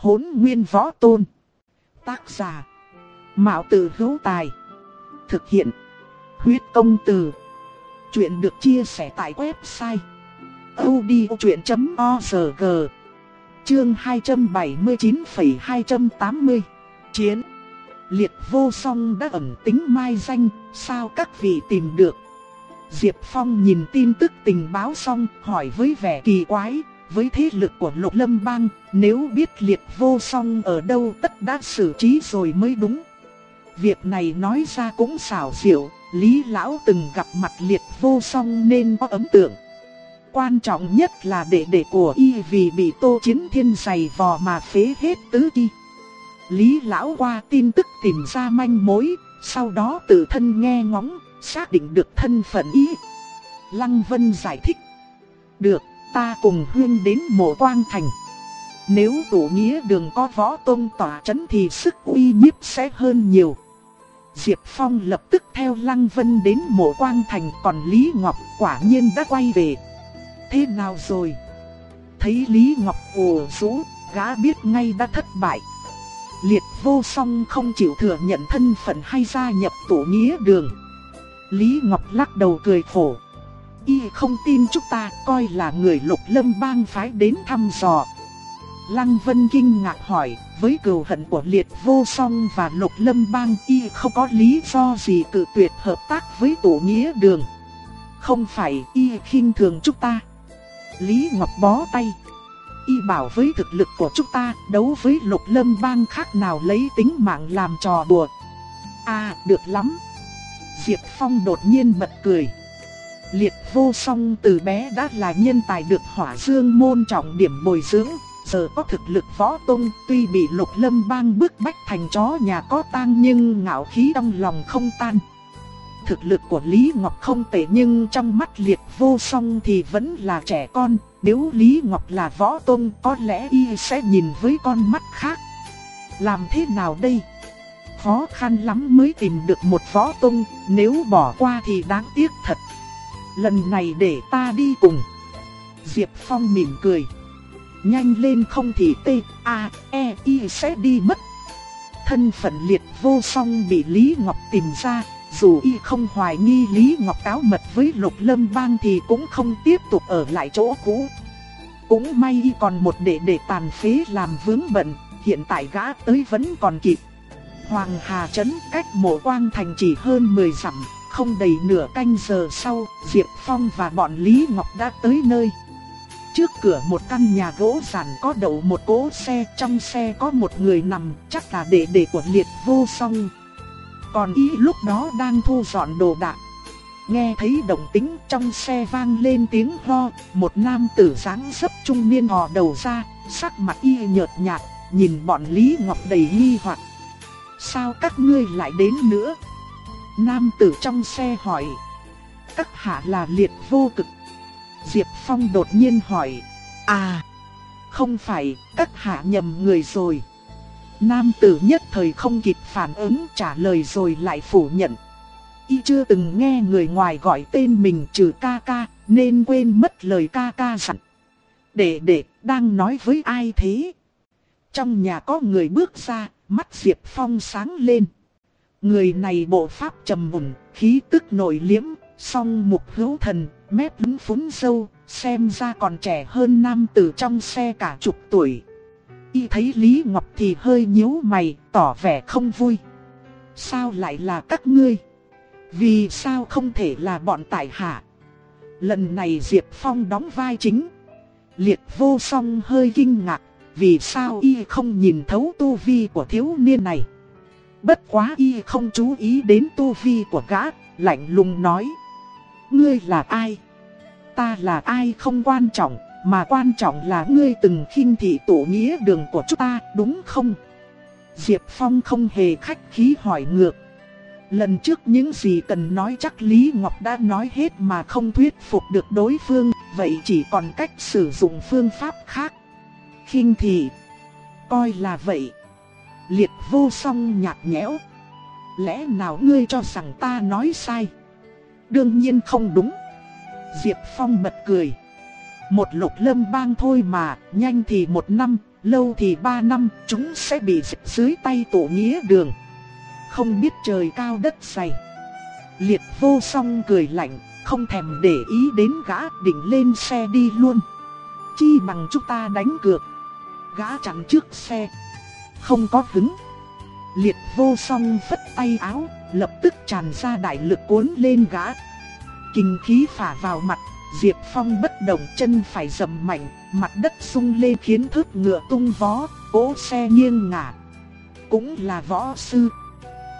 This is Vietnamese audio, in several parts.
hỗn nguyên võ tôn. Tác giả. Mạo tử hữu tài. Thực hiện. Huyết công từ. Chuyện được chia sẻ tại website. odchuyện.org Chương 279,280 Chiến Liệt vô song đã ẩn tính mai danh, sao các vị tìm được? Diệp Phong nhìn tin tức tình báo xong, hỏi với vẻ kỳ quái, với thế lực của Lục Lâm Bang, nếu biết liệt vô song ở đâu tất đã xử trí rồi mới đúng. Việc này nói ra cũng xảo diệu, Lý Lão từng gặp mặt liệt vô song nên có ấn tượng. Quan trọng nhất là đệ đệ của y vì bị tô chiến thiên giày vò mà phế hết tứ chi. Lý Lão qua tin tức tìm ra manh mối, sau đó tự thân nghe ngóng, xác định được thân phận y. Lăng Vân giải thích. Được, ta cùng Huyên đến mộ quang thành. Nếu tổ nghĩa đường có võ tôn tỏa chấn thì sức uy nhiếp sẽ hơn nhiều. Diệp Phong lập tức theo Lăng Vân đến mộ quang thành còn Lý Ngọc quả nhiên đã quay về. Thế nào rồi? Thấy Lý Ngọc ồ rũ, gã biết ngay đã thất bại. Liệt vô song không chịu thừa nhận thân phận hay gia nhập tổ nghĩa đường. Lý Ngọc lắc đầu cười khổ. Y không tin chúng ta coi là người lục lâm bang phái đến thăm dò. Lăng Vân kinh ngạc hỏi, với cừu hận của liệt vô song và lục lâm bang y không có lý do gì tự tuyệt hợp tác với tổ nghĩa đường. Không phải y khinh thường chúng ta. Lý Ngọc bó tay. Y bảo với thực lực của chúng ta đấu với lục lâm bang khác nào lấy tính mạng làm trò đùa. À, được lắm. Diệp Phong đột nhiên bật cười. Liệt vô song từ bé đã là nhân tài được hỏa dương môn trọng điểm bồi dưỡng, giờ có thực lực võ tôn tuy bị lục lâm bang bước bách thành chó nhà có tang nhưng ngạo khí trong lòng không tan. Thực lực của Lý Ngọc không tệ nhưng trong mắt liệt vô song thì vẫn là trẻ con, nếu Lý Ngọc là võ tôn có lẽ y sẽ nhìn với con mắt khác. Làm thế nào đây? Khó khăn lắm mới tìm được một võ tôn, nếu bỏ qua thì đáng tiếc thật. Lần này để ta đi cùng. Diệp Phong mỉm cười. Nhanh lên không thì T, A, E, I sẽ đi mất. Thân phận liệt vô song bị Lý Ngọc tìm ra, dù y không hoài nghi Lý Ngọc cáo mật với Lục Lâm Bang thì cũng không tiếp tục ở lại chỗ cũ. Cũng may y còn một đệ để tàn phế làm vướng bận, hiện tại gã tới vẫn còn kịp. Hoàng Hà Trấn cách mộ quang thành chỉ hơn 10 dặm, không đầy nửa canh giờ sau, Diệp Phong và bọn Lý Ngọc đã tới nơi. Trước cửa một căn nhà gỗ giản có đậu một cỗ xe, trong xe có một người nằm, chắc là đệ đệ của liệt vô song. Còn ý lúc đó đang thu dọn đồ đạc. Nghe thấy động tính trong xe vang lên tiếng ho, một nam tử dáng dấp trung niên hò đầu ra, sắc mặt y nhợt nhạt, nhìn bọn Lý Ngọc đầy nghi hoặc. Sao các ngươi lại đến nữa? Nam tử trong xe hỏi. Các hạ là liệt vô cực. Diệp Phong đột nhiên hỏi. À, không phải, các hạ nhầm người rồi. Nam tử nhất thời không kịp phản ứng trả lời rồi lại phủ nhận. Y chưa từng nghe người ngoài gọi tên mình trừ ca ca, nên quên mất lời ca ca dặn. Để để, đang nói với ai thế? Trong nhà có người bước ra, mắt Diệp Phong sáng lên. Người này bộ pháp trầm mùn, khí tức nội liễm, song mục hữu thần, mép lúng phúng sâu, xem ra còn trẻ hơn nam tử trong xe cả chục tuổi. Y thấy Lý Ngọc thì hơi nhíu mày, tỏ vẻ không vui. Sao lại là các ngươi? Vì sao không thể là bọn tại hạ? Lần này Diệp Phong đóng vai chính. Liệt vô song hơi kinh ngạc, vì sao y không nhìn thấu tu vi của thiếu niên này? Bất quá y không chú ý đến tu vi của gã, lạnh lùng nói. Ngươi là ai? Ta là ai không quan trọng, mà quan trọng là ngươi từng khinh thị tổ nghĩa đường của chúng ta, đúng không? Diệp Phong không hề khách khí hỏi ngược. Lần trước những gì cần nói chắc Lý Ngọc đã nói hết mà không thuyết phục được đối phương, vậy chỉ còn cách sử dụng phương pháp khác. khinh thị, coi là vậy. Liệt vô song nhạt nhẽo. Lẽ nào ngươi cho rằng ta nói sai? Đương nhiên không đúng. Diệp Phong bật cười. Một lục lâm bang thôi mà, nhanh thì một năm, lâu thì ba năm chúng sẽ bị dưới tay tổ nghĩa đường. Không biết trời cao đất dày. Liệt vô song cười lạnh, không thèm để ý đến gã định lên xe đi luôn. Chi bằng chúng ta đánh cược. Gã chặn trước xe. Không có hứng. Liệt vô song phất tay áo, lập tức tràn ra đại lực cuốn lên gã. Kinh khí phả vào mặt, Diệp Phong bất động chân phải dầm mạnh, mặt đất sung lên khiến thước ngựa tung vó, cỗ xe nghiêng ngả. Cũng là võ sư.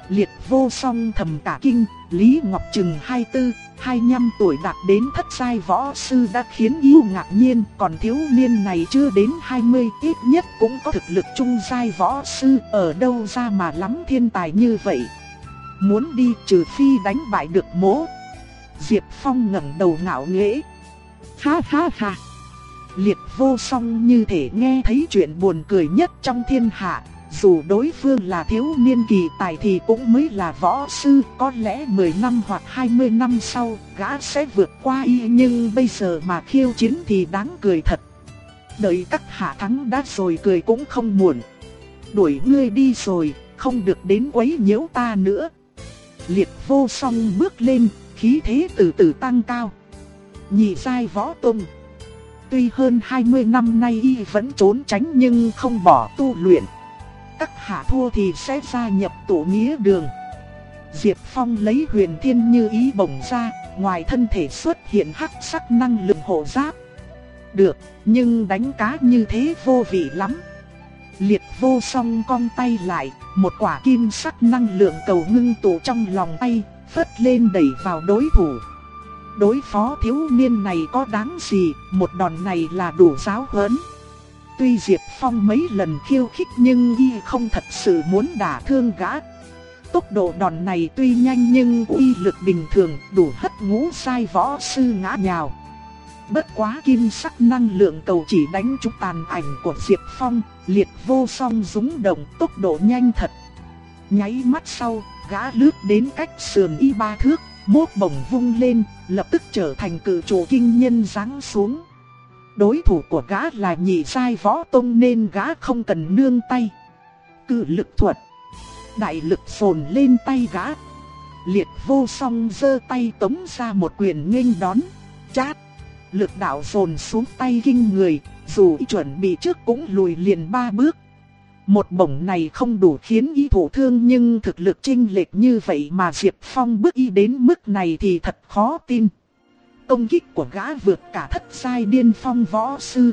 Liệt vô song thầm cả kinh, Lý Ngọc Trừng 24, 25 tuổi đạt đến thất giai võ sư đã khiến yêu ngạc nhiên, còn thiếu niên này chưa đến 20 ít nhất cũng có thực lực trung giai võ sư, ở đâu ra mà lắm thiên tài như vậy. Muốn đi trừ phi đánh bại được mố. Diệp Phong ngẩng đầu ngạo nghễ. Ha ha ha. Liệt vô song như thể nghe thấy chuyện buồn cười nhất trong thiên hạ, dù đối phương là thiếu niên kỳ tài thì cũng mới là võ sư, có lẽ 10 năm hoặc 20 năm sau, gã sẽ vượt qua y nhưng bây giờ mà khiêu chiến thì đáng cười thật. Đợi các hạ thắng đã rồi cười cũng không muộn. Đuổi ngươi đi rồi, không được đến quấy nhiễu ta nữa. Liệt vô song bước lên, khí thế từ từ tăng cao. Nhị sai võ tung. Tuy hơn 20 năm nay y vẫn trốn tránh nhưng không bỏ tu luyện các hạ thua thì sẽ gia nhập tổ nghĩa đường. Diệp Phong lấy huyền thiên như ý bổng ra, ngoài thân thể xuất hiện hắc sắc năng lượng hộ giáp. Được, nhưng đánh cá như thế vô vị lắm. Liệt vô song cong tay lại, một quả kim sắc năng lượng cầu ngưng tụ trong lòng tay, phất lên đẩy vào đối thủ. Đối phó thiếu niên này có đáng gì, một đòn này là đủ giáo huấn. Tuy Diệp Phong mấy lần khiêu khích nhưng y không thật sự muốn đả thương gã. Tốc độ đòn này tuy nhanh nhưng uy lực bình thường đủ hất ngũ sai võ sư ngã nhào. Bất quá kim sắc năng lượng cầu chỉ đánh trúng tàn ảnh của Diệp Phong, liệt vô song rúng động tốc độ nhanh thật. Nháy mắt sau, gã lướt đến cách sườn y ba thước, mốt bổng vung lên, lập tức trở thành cự trụ kinh nhân giáng xuống. Đối thủ của gã là nhị sai võ tông nên gã không cần nương tay. Cự lực thuật. Đại lực phồn lên tay gã. Liệt vô song giơ tay tống ra một quyền nghênh đón. Chát. Lực đạo phồn xuống tay kinh người. Dù y chuẩn bị trước cũng lùi liền ba bước. Một bổng này không đủ khiến y thổ thương nhưng thực lực chênh lệch như vậy mà Diệp Phong bước y đến mức này thì thật khó tin. Công kích của gã vượt cả thất sai điên phong võ sư.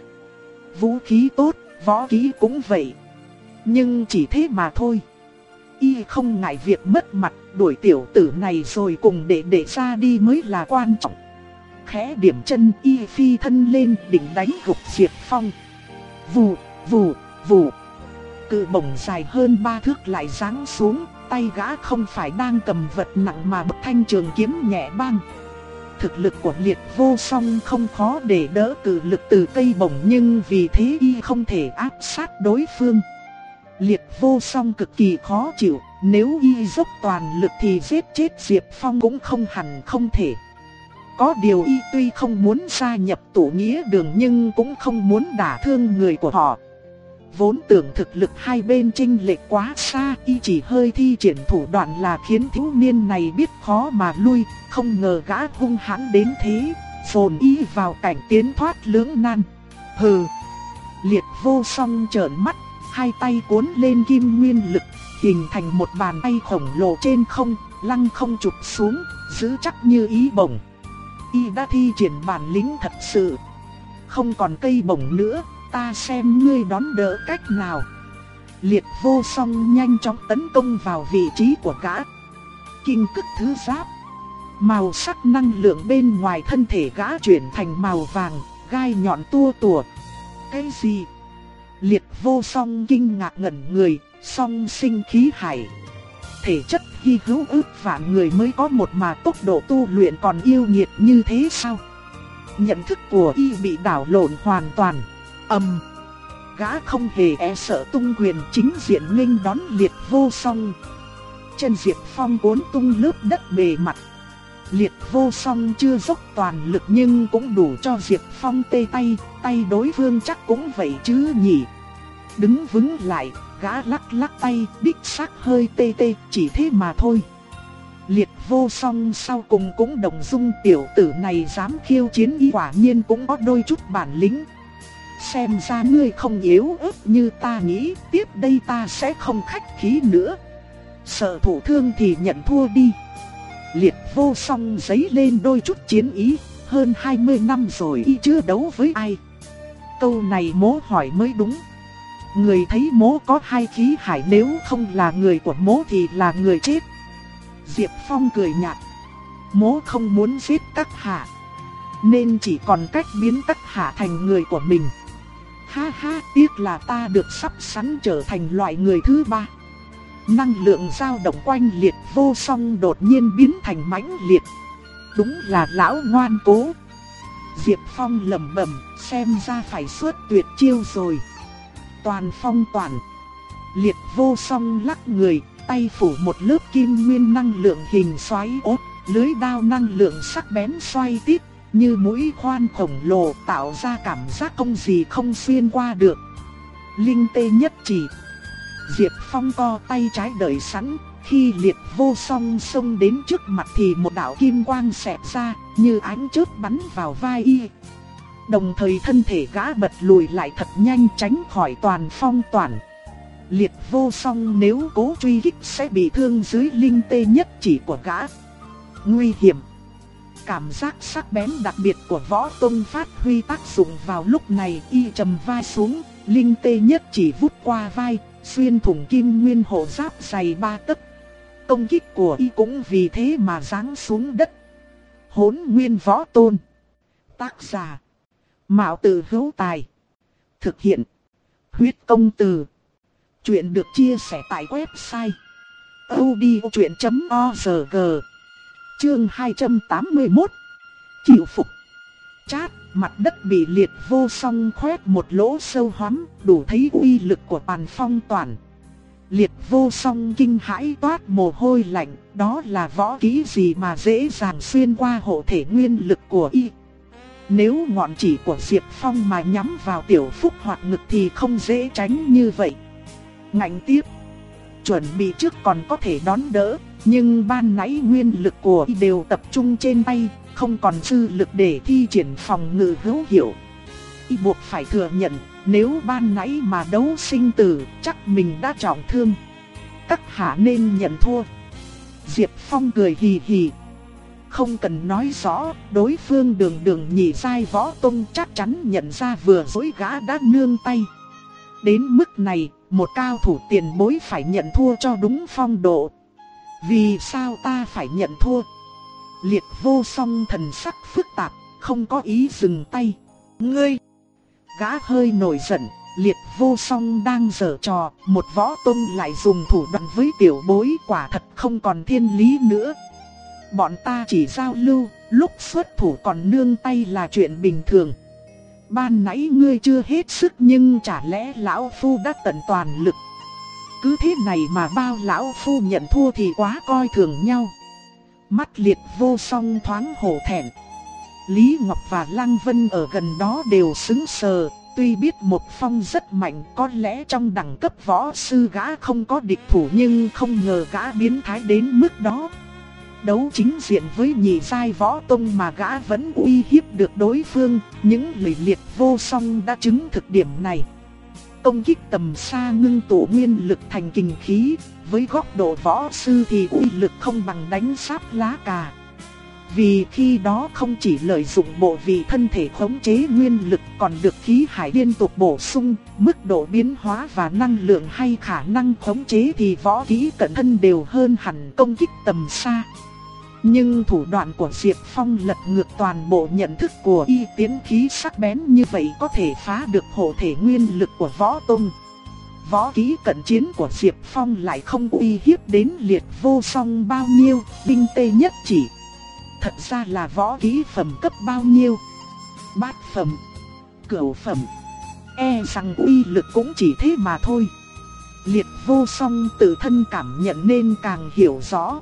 Vũ khí tốt, võ khí cũng vậy. Nhưng chỉ thế mà thôi. Y không ngại việc mất mặt, đuổi tiểu tử này rồi cùng để để ra đi mới là quan trọng. Khẽ điểm chân y phi thân lên định đánh gục Diệp Phong. Vù, vù, vù. Cự bổng dài hơn ba thước lại giáng xuống, tay gã không phải đang cầm vật nặng mà bậc thanh trường kiếm nhẹ băng thực lực của liệt vô song không khó để đỡ cử lực từ cây bổng nhưng vì thế y không thể áp sát đối phương. Liệt vô song cực kỳ khó chịu, nếu y dốc toàn lực thì giết chết Diệp Phong cũng không hẳn không thể. Có điều y tuy không muốn gia nhập tổ nghĩa đường nhưng cũng không muốn đả thương người của họ. Vốn tưởng thực lực hai bên chênh lệch quá xa, y chỉ hơi thi triển thủ đoạn là khiến thiếu niên này biết khó mà lui, không ngờ gã hung hãn đến thế, phồn y vào cảnh tiến thoát lưỡng nan. Hừ. Liệt vô song trợn mắt, hai tay cuốn lên kim nguyên lực, hình thành một bàn tay khổng lồ trên không, lăng không chụp xuống, giữ chắc như ý bổng. Y đã thi triển bản lĩnh thật sự. Không còn cây bổng nữa, ta xem ngươi đón đỡ cách nào. Liệt vô song nhanh chóng tấn công vào vị trí của gã. Kinh cức thứ giáp. Màu sắc năng lượng bên ngoài thân thể gã chuyển thành màu vàng, gai nhọn tua tủa. Cái gì? Liệt vô song kinh ngạc ngẩn người, song sinh khí hải. Thể chất hy hữu ước vạn người mới có một mà tốc độ tu luyện còn yêu nghiệt như thế sao? Nhận thức của y bị đảo lộn hoàn toàn. Âm. Gã không hề e sợ tung quyền chính diện nghênh đón liệt vô song. Chân Diệp Phong cuốn tung lớp đất bề mặt. Liệt vô song chưa dốc toàn lực nhưng cũng đủ cho Diệp Phong tê tay, tay đối phương chắc cũng vậy chứ nhỉ. đứng vững lại, gã lắc lắc tay, đích xác hơi tê tê, chỉ thế mà thôi. Liệt vô song sau cùng cũng đồng dung tiểu tử này dám khiêu chiến y quả nhiên cũng có đôi chút bản lĩnh. Xem ra ngươi không yếu ớt như ta nghĩ, tiếp đây ta sẽ không khách khí nữa. Sợ thủ thương thì nhận thua đi. Liệt vô song giấy lên đôi chút chiến ý, hơn 20 năm rồi y chưa đấu với ai. Câu này mố hỏi mới đúng. Người thấy mố có hai khí hải nếu không là người của mố thì là người chết. Diệp Phong cười nhạt. Mố không muốn giết các hạ. Nên chỉ còn cách biến các hạ thành người của mình. Ha ha, tiếc là ta được sắp sẵn trở thành loại người thứ ba. Năng lượng dao động quanh liệt vô song đột nhiên biến thành mãnh liệt. Đúng là lão ngoan cố. Diệp Phong lẩm bẩm, xem ra phải xuất tuyệt chiêu rồi. Toàn phong toàn. Liệt vô song lắc người, tay phủ một lớp kim nguyên năng lượng hình xoáy ốt, lưới đao năng lượng sắc bén xoay tít, như mũi khoan khổng lồ tạo ra cảm giác không gì không xuyên qua được. Linh tê nhất chỉ. Diệp Phong co tay trái đợi sẵn, khi liệt vô song xông đến trước mặt thì một đạo kim quang xẹt ra, như ánh chớp bắn vào vai y. Đồng thời thân thể gã bật lùi lại thật nhanh tránh khỏi toàn phong toàn. Liệt vô song nếu cố truy kích sẽ bị thương dưới linh tê nhất chỉ của gã. Nguy hiểm. Cảm giác sắc bén đặc biệt của võ tông phát huy tác dụng vào lúc này y trầm vai xuống, linh tê nhất chỉ vút qua vai, xuyên thủng kim nguyên hộ giáp dày ba tấc. Công kích của y cũng vì thế mà giáng xuống đất. Hốn nguyên võ tôn. Tác giả. Mạo tử hữu tài. Thực hiện. Huyết công từ. Chuyện được chia sẻ tại website. odchuyện.org Chương 281 Chịu phục Chát, mặt đất bị liệt vô song khoét một lỗ sâu hoắm, đủ thấy uy lực của bàn phong toàn. Liệt vô song kinh hãi toát mồ hôi lạnh, đó là võ kỹ gì mà dễ dàng xuyên qua hộ thể nguyên lực của y. Nếu ngọn chỉ của Diệp Phong mà nhắm vào tiểu phúc hoặc ngực thì không dễ tránh như vậy. Ngạnh tiếp, chuẩn bị trước còn có thể đón đỡ, nhưng ban nãy nguyên lực của y đều tập trung trên tay, không còn dư lực để thi triển phòng ngự hữu hiệu. Y buộc phải thừa nhận, nếu ban nãy mà đấu sinh tử, chắc mình đã trọng thương. Các hạ nên nhận thua. Diệp Phong cười hì hì. Không cần nói rõ, đối phương đường đường nhị sai võ tung chắc chắn nhận ra vừa dối gã đã nương tay. Đến mức này, một cao thủ tiền bối phải nhận thua cho đúng phong độ. Vì sao ta phải nhận thua? Liệt vô song thần sắc phức tạp, không có ý dừng tay. Ngươi! Gã hơi nổi giận, liệt vô song đang dở trò, một võ tôn lại dùng thủ đoạn với tiểu bối quả thật không còn thiên lý nữa. Bọn ta chỉ giao lưu, lúc xuất thủ còn nương tay là chuyện bình thường. Ban nãy ngươi chưa hết sức nhưng chả lẽ lão phu đã tận toàn lực. Cứ thế này mà bao lão phu nhận thua thì quá coi thường nhau. Mắt liệt vô song thoáng hổ thẹn. Lý Ngọc và Lăng Vân ở gần đó đều xứng sờ, tuy biết một phong rất mạnh có lẽ trong đẳng cấp võ sư gã không có địch thủ nhưng không ngờ gã biến thái đến mức đó. Đấu chính diện với nhị giai võ tông mà gã vẫn uy hiếp được đối phương, những lời liệt vô song đã chứng thực điểm này. Công kích tầm xa ngưng tụ nguyên lực thành kình khí, với góc độ võ sư thì uy lực không bằng đánh sáp lá cà. Vì khi đó không chỉ lợi dụng bộ vị thân thể khống chế nguyên lực còn được khí hải liên tục bổ sung, mức độ biến hóa và năng lượng hay khả năng khống chế thì võ kỹ cận thân đều hơn hẳn công kích tầm xa. Nhưng thủ đoạn của Diệp Phong lật ngược toàn bộ nhận thức của y tiến khí sắc bén như vậy có thể phá được hộ thể nguyên lực của võ tông. Võ ký cận chiến của Diệp Phong lại không uy hiếp đến liệt vô song bao nhiêu, binh tê nhất chỉ. Thật ra là võ ký phẩm cấp bao nhiêu? Bát phẩm, cửu phẩm, e rằng uy lực cũng chỉ thế mà thôi. Liệt vô song tự thân cảm nhận nên càng hiểu rõ.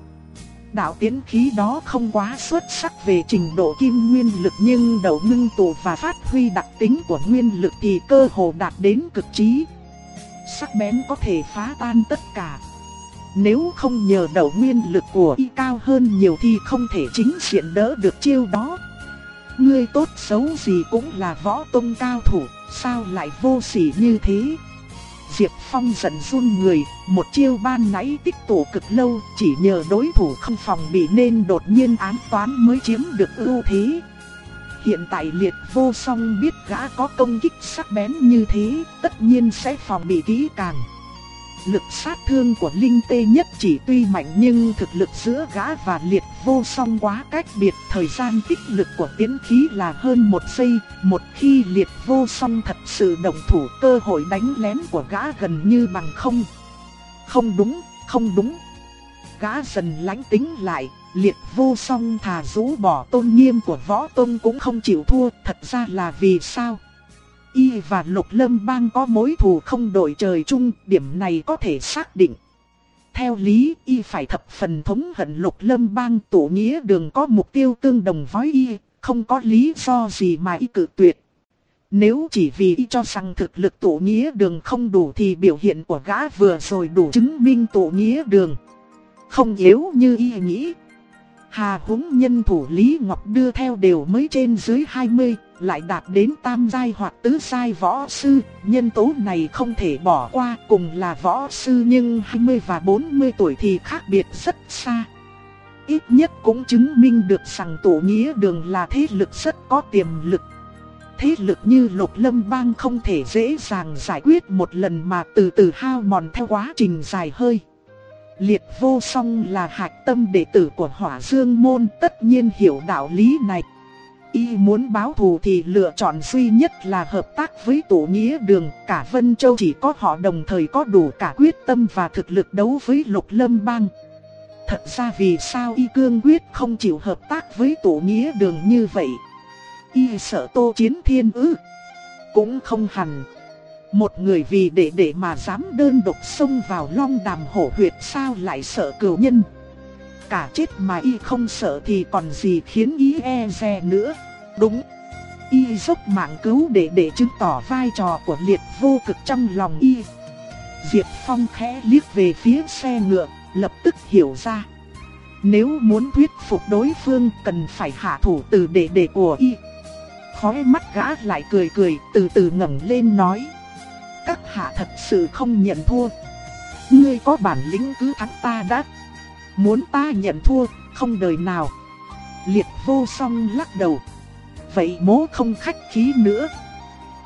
Đạo tiến khí đó không quá xuất sắc về trình độ kim nguyên lực nhưng đầu ngưng tụ và phát huy đặc tính của nguyên lực thì cơ hồ đạt đến cực trí. sắc bén có thể phá tan tất cả. Nếu không nhờ đầu nguyên lực của y cao hơn nhiều thì không thể chính diện đỡ được chiêu đó. Ngươi tốt xấu gì cũng là võ tông cao thủ, sao lại vô sỉ như thế? Diệp Phong giận run người, một chiêu ban nãy tích tụ cực lâu, chỉ nhờ đối thủ không phòng bị nên đột nhiên án toán mới chiếm được ưu thế. Hiện tại liệt vô song biết gã có công kích sắc bén như thế, tất nhiên sẽ phòng bị kỹ càng. Lực sát thương của Linh Tê nhất chỉ tuy mạnh nhưng thực lực giữa gã và liệt vô song quá cách biệt. Thời gian tích lực của tiến khí là hơn một giây, một khi liệt vô song thật sự đồng thủ cơ hội đánh lén của gã gần như bằng không. Không đúng, không đúng. Gã dần lánh tính lại, liệt vô song thà rũ bỏ tôn nghiêm của võ tôn cũng không chịu thua, thật ra là vì sao? Y và Lục Lâm Bang có mối thù không đổi trời chung, điểm này có thể xác định. Theo lý, Y phải thập phần thống hận Lục Lâm Bang tổ nghĩa đường có mục tiêu tương đồng với Y, không có lý do gì mà Y cự tuyệt. Nếu chỉ vì Y cho rằng thực lực tổ nghĩa đường không đủ thì biểu hiện của gã vừa rồi đủ chứng minh tổ nghĩa đường. Không yếu như Y nghĩ. Hà húng nhân thủ Lý Ngọc đưa theo đều mới trên dưới 20, lại đạt đến tam giai hoặc tứ giai võ sư, nhân tố này không thể bỏ qua, cùng là võ sư nhưng 20 và 40 tuổi thì khác biệt rất xa. Ít nhất cũng chứng minh được rằng tổ nghĩa đường là thế lực rất có tiềm lực. Thế lực như lục lâm bang không thể dễ dàng giải quyết một lần mà từ từ hao mòn theo quá trình dài hơi. Liệt vô song là hạch tâm đệ tử của hỏa dương môn tất nhiên hiểu đạo lý này y muốn báo thù thì lựa chọn duy nhất là hợp tác với tổ nghĩa đường. Cả Vân Châu chỉ có họ đồng thời có đủ cả quyết tâm và thực lực đấu với lục lâm bang. Thật ra vì sao y cương quyết không chịu hợp tác với tổ nghĩa đường như vậy? Y sợ tô chiến thiên ư? Cũng không hẳn. Một người vì để để mà dám đơn độc xông vào long đàm hổ huyệt sao lại sợ cửu nhân? Cả chết mà y không sợ thì còn gì khiến y e dè nữa. Đúng. Y dốc mạng cứu để để chứng tỏ vai trò của liệt vô cực trong lòng y. Diệp Phong khẽ liếc về phía xe ngựa, lập tức hiểu ra. Nếu muốn thuyết phục đối phương cần phải hạ thủ từ đệ đệ của y. Khói mắt gã lại cười cười, từ từ ngẩng lên nói. Các hạ thật sự không nhận thua. Ngươi có bản lĩnh cứ thắng ta đã. Muốn ta nhận thua, không đời nào. Liệt vô song lắc đầu. Vậy mố không khách khí nữa.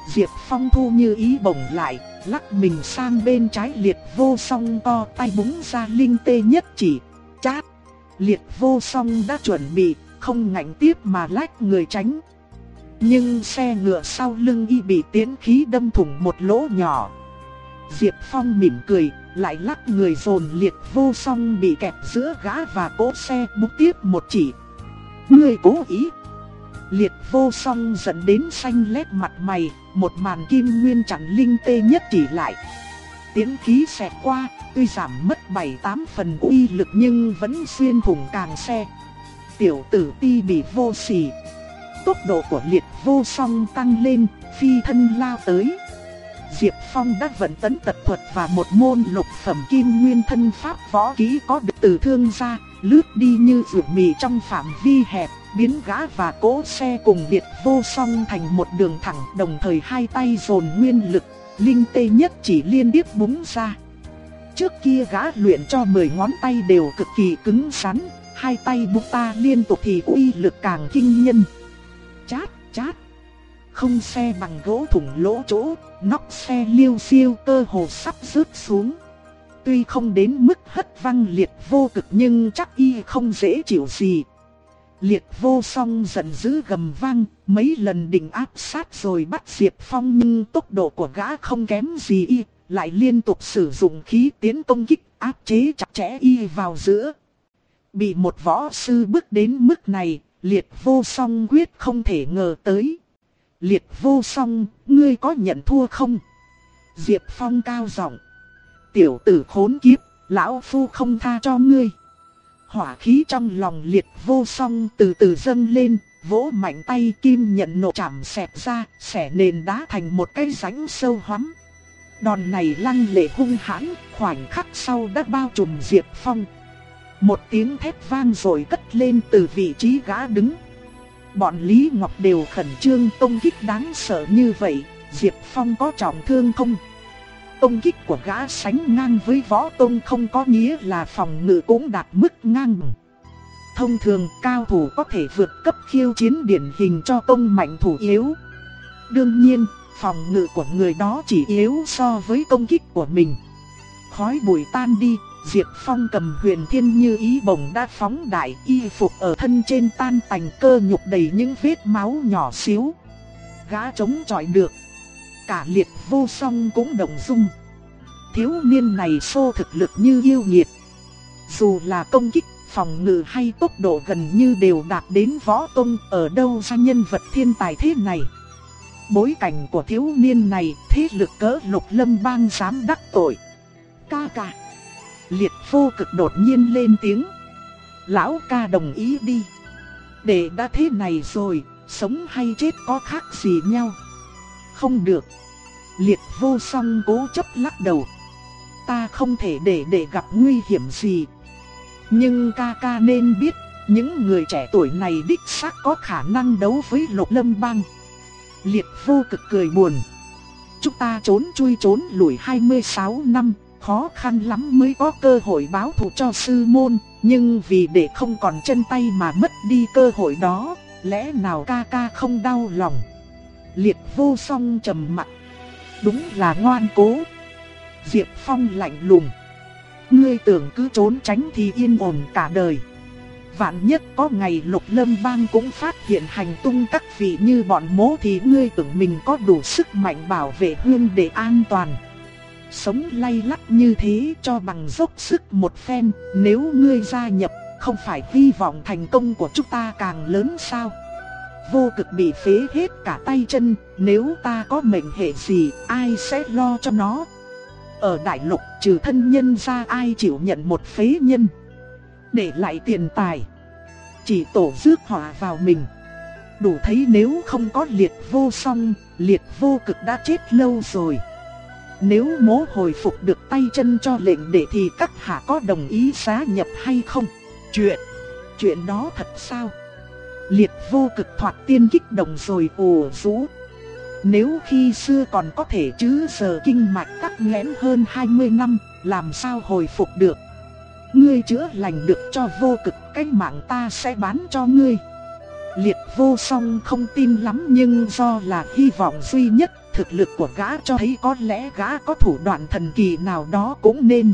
Diệp Phong thu như ý bổng lại, lắc mình sang bên trái liệt vô song to tay búng ra linh tê nhất chỉ. Chát! Liệt vô song đã chuẩn bị, không ngạnh tiếp mà lách người tránh. Nhưng xe ngựa sau lưng y bị tiến khí đâm thủng một lỗ nhỏ. Diệp Phong mỉm cười, lại lắc người dồn liệt vô song bị kẹp giữa gã và cỗ xe bút tiếp một chỉ. Người cố ý. Liệt vô song dẫn đến xanh lét mặt mày, một màn kim nguyên chặn linh tê nhất chỉ lại. Tiến khí xẹt qua, tuy giảm mất 7-8 phần uy lực nhưng vẫn xuyên thủng càng xe. Tiểu tử ti bị vô sỉ. Tốc độ của liệt vô song tăng lên, phi thân lao tới. Diệp Phong đã vận tấn tật thuật và một môn lục phẩm kim nguyên thân pháp võ kỹ có được từ thương gia, lướt đi như rượu mì trong phạm vi hẹp, biến gã và cỗ xe cùng biệt vô song thành một đường thẳng đồng thời hai tay dồn nguyên lực, linh tê nhất chỉ liên tiếp búng ra. Trước kia gã luyện cho 10 ngón tay đều cực kỳ cứng rắn, hai tay búng ta liên tục thì uy lực càng kinh nhân. Chát, chát. Không xe bằng gỗ thủng lỗ chỗ, nóc xe liêu siêu cơ hồ sắp rớt xuống. Tuy không đến mức hất văng liệt vô cực nhưng chắc y không dễ chịu gì. Liệt vô song giận dữ gầm vang, mấy lần định áp sát rồi bắt Diệp Phong nhưng tốc độ của gã không kém gì y, lại liên tục sử dụng khí tiến công kích áp chế chặt chẽ y vào giữa. Bị một võ sư bước đến mức này, liệt vô song quyết không thể ngờ tới. Liệt vô song, ngươi có nhận thua không? Diệp Phong cao giọng. Tiểu tử khốn kiếp, lão phu không tha cho ngươi. Hỏa khí trong lòng liệt vô song từ từ dâng lên, vỗ mạnh tay kim nhận nộ chạm xẹp ra, xẻ nền đá thành một cái rãnh sâu hoắm. Đòn này lăng lệ hung hãn, khoảnh khắc sau đã bao trùm Diệp Phong. Một tiếng thét vang rồi cất lên từ vị trí gã đứng. Bọn Lý Ngọc đều khẩn trương công kích đáng sợ như vậy, Diệp Phong có trọng thương không? Công kích của gã sánh ngang với võ tông không có nghĩa là phòng ngự cũng đạt mức ngang bằng. Thông thường cao thủ có thể vượt cấp khiêu chiến điển hình cho công mạnh thủ yếu. Đương nhiên, phòng ngự của người đó chỉ yếu so với công kích của mình. Khói bụi tan đi, Diệp Phong cầm huyền thiên như ý bồng đã phóng đại y phục ở thân trên tan tành cơ nhục đầy những vết máu nhỏ xíu. Gã chống chọi được. Cả liệt vô song cũng động dung. Thiếu niên này xô thực lực như yêu nghiệt. Dù là công kích, phòng ngự hay tốc độ gần như đều đạt đến võ tông ở đâu ra nhân vật thiên tài thế này. Bối cảnh của thiếu niên này thế lực cỡ lục lâm bang dám đắc tội. Ca ca. Liệt vô cực đột nhiên lên tiếng. Lão ca đồng ý đi. Để đã thế này rồi, sống hay chết có khác gì nhau. Không được. Liệt vô song cố chấp lắc đầu. Ta không thể để để gặp nguy hiểm gì. Nhưng ca ca nên biết, những người trẻ tuổi này đích xác có khả năng đấu với lục lâm bang. Liệt vô cực cười buồn. Chúng ta trốn chui trốn lùi 26 năm, khó khăn lắm mới có cơ hội báo thù cho sư môn, nhưng vì để không còn chân tay mà mất đi cơ hội đó, lẽ nào ca ca không đau lòng. Liệt vô song trầm mặt. Đúng là ngoan cố. Diệp Phong lạnh lùng. Ngươi tưởng cứ trốn tránh thì yên ổn cả đời. Vạn nhất có ngày lục lâm bang cũng phát hiện hành tung các vị như bọn mố thì ngươi tưởng mình có đủ sức mạnh bảo vệ hương để an toàn. Sống lay lắt như thế cho bằng dốc sức một phen, nếu ngươi gia nhập, không phải hy vọng thành công của chúng ta càng lớn sao? Vô cực bị phế hết cả tay chân, nếu ta có mệnh hệ gì, ai sẽ lo cho nó? Ở đại lục trừ thân nhân ra ai chịu nhận một phế nhân? Để lại tiền tài. Chỉ tổ rước họa vào mình. Đủ thấy nếu không có liệt vô song Liệt vô cực đã chết lâu rồi. Nếu mố hồi phục được tay chân cho lệnh để thì các hạ có đồng ý xá nhập hay không Chuyện Chuyện đó thật sao Liệt vô cực thoạt tiên kích động rồi ồ rũ nếu khi xưa còn có thể chứ giờ kinh mạch tắc nghẽn hơn 20 năm, làm sao hồi phục được? Ngươi chữa lành được cho vô cực, cái mạng ta sẽ bán cho ngươi. Liệt vô song không tin lắm nhưng do là hy vọng duy nhất, thực lực của gã cho thấy có lẽ gã có thủ đoạn thần kỳ nào đó cũng nên.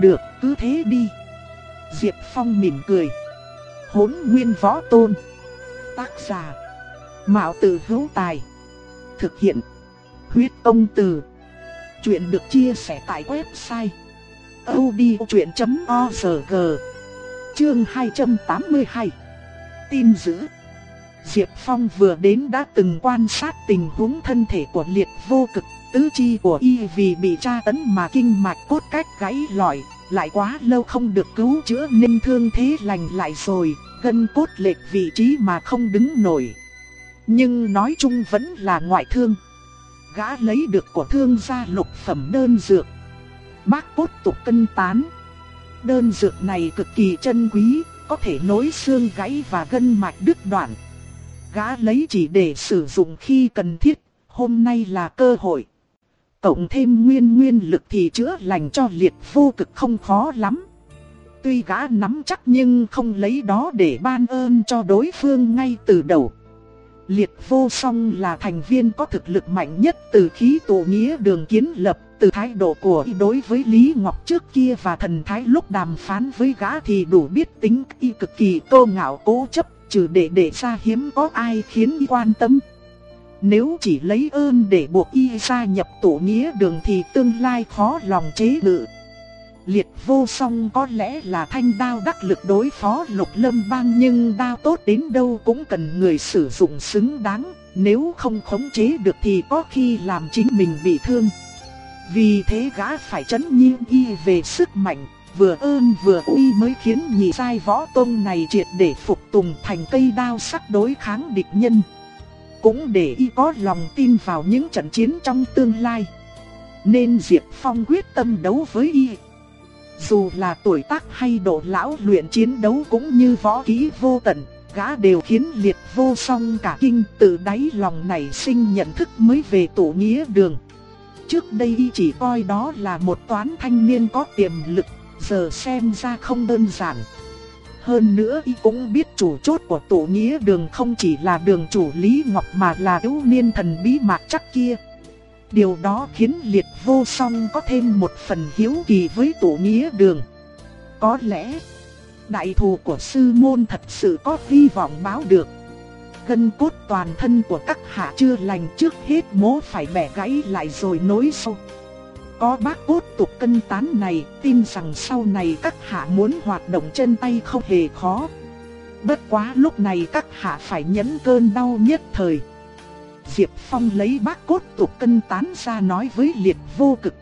Được, cứ thế đi. Diệp Phong mỉm cười. Hốn nguyên võ tôn. Tác giả. Mạo tử hữu tài. Thực hiện. Huyết công từ. Chuyện được chia sẻ tại website. odchuyện.org Chương 282 Tin dữ Diệp Phong vừa đến đã từng quan sát tình huống thân thể của liệt vô cực Tứ chi của y vì bị tra tấn mà kinh mạch cốt cách gãy lỏi Lại quá lâu không được cứu chữa nên thương thế lành lại rồi Gân cốt lệch vị trí mà không đứng nổi nhưng nói chung vẫn là ngoại thương. Gã lấy được của thương gia lục phẩm đơn dược. Bác cốt tục cân tán. Đơn dược này cực kỳ chân quý, có thể nối xương gãy và gân mạch đứt đoạn. Gã lấy chỉ để sử dụng khi cần thiết, hôm nay là cơ hội. Cộng thêm nguyên nguyên lực thì chữa lành cho liệt vô cực không khó lắm. Tuy gã nắm chắc nhưng không lấy đó để ban ơn cho đối phương ngay từ đầu. Liệt vô song là thành viên có thực lực mạnh nhất từ khí tổ nghĩa đường kiến lập, từ thái độ của y đối với Lý Ngọc trước kia và thần thái lúc đàm phán với gã thì đủ biết tính y cực kỳ tô ngạo cố chấp, trừ để để ra hiếm có ai khiến quan tâm. Nếu chỉ lấy ơn để buộc y gia nhập tổ nghĩa đường thì tương lai khó lòng chế ngự. Liệt vô song có lẽ là thanh đao đắc lực đối phó lục lâm bang nhưng đao tốt đến đâu cũng cần người sử dụng xứng đáng, nếu không khống chế được thì có khi làm chính mình bị thương. Vì thế gã phải chấn nhiên y về sức mạnh, vừa ơn vừa uy mới khiến nhị sai võ tông này triệt để phục tùng thành cây đao sắc đối kháng địch nhân. Cũng để y có lòng tin vào những trận chiến trong tương lai. Nên Diệp Phong quyết tâm đấu với y. Dù là tuổi tác hay độ lão luyện chiến đấu cũng như võ kỹ vô tận, gã đều khiến liệt vô song cả kinh từ đáy lòng này sinh nhận thức mới về tổ nghĩa đường. Trước đây y chỉ coi đó là một toán thanh niên có tiềm lực, giờ xem ra không đơn giản. Hơn nữa y cũng biết chủ chốt của tổ nghĩa đường không chỉ là đường chủ Lý Ngọc mà là yếu niên thần bí mạc chắc kia. Điều đó khiến liệt vô song có thêm một phần hiếu kỳ với tổ nghĩa đường. Có lẽ, đại thù của sư môn thật sự có hy vọng báo được. Gân cốt toàn thân của các hạ chưa lành trước hết mố phải bẻ gãy lại rồi nối sâu. Có bác cốt tục cân tán này, tin rằng sau này các hạ muốn hoạt động chân tay không hề khó. Bất quá lúc này các hạ phải nhẫn cơn đau nhất thời. Diệp Phong lấy bác cốt tục cân tán ra nói với liệt vô cực.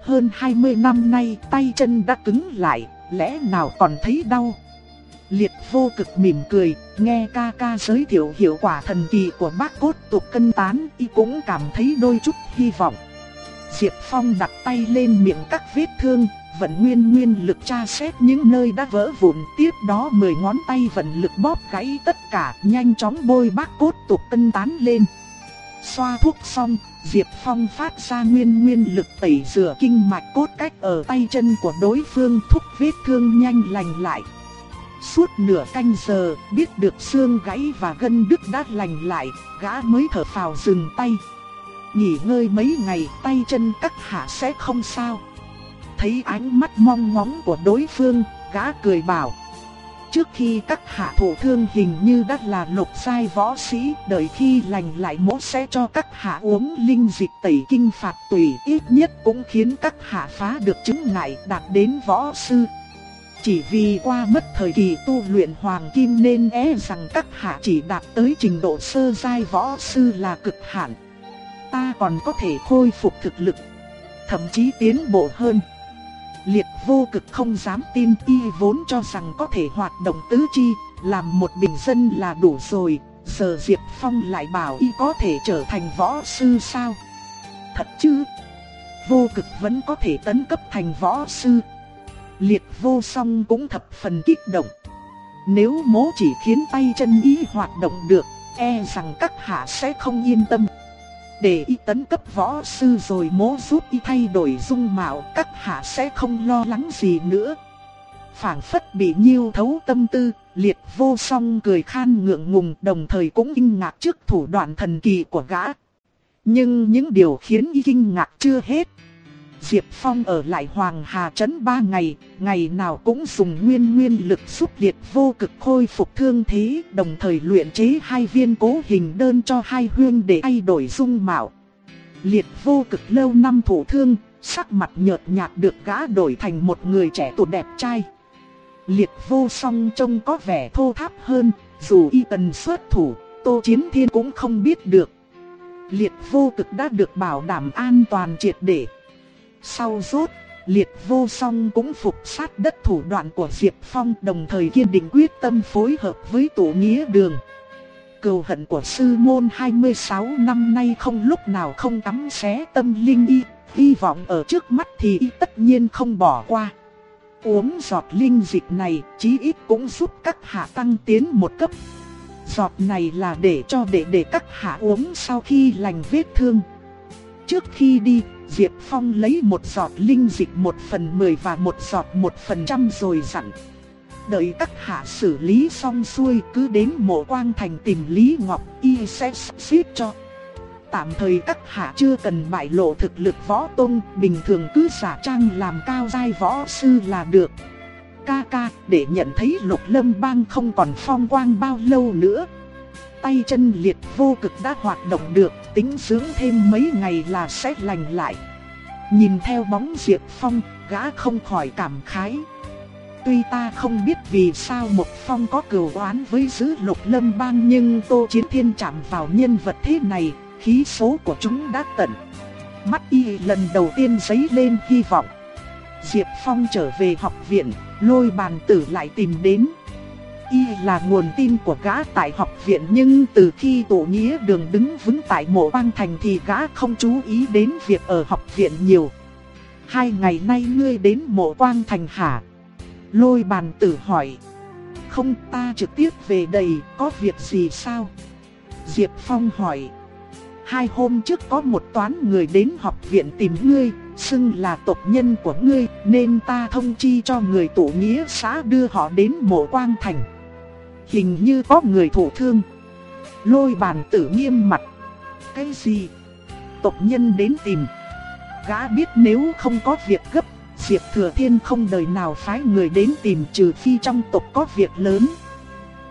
Hơn 20 năm nay tay chân đã cứng lại, lẽ nào còn thấy đau? Liệt vô cực mỉm cười, nghe ca ca giới thiệu hiệu quả thần kỳ của bác cốt tục cân tán, y cũng cảm thấy đôi chút hy vọng. Diệp Phong đặt tay lên miệng các vết thương, vận nguyên nguyên lực tra xét những nơi đã vỡ vụn. Tiếp đó mười ngón tay vận lực bóp gãy tất cả, nhanh chóng bôi bác cốt tục cân tán lên. Xoa thuốc xong, Diệp Phong phát ra nguyên nguyên lực tẩy rửa kinh mạch cốt cách ở tay chân của đối phương thúc vết thương nhanh lành lại. Suốt nửa canh giờ, biết được xương gãy và gân đứt đã lành lại, gã mới thở phào dừng tay nghỉ ngơi mấy ngày tay chân các hạ sẽ không sao. Thấy ánh mắt mong ngóng của đối phương, gã cười bảo. Trước khi các hạ thổ thương hình như đã là lục sai võ sĩ, đợi khi lành lại mỗ sẽ cho các hạ uống linh dịch tẩy kinh phạt tùy ít nhất cũng khiến các hạ phá được chứng ngại đạt đến võ sư. Chỉ vì qua mất thời kỳ tu luyện hoàng kim nên e rằng các hạ chỉ đạt tới trình độ sơ giai võ sư là cực hạn ta còn có thể khôi phục thực lực, thậm chí tiến bộ hơn. Liệt vô cực không dám tin y vốn cho rằng có thể hoạt động tứ chi, làm một bình dân là đủ rồi, giờ Diệp Phong lại bảo y có thể trở thành võ sư sao? Thật chứ? Vô cực vẫn có thể tấn cấp thành võ sư. Liệt vô song cũng thập phần kích động. Nếu mố chỉ khiến tay chân y hoạt động được, e rằng các hạ sẽ không yên tâm. Để y tấn cấp võ sư rồi mố giúp y thay đổi dung mạo các hạ sẽ không lo lắng gì nữa. phảng phất bị nhiêu thấu tâm tư, liệt vô song cười khan ngượng ngùng đồng thời cũng kinh ngạc trước thủ đoạn thần kỳ của gã. Nhưng những điều khiến y kinh ngạc chưa hết. Diệp Phong ở lại Hoàng Hà Trấn ba ngày, ngày nào cũng dùng nguyên nguyên lực giúp liệt vô cực khôi phục thương thế, đồng thời luyện chế hai viên cố hình đơn cho hai huyên để thay đổi dung mạo. Liệt vô cực lâu năm thủ thương, sắc mặt nhợt nhạt được gã đổi thành một người trẻ tuổi đẹp trai. Liệt vô song trông có vẻ thô tháp hơn, dù y tần xuất thủ, Tô Chiến Thiên cũng không biết được. Liệt vô cực đã được bảo đảm an toàn triệt để. Sau rốt, liệt vô song cũng phục sát đất thủ đoạn của Diệp Phong đồng thời kiên định quyết tâm phối hợp với tổ nghĩa đường. Cầu hận của sư môn 26 năm nay không lúc nào không cắm xé tâm linh y, hy vọng ở trước mắt thì y tất nhiên không bỏ qua. Uống giọt linh dịch này chí ít cũng giúp các hạ tăng tiến một cấp. Giọt này là để cho đệ đệ các hạ uống sau khi lành vết thương. Trước khi đi, Diệp Phong lấy một giọt linh dịch một phần mười và một giọt một phần trăm rồi dặn. Đợi các hạ xử lý xong xuôi cứ đến mộ quang thành tìm Lý Ngọc y sẽ xếp cho. Tạm thời các hạ chưa cần bại lộ thực lực võ tôn, bình thường cứ giả trang làm cao giai võ sư là được. Ca ca, để nhận thấy lục lâm bang không còn phong quang bao lâu nữa. Tay chân liệt vô cực đã hoạt động được, tính dưỡng thêm mấy ngày là sẽ lành lại. Nhìn theo bóng Diệp Phong, gã không khỏi cảm khái. Tuy ta không biết vì sao một phong có cừu oán với giữ lục lâm bang nhưng Tô Chiến Thiên chạm vào nhân vật thế này, khí số của chúng đã tận. Mắt y lần đầu tiên giấy lên hy vọng. Diệp Phong trở về học viện, lôi bàn tử lại tìm đến y là nguồn tin của gã tại học viện nhưng từ khi tổ nghĩa đường đứng vững tại mộ băng thành thì gã không chú ý đến việc ở học viện nhiều. Hai ngày nay ngươi đến mộ quang thành hả? Lôi bàn tử hỏi. Không ta trực tiếp về đây, có việc gì sao? Diệp Phong hỏi. Hai hôm trước có một toán người đến học viện tìm ngươi, xưng là tộc nhân của ngươi, nên ta thông chi cho người tổ nghĩa xã đưa họ đến mộ quang thành. Hình như có người thổ thương. Lôi bàn tử nghiêm mặt. Cái gì? Tộc nhân đến tìm. Gã biết nếu không có việc gấp, Diệp Thừa Thiên không đời nào phái người đến tìm trừ khi trong tộc có việc lớn.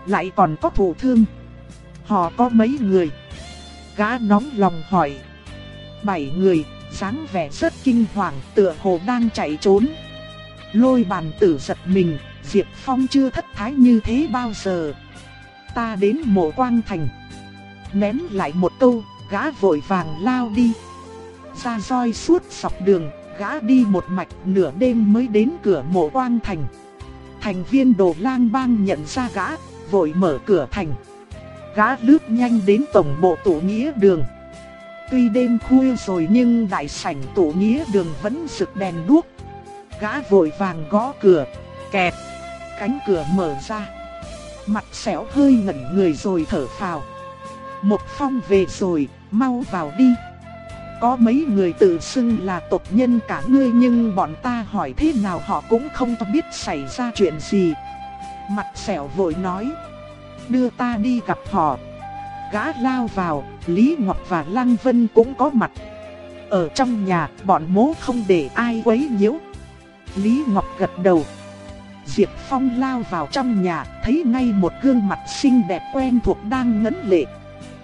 Lại còn có thổ thương. Họ có mấy người? Gã nóng lòng hỏi. Bảy người, dáng vẻ rất kinh hoàng tựa hồ đang chạy trốn. Lôi bàn tử giật mình, Diệp Phong chưa thất thái như thế bao giờ. Ta đến mộ quang thành. Ném lại một câu, gã vội vàng lao đi. Ra roi suốt dọc đường, gã đi một mạch nửa đêm mới đến cửa mộ quang thành. Thành viên đồ lang bang nhận ra gã, vội mở cửa thành. Gã lướt nhanh đến tổng bộ tổ nghĩa đường. Tuy đêm khuya rồi nhưng đại sảnh tổ nghĩa đường vẫn rực đèn đuốc. Gã vội vàng gõ cửa, kẹt, cánh cửa mở ra. Mặt xẻo hơi ngẩn người rồi thở phào. Một phong về rồi, mau vào đi. Có mấy người tự xưng là tộc nhân cả ngươi nhưng bọn ta hỏi thế nào họ cũng không biết xảy ra chuyện gì. Mặt xẻo vội nói, đưa ta đi gặp họ. Gã lao vào, Lý Ngọc và Lăng Vân cũng có mặt. Ở trong nhà, bọn mố không để ai quấy nhiễu. Lý Ngọc gật đầu. Diệp Phong lao vào trong nhà, thấy ngay một gương mặt xinh đẹp quen thuộc đang ngấn lệ.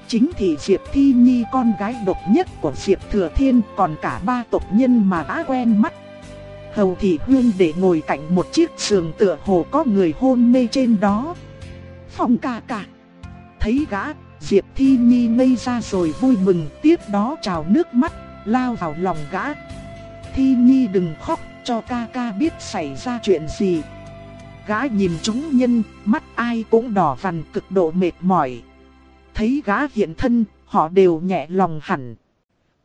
Chính thì Diệp Thi Nhi con gái độc nhất của Diệp Thừa Thiên còn cả ba tộc nhân mà đã quen mắt. Hầu Thị Huyên để ngồi cạnh một chiếc giường tựa hồ có người hôn mê trên đó. Phong ca ca. Thấy gã, Diệp Thi Nhi ngây ra rồi vui mừng tiếp đó trào nước mắt, lao vào lòng gã. Thi Nhi đừng khóc cho ca ca biết xảy ra chuyện gì. Gã nhìn chúng nhân, mắt ai cũng đỏ vằn cực độ mệt mỏi. Thấy gã hiện thân, họ đều nhẹ lòng hẳn.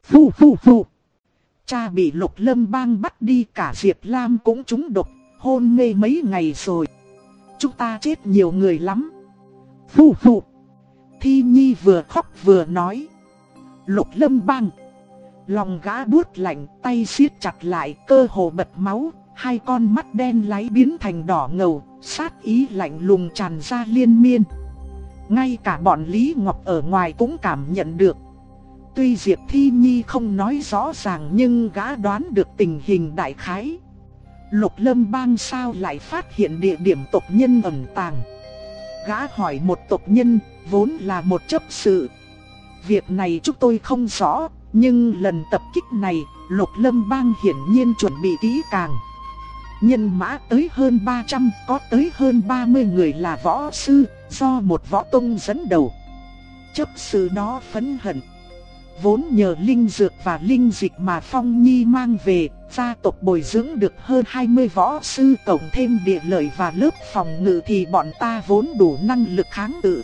Phu phu phu. Cha bị lục lâm bang bắt đi cả Diệp Lam cũng trúng độc, hôn mê mấy ngày rồi. Chúng ta chết nhiều người lắm. Phu phu. Thi Nhi vừa khóc vừa nói. Lục lâm bang. Lòng gã buốt lạnh, tay siết chặt lại, cơ hồ bật máu, hai con mắt đen láy biến thành đỏ ngầu, sát ý lạnh lùng tràn ra liên miên. Ngay cả bọn Lý Ngọc ở ngoài cũng cảm nhận được. Tuy Diệp Thi Nhi không nói rõ ràng nhưng gã đoán được tình hình đại khái. Lục Lâm Bang sao lại phát hiện địa điểm tộc nhân ẩn tàng. Gã hỏi một tộc nhân, vốn là một chấp sự. Việc này chúng tôi không rõ, nhưng lần tập kích này, Lục Lâm Bang hiển nhiên chuẩn bị kỹ càng. Nhân mã tới hơn 300, có tới hơn 30 người là võ sư, do một võ tông dẫn đầu. Chấp sự đó phấn hận. Vốn nhờ linh dược và linh dịch mà Phong Nhi mang về, gia tộc bồi dưỡng được hơn 20 võ sư cộng thêm địa lợi và lớp phòng ngự thì bọn ta vốn đủ năng lực kháng tự.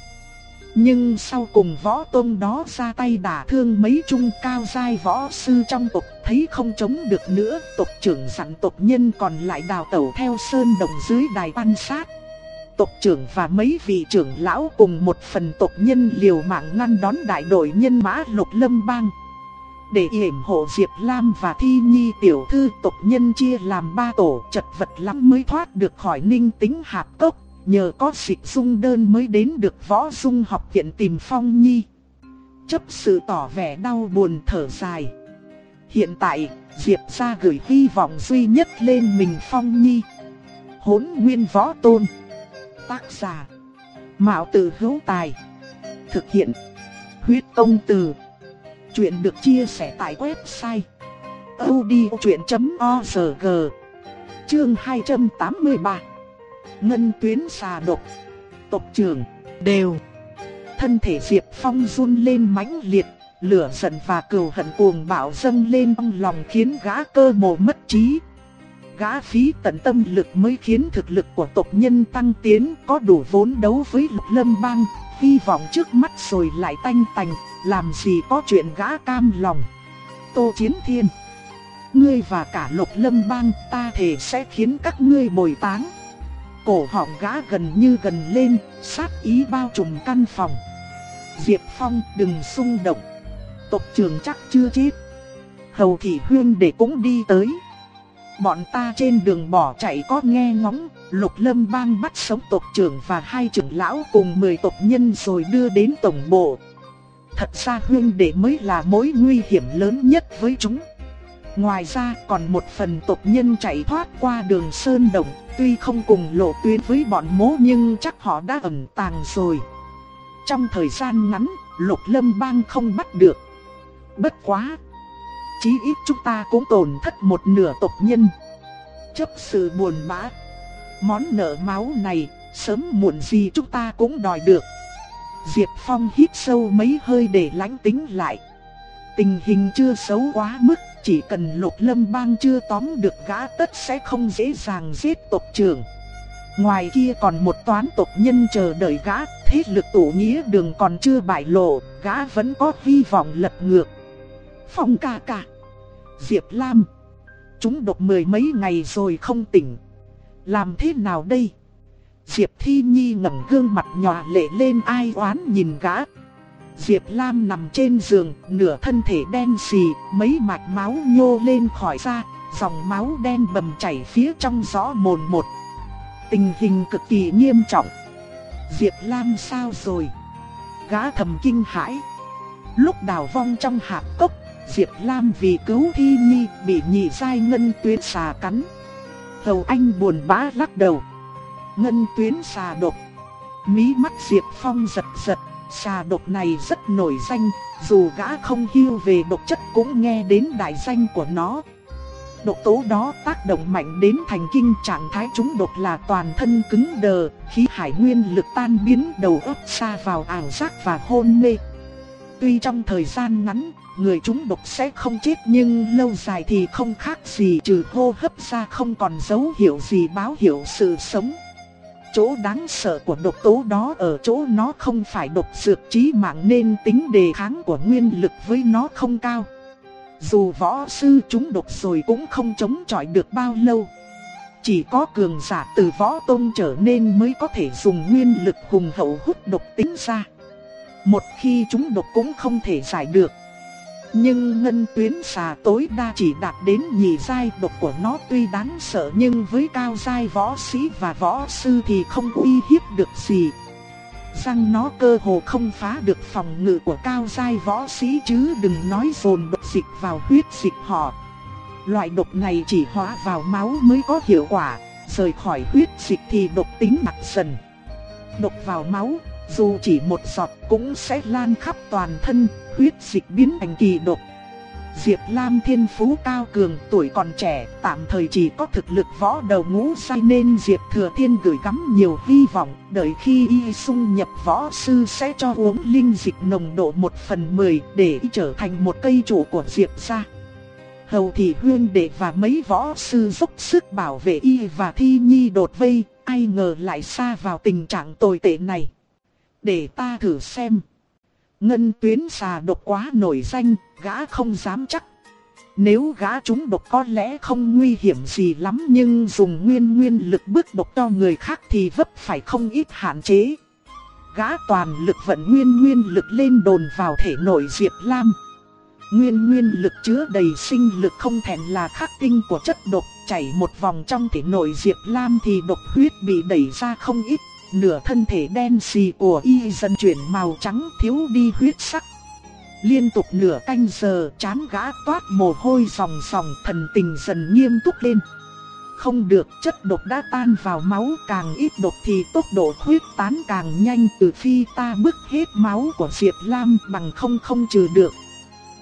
Nhưng sau cùng võ tôn đó ra tay đả thương mấy trung cao giai võ sư trong tộc thấy không chống được nữa, tộc trưởng dặn tộc nhân còn lại đào tẩu theo sơn đồng dưới đài quan sát. Tộc trưởng và mấy vị trưởng lão cùng một phần tộc nhân liều mạng ngăn đón đại đội nhân mã lục lâm bang. Để yểm hộ Diệp Lam và Thi Nhi tiểu thư tộc nhân chia làm ba tổ chật vật lắm mới thoát được khỏi ninh tính hạp cốc. Nhờ có dịch dung đơn mới đến được võ dung học viện tìm Phong Nhi. Chấp sự tỏ vẻ đau buồn thở dài. Hiện tại, Diệp ra gửi hy vọng duy nhất lên mình Phong Nhi. Hốn nguyên võ tôn. Tác giả. Mạo tử hữu tài. Thực hiện. Huyết công từ. Chuyện được chia sẻ tại website. odchuyện.org Chương 283 ngân tuyến xà độc. Tộc trưởng, đều. Thân thể Diệp Phong run lên mãnh liệt, lửa giận và cừu hận cuồng bạo dâng lên trong lòng khiến gã cơ mồ mất trí. gã phí tận tâm lực mới khiến thực lực của tộc nhân tăng tiến có đủ vốn đấu với lục lâm bang, hy vọng trước mắt rồi lại tanh tành, làm gì có chuyện gã cam lòng. Tô Chiến Thiên Ngươi và cả lục lâm bang ta thể sẽ khiến các ngươi bồi táng. Cổ họng gã gần như gần lên, sát ý bao trùm căn phòng. Diệp Phong đừng xung động. Tộc trưởng chắc chưa chết. Hầu thị huyên để cũng đi tới. Bọn ta trên đường bỏ chạy có nghe ngóng, lục lâm bang bắt sống tộc trưởng và hai trưởng lão cùng 10 tộc nhân rồi đưa đến tổng bộ. Thật ra huyên đệ mới là mối nguy hiểm lớn nhất với chúng. Ngoài ra còn một phần tộc nhân chạy thoát qua đường Sơn Đồng, tuy không cùng lộ tuyến với bọn mố nhưng chắc họ đã ẩn tàng rồi. Trong thời gian ngắn, lục lâm bang không bắt được. Bất quá! Chí ít chúng ta cũng tổn thất một nửa tộc nhân. Chấp sự buồn bã. Món nợ máu này, sớm muộn gì chúng ta cũng đòi được. Diệp Phong hít sâu mấy hơi để lánh tính lại. Tình hình chưa xấu quá mức, chỉ cần lục lâm bang chưa tóm được gã tất sẽ không dễ dàng giết tộc trưởng. Ngoài kia còn một toán tộc nhân chờ đợi gã, thế lực tổ nghĩa đường còn chưa bại lộ, gã vẫn có hy vọng lật ngược. Phong ca ca. Diệp Lam. Chúng độc mười mấy ngày rồi không tỉnh. Làm thế nào đây? Diệp Thi Nhi ngẩng gương mặt nhỏ lệ lên ai oán nhìn gã. Diệp Lam nằm trên giường, nửa thân thể đen xì, mấy mạch máu nhô lên khỏi da, dòng máu đen bầm chảy phía trong gió mồn một. Tình hình cực kỳ nghiêm trọng. Diệp Lam sao rồi? Gã thầm kinh hãi. Lúc đào vong trong hạp cốc, Diệp Lam vì cứu Thi Nhi bị nhị sai ngân tuyến xà cắn. Hầu Anh buồn bã lắc đầu. Ngân tuyến xà độc. Mí mắt Diệp Phong giật giật, xà độc này rất nổi danh, dù gã không hiu về độc chất cũng nghe đến đại danh của nó. Độc tố đó tác động mạnh đến thành kinh trạng thái chúng độc là toàn thân cứng đờ, khí hải nguyên lực tan biến đầu óc xa vào ảo giác và hôn mê. Tuy trong thời gian ngắn, người chúng độc sẽ không chết nhưng lâu dài thì không khác gì trừ hô hấp ra không còn dấu hiệu gì báo hiệu sự sống. Chỗ đáng sợ của độc tố đó ở chỗ nó không phải độc dược chí mạng nên tính đề kháng của nguyên lực với nó không cao. Dù võ sư chúng độc rồi cũng không chống chọi được bao lâu. Chỉ có cường giả từ võ tôn trở nên mới có thể dùng nguyên lực hùng hậu hút độc tính ra. Một khi chúng độc cũng không thể giải được. Nhưng ngân tuyến xà tối đa chỉ đạt đến nhị giai độc của nó tuy đáng sợ nhưng với cao giai võ sĩ và võ sư thì không uy hiếp được gì. Răng nó cơ hồ không phá được phòng ngự của cao giai võ sĩ chứ đừng nói dồn độc dịch vào huyết dịch họ. Loại độc này chỉ hóa vào máu mới có hiệu quả, rời khỏi huyết dịch thì độc tính nặng dần. Độc vào máu, dù chỉ một giọt cũng sẽ lan khắp toàn thân, huyết dịch biến thành kỳ độc. Diệp Lam thiên phú cao cường, tuổi còn trẻ, tạm thời chỉ có thực lực võ đầu ngũ sai nên Diệp Thừa Thiên gửi gắm nhiều hy vọng, đợi khi y sung nhập võ sư sẽ cho uống linh dịch nồng độ 1 phần 10 để y trở thành một cây trụ của Diệp gia. Hầu thị huyên đệ và mấy võ sư dốc sức bảo vệ y và thi nhi đột vây, ai ngờ lại xa vào tình trạng tồi tệ này. Để ta thử xem. Ngân tuyến xà độc quá nổi danh, gã không dám chắc. Nếu gã trúng độc có lẽ không nguy hiểm gì lắm nhưng dùng nguyên nguyên lực bước độc cho người khác thì vấp phải không ít hạn chế. Gã toàn lực vận nguyên nguyên lực lên đồn vào thể nội Diệp Lam. Nguyên nguyên lực chứa đầy sinh lực không thèm là khắc tinh của chất độc chảy một vòng trong thể nội Diệp Lam thì độc huyết bị đẩy ra không ít nửa thân thể đen xì của y dần chuyển màu trắng thiếu đi huyết sắc. Liên tục nửa canh giờ, chán gã toát mồ hôi ròng ròng, thần tình dần nghiêm túc lên. Không được, chất độc đã tan vào máu, càng ít độc thì tốc độ huyết tán càng nhanh, từ phi ta bức hết máu của Diệp Lam bằng không không trừ được.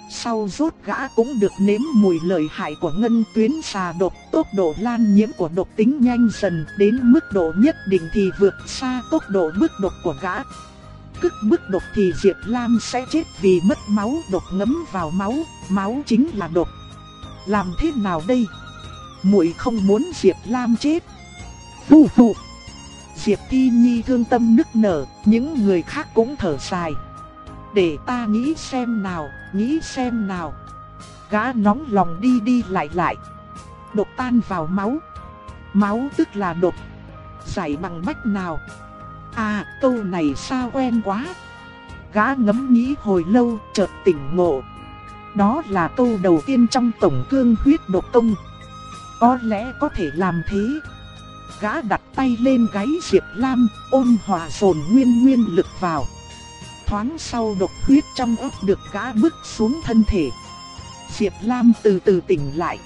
Sau rốt gã cũng được nếm mùi lợi hại của ngân tuyến xà độc, tốc độ lan nhiễm của độc tính nhanh dần đến mức độ nhất định thì vượt xa tốc độ bức độc của gã. Cức bức độc thì Diệp Lam sẽ chết vì mất máu độc ngấm vào máu, máu chính là độc. Làm thế nào đây? muội không muốn Diệp Lam chết. Phù phù. Diệp Thi Nhi thương tâm nức nở, những người khác cũng thở dài. Để ta nghĩ xem nào, nghĩ xem nào. Gã nóng lòng đi đi lại lại. Độc tan vào máu. Máu tức là độc. Giải bằng bách nào. À, câu này sao quen quá. Gã ngẫm nghĩ hồi lâu, chợt tỉnh ngộ. Đó là câu đầu tiên trong tổng cương huyết độc công. Có lẽ có thể làm thế. Gã đặt tay lên gáy Diệp Lam, ôm hòa dồn nguyên nguyên lực vào. Thoáng sau độc huyết trong ốc được gã bước xuống thân thể. Diệp Lam từ từ tỉnh lại.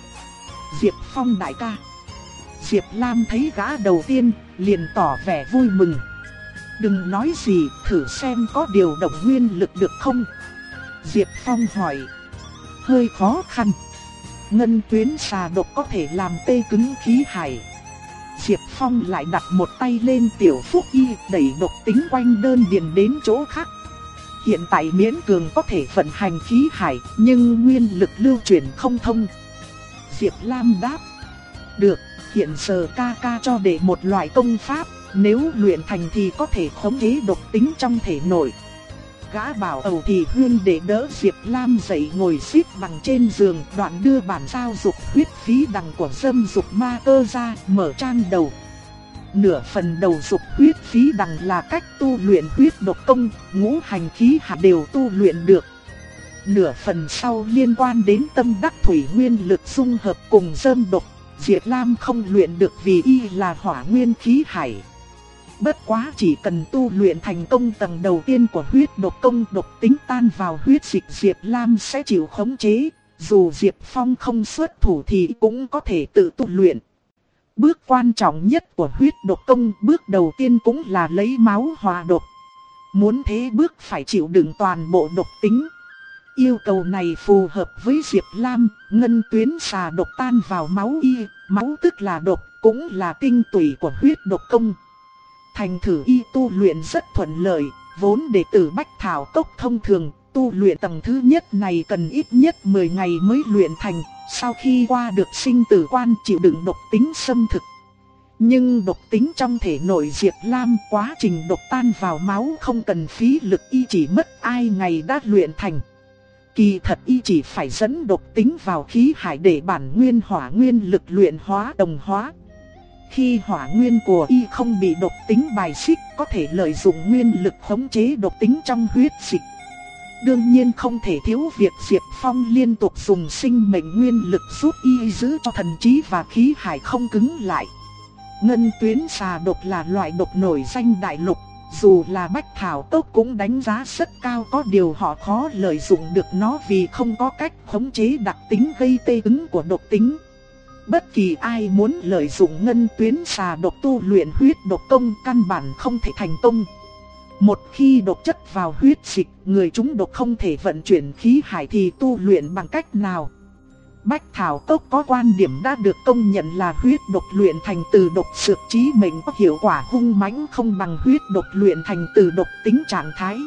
Diệp Phong đại ca. Diệp Lam thấy gã đầu tiên, liền tỏ vẻ vui mừng. Đừng nói gì, thử xem có điều động nguyên lực được không? Diệp Phong hỏi. Hơi khó khăn. Ngân tuyến xà độc có thể làm tê cứng khí hải. Diệp Phong lại đặt một tay lên tiểu phúc y đẩy độc tính quanh đơn điền đến chỗ khác. Hiện tại miễn cường có thể vận hành khí hải, nhưng nguyên lực lưu chuyển không thông. Diệp Lam đáp. Được, hiện giờ ca ca cho để một loại công pháp, nếu luyện thành thì có thể khống chế độc tính trong thể nội. Gã bảo ẩu thì huyên để đỡ Diệp Lam dậy ngồi xếp bằng trên giường đoạn đưa bản sao dục huyết phí đằng của dâm dục ma cơ ra mở trang đầu. Nửa phần đầu dục huyết phí đằng là cách tu luyện huyết độc công, ngũ hành khí hạ đều tu luyện được. Nửa phần sau liên quan đến tâm đắc thủy nguyên lực dung hợp cùng dơm độc, Diệp Lam không luyện được vì y là hỏa nguyên khí hải. Bất quá chỉ cần tu luyện thành công tầng đầu tiên của huyết độc công độc tính tan vào huyết dịch Diệp Lam sẽ chịu khống chế, dù Diệp Phong không xuất thủ thì cũng có thể tự tu luyện. Bước quan trọng nhất của huyết độc công bước đầu tiên cũng là lấy máu hòa độc. Muốn thế bước phải chịu đựng toàn bộ độc tính. Yêu cầu này phù hợp với Diệp Lam, ngân tuyến xà độc tan vào máu y, máu tức là độc, cũng là tinh tủy của huyết độc công. Thành thử y tu luyện rất thuận lợi, vốn đệ tử Bách Thảo Cốc thông thường, tu luyện tầng thứ nhất này cần ít nhất 10 ngày mới luyện thành, sau khi qua được sinh tử quan chịu đựng độc tính xâm thực. Nhưng độc tính trong thể nội Diệp Lam quá trình độc tan vào máu không cần phí lực y chỉ mất ai ngày đã luyện thành. Kỳ thật y chỉ phải dẫn độc tính vào khí hải để bản nguyên hỏa nguyên lực luyện hóa đồng hóa. Khi hỏa nguyên của y không bị độc tính bài xích, có thể lợi dụng nguyên lực khống chế độc tính trong huyết dịch. Đương nhiên không thể thiếu việc Diệp Phong liên tục dùng sinh mệnh nguyên lực giúp y giữ cho thần trí và khí hải không cứng lại. Ngân tuyến xà độc là loại độc nổi danh đại lục, dù là bách thảo tốc cũng đánh giá rất cao có điều họ khó lợi dụng được nó vì không có cách khống chế đặc tính gây tê ứng của độc tính. Bất kỳ ai muốn lợi dụng ngân tuyến xà độc tu luyện huyết độc công căn bản không thể thành công. Một khi độc chất vào huyết dịch, người chúng độc không thể vận chuyển khí hải thì tu luyện bằng cách nào? Bách Thảo Tốc có quan điểm đã được công nhận là huyết độc luyện thành từ độc sược trí mệnh có hiệu quả hung mãnh không bằng huyết độc luyện thành từ độc tính trạng thái.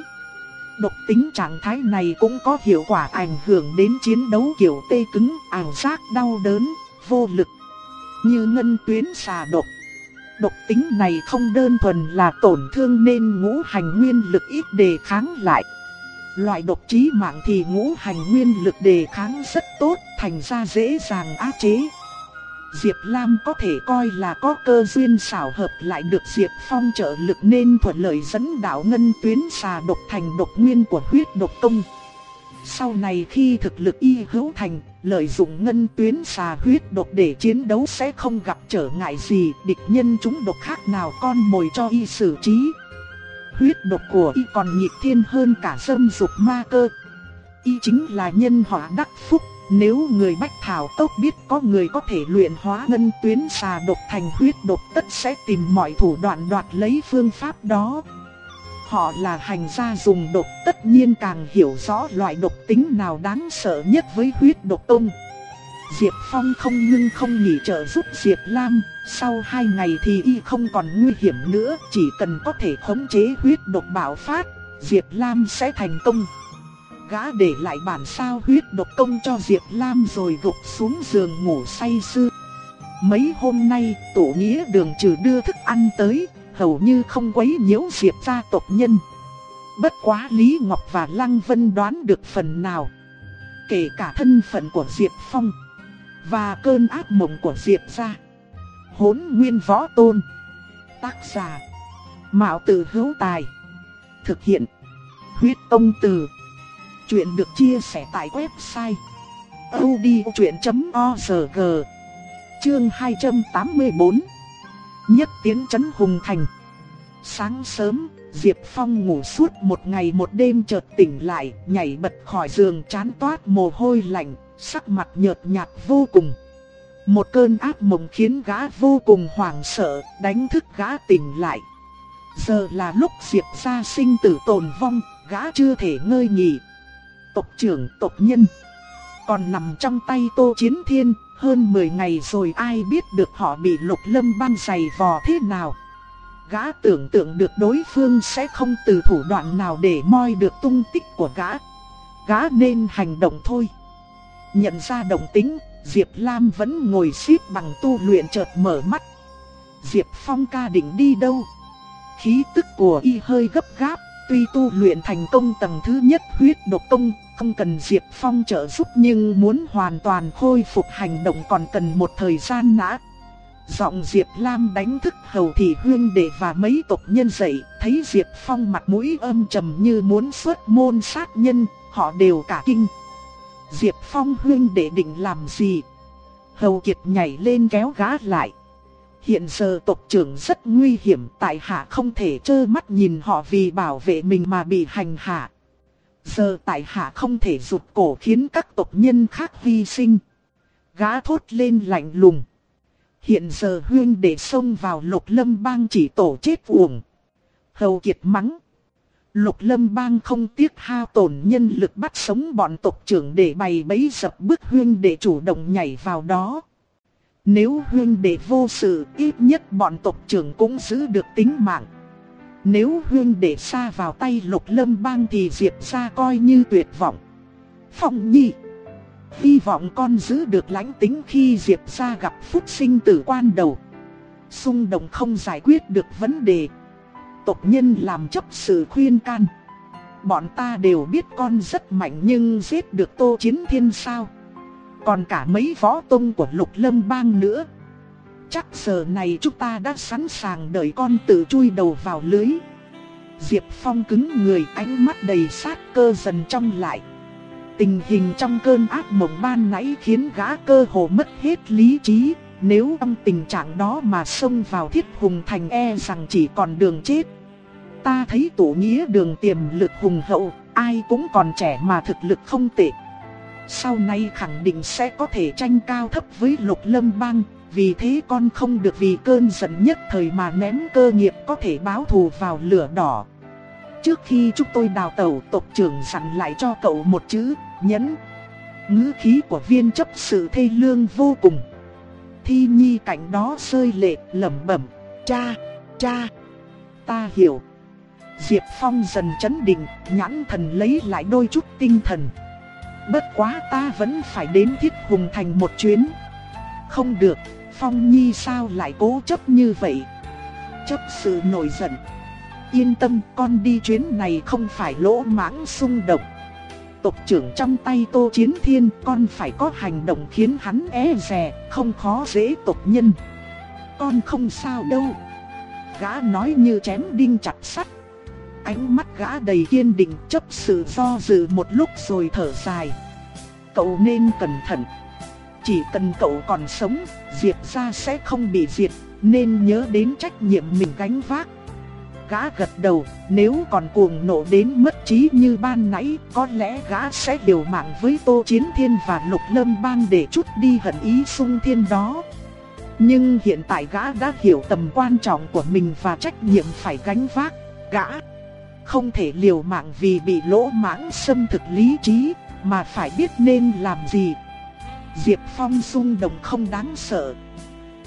Độc tính trạng thái này cũng có hiệu quả ảnh hưởng đến chiến đấu kiểu tê cứng, ảo giác đau đớn, vô lực. Như ngân tuyến xà độc. Độc tính này không đơn thuần là tổn thương nên ngũ hành nguyên lực ít đề kháng lại. Loại độc trí mạng thì ngũ hành nguyên lực đề kháng rất tốt, thành ra dễ dàng áp chế. Diệp Lam có thể coi là có cơ duyên xảo hợp lại được Diệp Phong trợ lực nên thuận lợi dẫn đạo ngân tuyến xà độc thành độc nguyên của huyết độc công. Sau này khi thực lực y hữu thành, lợi dụng ngân tuyến xà huyết độc để chiến đấu sẽ không gặp trở ngại gì, địch nhân chúng độc khác nào con mồi cho y xử trí. Huyết độc của y còn nhịp thiên hơn cả dâm dục ma cơ. Y chính là nhân họa đắc phúc, nếu người Bách Thảo Tốc biết có người có thể luyện hóa ngân tuyến xà độc thành huyết độc tất sẽ tìm mọi thủ đoạn đoạt lấy phương pháp đó. Họ là hành gia dùng độc tất nhiên càng hiểu rõ loại độc tính nào đáng sợ nhất với huyết độc tông. Diệp Phong không ngưng không nghỉ trợ giúp Diệp Lam, sau hai ngày thì y không còn nguy hiểm nữa, chỉ cần có thể khống chế huyết độc bạo phát, Diệp Lam sẽ thành công. Gã để lại bản sao huyết độc công cho Diệp Lam rồi gục xuống giường ngủ say sưa. Mấy hôm nay, tổ nghĩa đường trừ đưa thức ăn tới, hầu như không quấy nhiễu Diệp gia tộc nhân. Bất quá Lý Ngọc và Lăng Vân đoán được phần nào. Kể cả thân phận của Diệp Phong và cơn ác mộng của Diệp gia. Hốn nguyên võ tôn. Tác giả. Mạo tử hữu tài. Thực hiện. Huyết công từ. Chuyện được chia sẻ tại website. odchuyện.org Chương 284 Nhất tiến chấn hùng thành Sáng sớm, Diệp Phong ngủ suốt một ngày một đêm chợt tỉnh lại, nhảy bật khỏi giường chán toát mồ hôi lạnh, sắc mặt nhợt nhạt vô cùng. Một cơn ác mộng khiến gã vô cùng hoảng sợ, đánh thức gã tỉnh lại. Giờ là lúc Diệp gia sinh tử tồn vong, gã chưa thể ngơi nghỉ. Tộc trưởng tộc nhân còn nằm trong tay Tô Chiến Thiên, hơn 10 ngày rồi ai biết được họ bị lục lâm băng giày vò thế nào. Gã tưởng tượng được đối phương sẽ không từ thủ đoạn nào để moi được tung tích của gã. Gã nên hành động thôi. Nhận ra động tính, Diệp Lam vẫn ngồi xếp bằng tu luyện chợt mở mắt. Diệp Phong ca định đi đâu? Khí tức của y hơi gấp gáp, tuy tu luyện thành công tầng thứ nhất huyết độc công, không cần Diệp Phong trợ giúp nhưng muốn hoàn toàn khôi phục hành động còn cần một thời gian nã. Giọng Diệp Lam đánh thức hầu thị huyên đệ và mấy tộc nhân dậy, thấy Diệp Phong mặt mũi âm trầm như muốn xuất môn sát nhân, họ đều cả kinh. Diệp Phong huyên đệ định làm gì? Hầu Kiệt nhảy lên kéo gã lại. Hiện giờ tộc trưởng rất nguy hiểm, tại hạ không thể trơ mắt nhìn họ vì bảo vệ mình mà bị hành hạ. Giờ tại hạ không thể rụt cổ khiến các tộc nhân khác hy sinh. Gã thốt lên lạnh lùng. Hiện giờ huyên để xông vào lục lâm bang chỉ tổ chết uổng. Hầu kiệt mắng. Lục lâm bang không tiếc hao tổn nhân lực bắt sống bọn tộc trưởng để bày bẫy dập bước huyên để chủ động nhảy vào đó. Nếu huyên để vô sự, ít nhất bọn tộc trưởng cũng giữ được tính mạng. Nếu huyên để xa vào tay lục lâm bang thì Diệp ra coi như tuyệt vọng. Phong nhi. Hy vọng con giữ được lãnh tính khi Diệp ra gặp phúc sinh tử quan đầu. Xung động không giải quyết được vấn đề. Tộc nhân làm chấp sự khuyên can. Bọn ta đều biết con rất mạnh nhưng giết được tô chiến thiên sao. Còn cả mấy võ tông của lục lâm bang nữa. Chắc giờ này chúng ta đã sẵn sàng đợi con tự chui đầu vào lưới. Diệp Phong cứng người ánh mắt đầy sát cơ dần trong lại. Tình hình trong cơn ác mộng ban nãy khiến gã cơ hồ mất hết lý trí. Nếu trong tình trạng đó mà xông vào thiết hùng thành e rằng chỉ còn đường chết. Ta thấy tổ nghĩa đường tiềm lực hùng hậu, ai cũng còn trẻ mà thực lực không tệ. Sau này khẳng định sẽ có thể tranh cao thấp với lục lâm bang, vì thế con không được vì cơn giận nhất thời mà ném cơ nghiệp có thể báo thù vào lửa đỏ. Trước khi chúng tôi đào tẩu tộc trưởng sẵn lại cho cậu một chữ, nhẫn. ngữ khí của viên chấp sự thê lương vô cùng. Thi nhi cảnh đó rơi lệ lẩm bẩm, cha, cha, ta hiểu. Diệp Phong dần chấn định, nhãn thần lấy lại đôi chút tinh thần. Bất quá ta vẫn phải đến thiết hùng thành một chuyến. Không được, Phong Nhi sao lại cố chấp như vậy? Chấp sự nổi giận. Yên tâm con đi chuyến này không phải lỗ mãng xung động. Tộc trưởng trong tay Tô Chiến Thiên con phải có hành động khiến hắn e é rè, không khó dễ tộc nhân. Con không sao đâu. Gã nói như chém đinh chặt sắt. Ánh mắt gã đầy kiên định chấp sự do dự một lúc rồi thở dài. Cậu nên cẩn thận. Chỉ cần cậu còn sống, Diệp gia sẽ không bị diệt, nên nhớ đến trách nhiệm mình gánh vác. Gã gật đầu, nếu còn cuồng nộ đến mất trí như ban nãy, có lẽ gã sẽ liều mạng với Tô Chiến Thiên và Lục Lâm Bang để chút đi hận ý sung thiên đó. Nhưng hiện tại gã đã hiểu tầm quan trọng của mình và trách nhiệm phải gánh vác, gã không thể liều mạng vì bị lỗ mãng xâm thực lý trí, mà phải biết nên làm gì. Diệp Phong xung động không đáng sợ.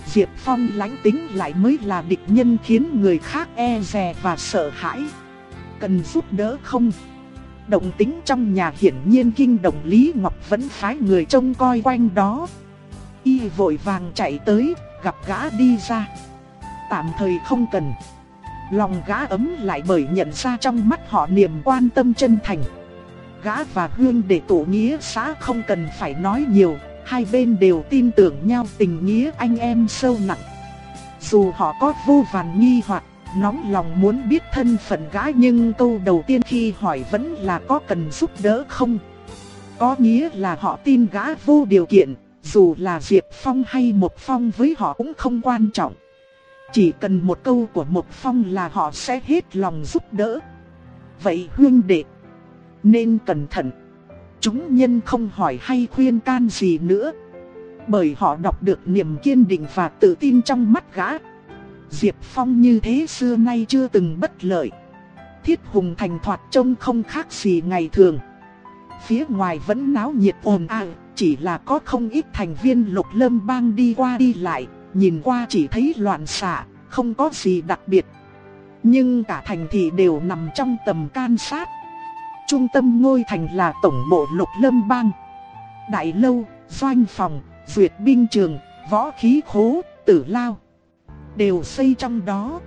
Diệp Phong lãnh tính lại mới là địch nhân khiến người khác e dè và sợ hãi. Cần giúp đỡ không? Động tính trong nhà hiển nhiên kinh động Lý Ngọc vẫn phái người trông coi quanh đó. Y vội vàng chạy tới, gặp gã đi ra. Tạm thời không cần. Lòng gã ấm lại bởi nhận ra trong mắt họ niềm quan tâm chân thành. Gã và Hương để tổ nghĩa xã không cần phải nói nhiều, hai bên đều tin tưởng nhau tình nghĩa anh em sâu nặng. Dù họ có vô vàn nghi hoặc, nóng lòng muốn biết thân phận gã nhưng câu đầu tiên khi hỏi vẫn là có cần giúp đỡ không. Có nghĩa là họ tin gã vô điều kiện, dù là Diệp Phong hay Một Phong với họ cũng không quan trọng. Chỉ cần một câu của Một Phong là họ sẽ hết lòng giúp đỡ. Vậy huynh đệ, nên cẩn thận. Chúng nhân không hỏi hay khuyên can gì nữa. Bởi họ đọc được niềm kiên định và tự tin trong mắt gã. Diệp Phong như thế xưa nay chưa từng bất lợi. Thiết Hùng Thành thoạt trông không khác gì ngày thường. Phía ngoài vẫn náo nhiệt ồn ào, chỉ là có không ít thành viên lục lâm bang đi qua đi lại, nhìn qua chỉ thấy loạn xạ, không có gì đặc biệt. Nhưng cả thành thị đều nằm trong tầm can sát. Trung tâm ngôi thành là tổng bộ lục lâm bang. Đại lâu, doanh phòng, duyệt binh trường, võ khí khố, tử lao. Đều xây trong đó.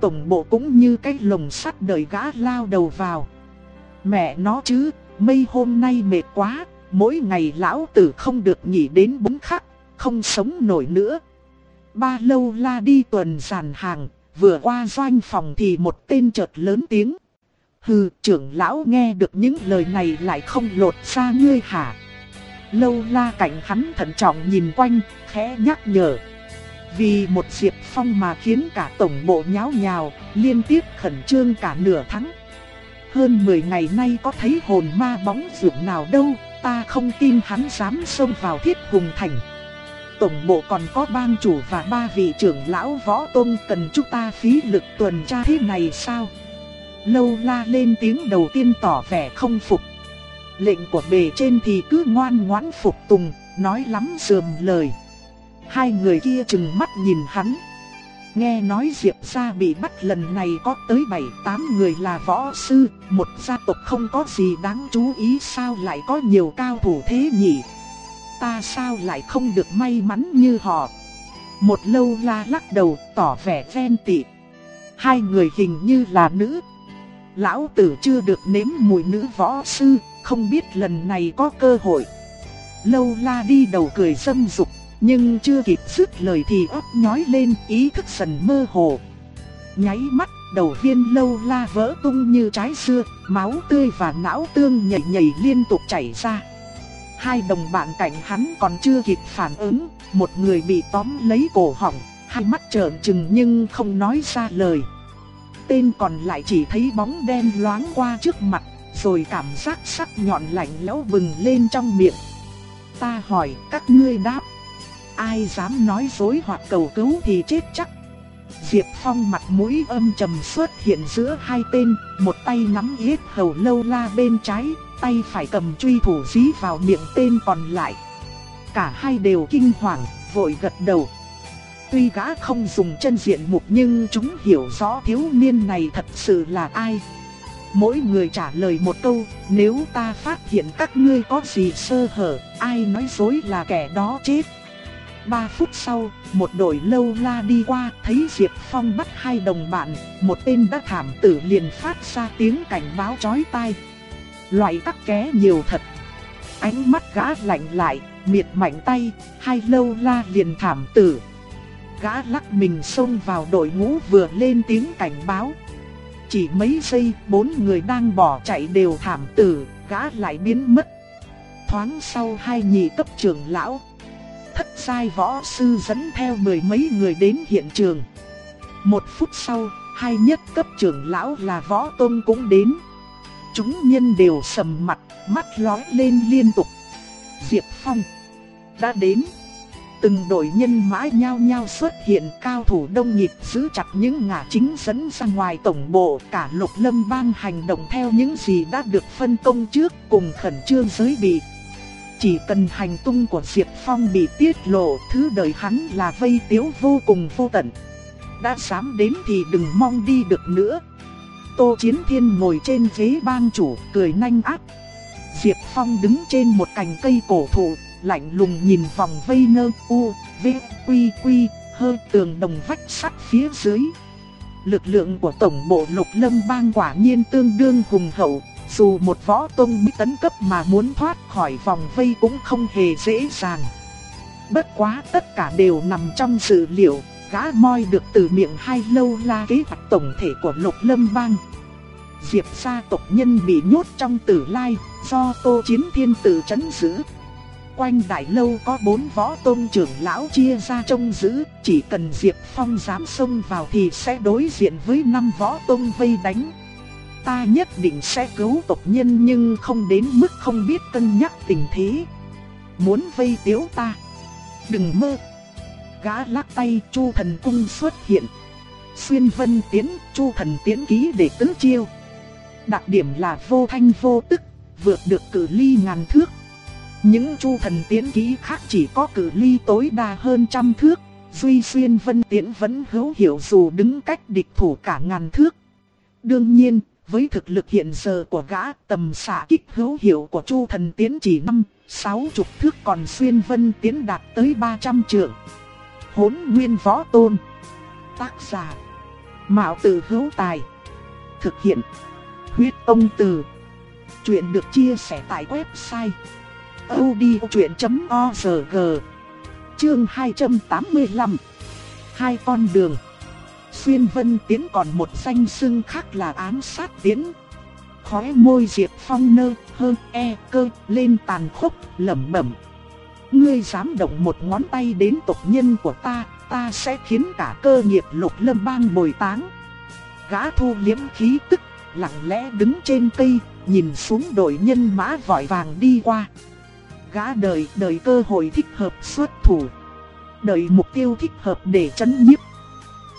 Tổng bộ cũng như cái lồng sắt đợi gã lao đầu vào. Mẹ nó chứ, mây hôm nay mệt quá, mỗi ngày lão tử không được nghỉ đến bốn khắc, không sống nổi nữa. Ba lâu la đi tuần giàn hàng, vừa qua doanh phòng thì một tên chợt lớn tiếng. Hừ, trưởng lão nghe được những lời này lại không lột ra ngươi hả? Lâu la cảnh hắn thận trọng nhìn quanh, khẽ nhắc nhở. Vì một diệp phong mà khiến cả tổng bộ nháo nhào, liên tiếp khẩn trương cả nửa tháng. Hơn 10 ngày nay có thấy hồn ma bóng dưỡng nào đâu, ta không tin hắn dám xông vào thiết hùng thành. Tổng bộ còn có bang chủ và ba vị trưởng lão võ tôn cần chúng ta phí lực tuần tra thế này sao? Lâu la lên tiếng đầu tiên tỏ vẻ không phục. Lệnh của bề trên thì cứ ngoan ngoãn phục tùng, nói lắm dườm lời. Hai người kia chừng mắt nhìn hắn. Nghe nói Diệp gia bị bắt lần này có tới 7-8 người là võ sư, một gia tộc không có gì đáng chú ý sao lại có nhiều cao thủ thế nhỉ? Ta sao lại không được may mắn như họ? Một lâu la lắc đầu tỏ vẻ ven tị. Hai người hình như là nữ. Lão tử chưa được nếm mùi nữ võ sư, không biết lần này có cơ hội. Lâu la đi đầu cười dâm dục, nhưng chưa kịp dứt lời thì óc nhói lên ý thức dần mơ hồ. Nháy mắt, đầu viên lâu la vỡ tung như trái xưa, máu tươi và não tương nhảy nhảy liên tục chảy ra. Hai đồng bạn cạnh hắn còn chưa kịp phản ứng, một người bị tóm lấy cổ họng, hai mắt trợn trừng nhưng không nói ra lời. Tên còn lại chỉ thấy bóng đen loáng qua trước mặt, rồi cảm giác sắc nhọn lạnh lẽo bừng lên trong miệng. Ta hỏi các ngươi đáp. Ai dám nói dối hoặc cầu cứu thì chết chắc. Diệp Phong mặt mũi âm trầm xuất hiện giữa hai tên, một tay nắm yết hầu lâu la bên trái, tay phải cầm truy thủ dí vào miệng tên còn lại. Cả hai đều kinh hoàng, vội gật đầu. Tuy gã không dùng chân diện mục nhưng chúng hiểu rõ thiếu niên này thật sự là ai. Mỗi người trả lời một câu, nếu ta phát hiện các ngươi có gì sơ hở, ai nói dối là kẻ đó chết. Ba phút sau, một đội lâu la đi qua, thấy Diệp Phong bắt hai đồng bạn, một tên đã thảm tử liền phát ra tiếng cảnh báo chói tai. Loại tắc ké nhiều thật. Ánh mắt gã lạnh lại, miệt mạnh tay, hai lâu la liền thảm tử. Gã lắc mình xông vào đội ngũ vừa lên tiếng cảnh báo. Chỉ mấy giây, bốn người đang bỏ chạy đều thảm tử, gã lại biến mất. Thoáng sau hai nhị cấp trưởng lão, thất sai võ sư dẫn theo mười mấy người đến hiện trường. Một phút sau, hai nhất cấp trưởng lão là võ tôn cũng đến. Chúng nhân đều sầm mặt, mắt lóe lên liên tục. Diệp Phong đã đến. Từng đội nhân mã nhau nhau xuất hiện cao thủ đông nghịt giữ chặt những ngã chính dẫn ra ngoài tổng bộ cả lục lâm bang hành động theo những gì đã được phân công trước cùng khẩn trương giới bị. Chỉ cần hành tung của Diệp Phong bị tiết lộ thứ đời hắn là vây tiếu vô cùng vô tận. Đã dám đến thì đừng mong đi được nữa. Tô Chiến Thiên ngồi trên ghế bang chủ cười nanh ác. Diệp Phong đứng trên một cành cây cổ thụ, lạnh lùng nhìn vòng vây nơ u, v, quy quy, hơ tường đồng vách sắt phía dưới. Lực lượng của tổng bộ lục lâm bang quả nhiên tương đương hùng hậu, dù một võ tông bí tấn cấp mà muốn thoát khỏi vòng vây cũng không hề dễ dàng. Bất quá tất cả đều nằm trong dự liệu, gã moi được từ miệng hai lâu la kế hoạch tổng thể của lục lâm bang. Diệp gia tộc nhân bị nhốt trong tử lai, do tô chiến thiên tử chấn giữ. Quanh đại lâu có bốn võ tôn trưởng lão chia ra trông giữ, chỉ cần Diệp Phong dám xông vào thì sẽ đối diện với năm võ tôn vây đánh. Ta nhất định sẽ cứu tộc nhân nhưng không đến mức không biết cân nhắc tình thế. Muốn vây tiếu ta, đừng mơ. Gã lắc tay Chu Thần Cung xuất hiện. Xuyên Vân Tiến, Chu Thần Tiến ký để tứ chiêu. Đặc điểm là vô thanh vô tức, vượt được cử ly ngàn thước. Những chu thần tiến kỹ khác chỉ có cử ly tối đa hơn trăm thước, Duy Xuyên Vân Tiễn vẫn hữu hiệu dù đứng cách địch thủ cả ngàn thước. Đương nhiên, với thực lực hiện giờ của gã, tầm xạ kích hữu hiệu của Chu Thần Tiến chỉ năm, sáu chục thước còn Xuyên Vân Tiến đạt tới 300 trượng. Hỗn Nguyên Võ Tôn Tác giả Mạo Tử Hữu Tài Thực hiện Huyết Ông Từ Chuyện được chia sẻ tại website audiochuyện.org Chương 285 Hai con đường Xuyên Vân Tiến còn một danh xưng khác là ám sát tiến. Khóe môi Diệp Phong nơ, hơn e, cơ, lên tàn khốc, lẩm bẩm. Ngươi dám động một ngón tay đến tộc nhân của ta, ta sẽ khiến cả cơ nghiệp lục lâm bang bồi táng. Gã thu liếm khí tức, lặng lẽ đứng trên cây, nhìn xuống đội nhân mã vội vàng đi qua. Gã đợi, đợi cơ hội thích hợp xuất thủ. Đợi mục tiêu thích hợp để chấn nhiếp.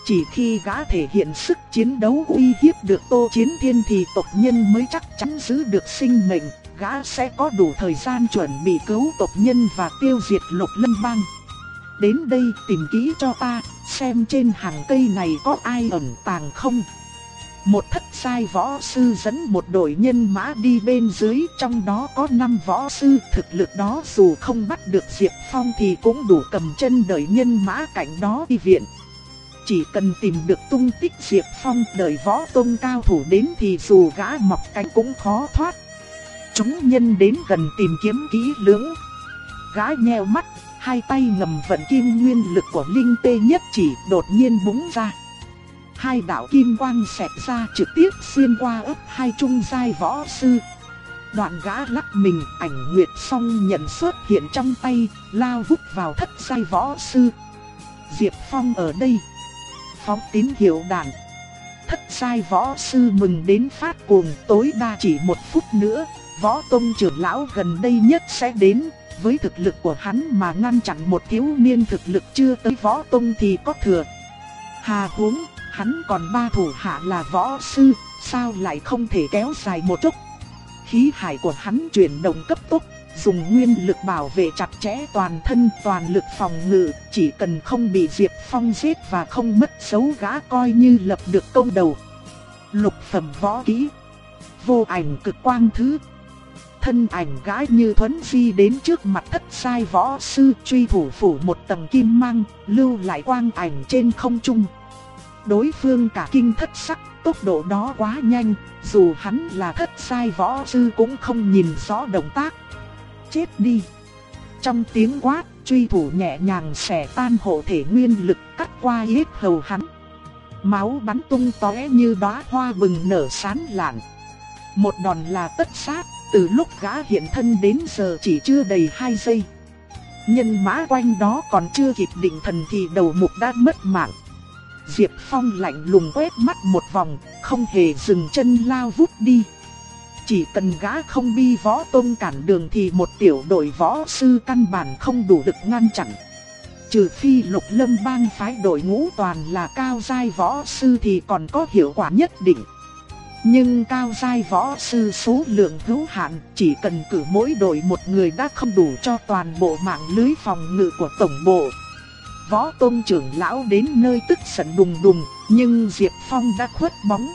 Chỉ khi gã thể hiện sức chiến đấu uy hiếp được Tô Chiến Thiên thì tộc nhân mới chắc chắn giữ được sinh mệnh, gã sẽ có đủ thời gian chuẩn bị cứu tộc nhân và tiêu diệt lục lâm bang. Đến đây tìm kỹ cho ta, xem trên hàng cây này có ai ẩn tàng không. Một thất sai võ sư dẫn một đội nhân mã đi bên dưới, trong đó có 5 võ sư, thực lực đó dù không bắt được Diệp Phong thì cũng đủ cầm chân đợi nhân mã cạnh đó đi viện. Chỉ cần tìm được tung tích Diệp Phong đợi võ tôn cao thủ đến thì dù gã mọc cánh cũng khó thoát. Chúng nhân đến gần tìm kiếm kỹ lưỡng. Gã nheo mắt, hai tay ngầm vận kim nguyên lực của linh tê nhất chỉ đột nhiên búng ra hai đạo kim quang xẹt ra trực tiếp xuyên qua ấp hai trung giai võ sư. Đoạn gã lắc mình, ảnh nguyệt song nhận xuất hiện trong tay, lao vút vào thất giai võ sư. Diệp Phong ở đây. Phóng tín hiệu đàn. Thất giai võ sư mừng đến phát cuồng, tối đa chỉ một phút nữa, võ tông trưởng lão gần đây nhất sẽ đến. Với thực lực của hắn mà ngăn chặn một thiếu niên thực lực chưa tới võ tông thì có thừa. Hà huống Hắn còn ba thủ hạ là võ sư, sao lại không thể kéo dài một chút? Khí hải của hắn chuyển động cấp tốc, dùng nguyên lực bảo vệ chặt chẽ toàn thân toàn lực phòng ngự, chỉ cần không bị Diệp Phong giết và không mất xấu gã coi như lập được công đầu. Lục phẩm võ kỹ, vô ảnh cực quang thứ. Thân ảnh gã như thuấn phi đến trước mặt thất sai võ sư truy thủ phủ một tầng kim mang, lưu lại quang ảnh trên không trung đối phương cả kinh thất sắc, tốc độ đó quá nhanh, dù hắn là thất sai võ sư cũng không nhìn rõ động tác. Chết đi! Trong tiếng quát, truy thủ nhẹ nhàng xẻ tan hộ thể nguyên lực cắt qua yết hầu hắn. Máu bắn tung tóe như đóa hoa bừng nở sán lạn. Một đòn là tất sát, từ lúc gã hiện thân đến giờ chỉ chưa đầy 2 giây. Nhân mã quanh đó còn chưa kịp định thần thì đầu mục đã mất mạng. Diệp Phong lạnh lùng quét mắt một vòng, không hề dừng chân lao vút đi. Chỉ cần gã không bi võ tôn cản đường thì một tiểu đội võ sư căn bản không đủ lực ngăn chặn. Trừ phi lục lâm bang phái đội ngũ toàn là cao giai võ sư thì còn có hiệu quả nhất định. Nhưng cao giai võ sư số lượng hữu hạn, chỉ cần cử mỗi đội một người đã không đủ cho toàn bộ mạng lưới phòng ngự của tổng bộ. Võ Tôn trưởng lão đến nơi tức giận đùng đùng, nhưng Diệp Phong đã khuất bóng.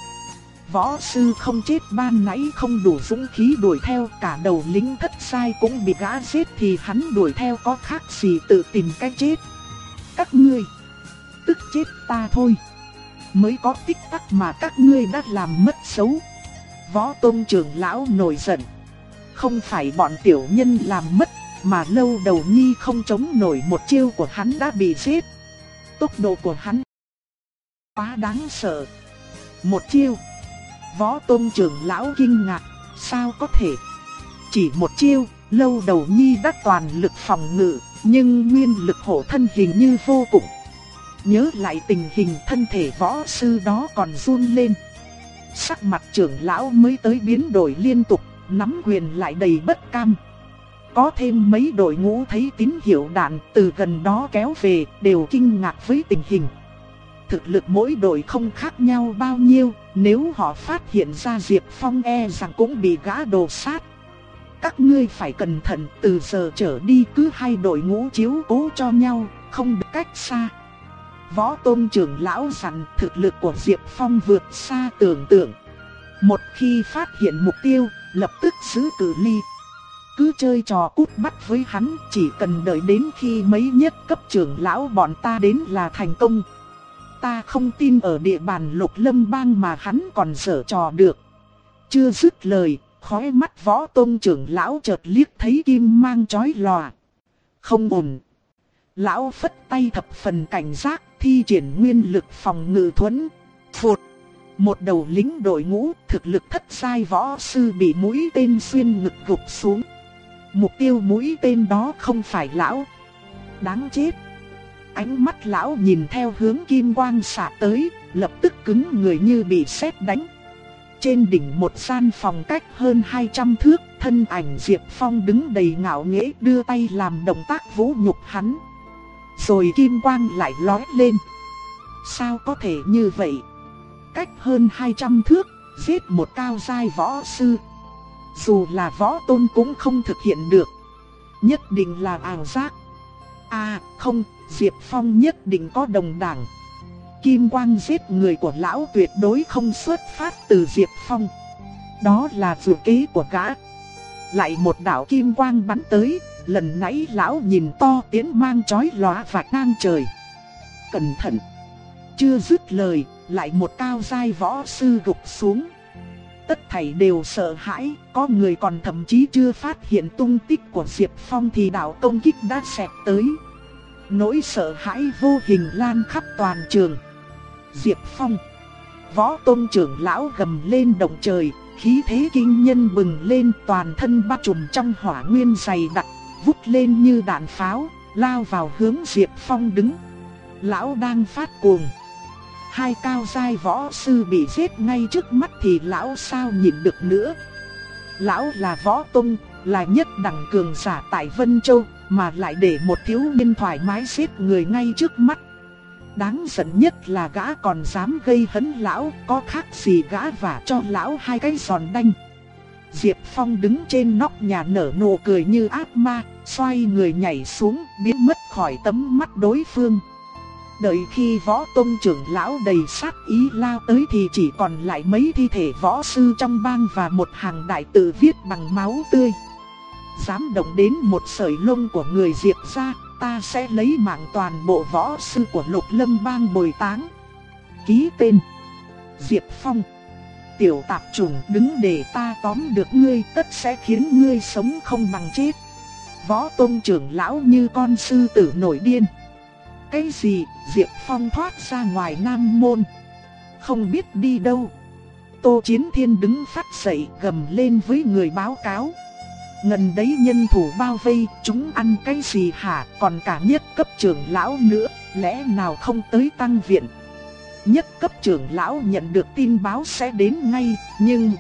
Võ sư không chết ban nãy không đủ dũng khí đuổi theo cả đầu lính thất sai cũng bị gã giết thì hắn đuổi theo có khác gì tự tìm cách chết. Các ngươi, tức chết ta thôi. Mới có tích tắc mà các ngươi đã làm mất xấu. Võ tôn trưởng lão nổi giận. Không phải bọn tiểu nhân làm mất, mà lâu đầu nhi không chống nổi một chiêu của hắn đã bị giết. Tốc độ của hắn quá đáng sợ. Một chiêu. Võ tôn trưởng lão kinh ngạc, sao có thể? Chỉ một chiêu, lâu đầu nhi đã toàn lực phòng ngự, nhưng nguyên lực hộ thân hình như vô cùng. Nhớ lại tình hình thân thể võ sư đó còn run lên. Sắc mặt trưởng lão mới tới biến đổi liên tục, nắm quyền lại đầy bất cam. Có thêm mấy đội ngũ thấy tín hiệu đạn từ gần đó kéo về đều kinh ngạc với tình hình. Thực lực mỗi đội không khác nhau bao nhiêu, nếu họ phát hiện ra Diệp Phong e rằng cũng bị gã đồ sát. Các ngươi phải cẩn thận từ giờ trở đi cứ hai đội ngũ chiếu cố cho nhau, không được cách xa. Võ Tôn trưởng lão dặn thực lực của Diệp Phong vượt xa tưởng tượng. Một khi phát hiện mục tiêu, lập tức giữ cử ly. Cứ chơi trò cút bắt với hắn, chỉ cần đợi đến khi mấy nhất cấp trưởng lão bọn ta đến là thành công. Ta không tin ở địa bàn lục lâm bang mà hắn còn sở trò được. Chưa dứt lời, khói mắt võ tôn trưởng lão chợt liếc thấy kim mang chói lòa. Không ổn. Lão phất tay thập phần cảnh giác, thi triển nguyên lực phòng ngự thuẫn. Phụt. Một đầu lính đội ngũ thực lực thất sai võ sư bị mũi tên xuyên ngực gục xuống. Mục tiêu mũi tên đó không phải lão. Đáng chết. Ánh mắt lão nhìn theo hướng kim quang xạ tới, lập tức cứng người như bị sét đánh. Trên đỉnh một gian phòng cách hơn 200 thước, thân ảnh Diệp Phong đứng đầy ngạo nghễ đưa tay làm động tác vũ nhục hắn. Rồi kim quang lại lói lên. Sao có thể như vậy? Cách hơn 200 thước, giết một cao giai võ sư. Dù là võ tôn cũng không thực hiện được. Nhất định là ảo giác. À, không, Diệp Phong nhất định có đồng đảng. Kim quang giết người của lão tuyệt đối không xuất phát từ Diệp Phong. Đó là dự kế của gã. Lại một đạo kim quang bắn tới, lần nãy lão nhìn to tiến mang chói lóa và ngang trời. Cẩn thận! Chưa dứt lời, lại một cao dai võ sư gục xuống. Tất thảy đều sợ hãi, có người còn thậm chí chưa phát hiện tung tích của Diệp Phong thì đạo công kích đã xẹt tới. Nỗi sợ hãi vô hình lan khắp toàn trường. Diệp Phong Võ tôn trưởng lão gầm lên động trời, khí thế kinh nhân bừng lên toàn thân bao trùm trong hỏa nguyên dày đặc, vút lên như đạn pháo, lao vào hướng Diệp Phong đứng. Lão đang phát cuồng. Hai cao giai võ sư bị giết ngay trước mắt thì lão sao nhìn được nữa. Lão là võ tông, là nhất đẳng cường giả tại Vân Châu, mà lại để một thiếu niên thoải mái giết người ngay trước mắt. Đáng giận nhất là gã còn dám gây hấn lão, có khác gì gã vả cho lão hai cái giòn đanh. Diệp Phong đứng trên nóc nhà nở nụ cười như ác ma, xoay người nhảy xuống, biến mất khỏi tấm mắt đối phương. Đợi khi võ tôn trưởng lão đầy sát ý lao tới thì chỉ còn lại mấy thi thể võ sư trong bang và một hàng đại tự viết bằng máu tươi. Dám động đến một sợi lông của người Diệp ra, ta sẽ lấy mạng toàn bộ võ sư của lục lâm bang bồi táng. Ký tên Diệp Phong Tiểu tạp trùng đứng để ta tóm được ngươi tất sẽ khiến ngươi sống không bằng chết. Võ tôn trưởng lão như con sư tử nổi điên. Cái gì, Diệp Phong thoát ra ngoài Nam Môn. Không biết đi đâu. Tô Chiến Thiên đứng phát dậy gầm lên với người báo cáo. Ngần đấy nhân thủ bao vây, chúng ăn cái gì hả, còn cả nhất cấp trưởng lão nữa, lẽ nào không tới tăng viện. Nhất cấp trưởng lão nhận được tin báo sẽ đến ngay, nhưng...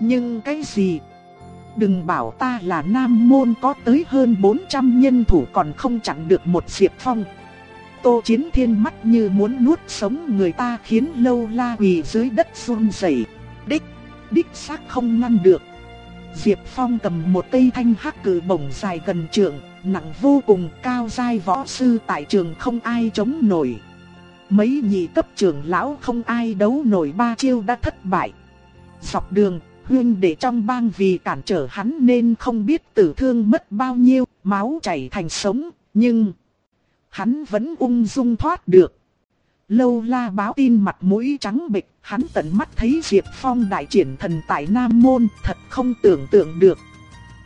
Nhưng cái gì? Đừng bảo ta là nam môn có tới hơn 400 nhân thủ còn không chặn được một diệp phong. Tô Chiến Thiên mắt như muốn nuốt sống người ta khiến lâu la quỳ dưới đất run rẩy. Đích, đích xác không ngăn được. Diệp Phong cầm một cây thanh hắc cử bổng dài gần trượng, nặng vô cùng cao dai võ sư tại trường không ai chống nổi. Mấy nhị cấp trưởng lão không ai đấu nổi ba chiêu đã thất bại. Dọc đường, huyên để trong bang vì cản trở hắn nên không biết tử thương mất bao nhiêu, máu chảy thành sống, nhưng hắn vẫn ung dung thoát được. Lâu la báo tin mặt mũi trắng bệch, hắn tận mắt thấy Diệp Phong đại triển thần tại Nam Môn, thật không tưởng tượng được.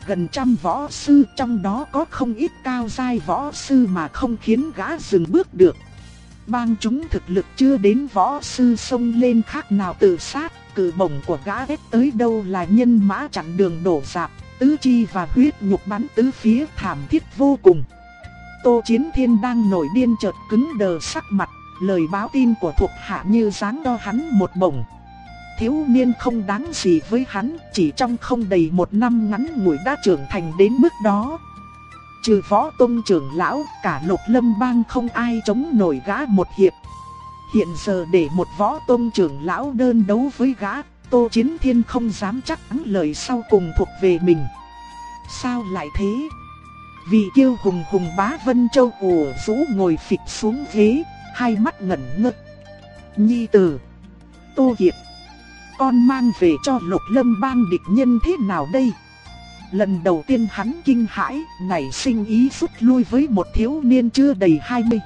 Gần trăm võ sư trong đó có không ít cao giai võ sư mà không khiến gã dừng bước được. Bang chúng thực lực chưa đến võ sư xông lên khác nào tự sát, cử bổng của gã ép tới đâu là nhân mã chặn đường đổ dạp, tứ chi và huyết nhục bắn tứ phía thảm thiết vô cùng. Tô Chiến Thiên đang nổi điên chợt cứng đờ sắc mặt, lời báo tin của thuộc hạ như dáng đo hắn một bổng. Thiếu niên không đáng gì với hắn, chỉ trong không đầy một năm ngắn ngủi đã trưởng thành đến mức đó. Trừ võ tông trưởng lão, cả lục lâm bang không ai chống nổi gã một hiệp. Hiện giờ để một võ tông trưởng lão đơn đấu với gã, Tô Chiến Thiên không dám chắc thắng lời sau cùng thuộc về mình. Sao lại thế? Vị kiêu hùng hùng bá Vân Châu ủ rũ ngồi phịch xuống ghế, hai mắt ngẩn ngơ. Nhi tử, Tô Hiệp, con mang về cho lục lâm bang địch nhân thế nào đây? Lần đầu tiên hắn kinh hãi, nảy sinh ý rút lui với một thiếu niên chưa đầy 20.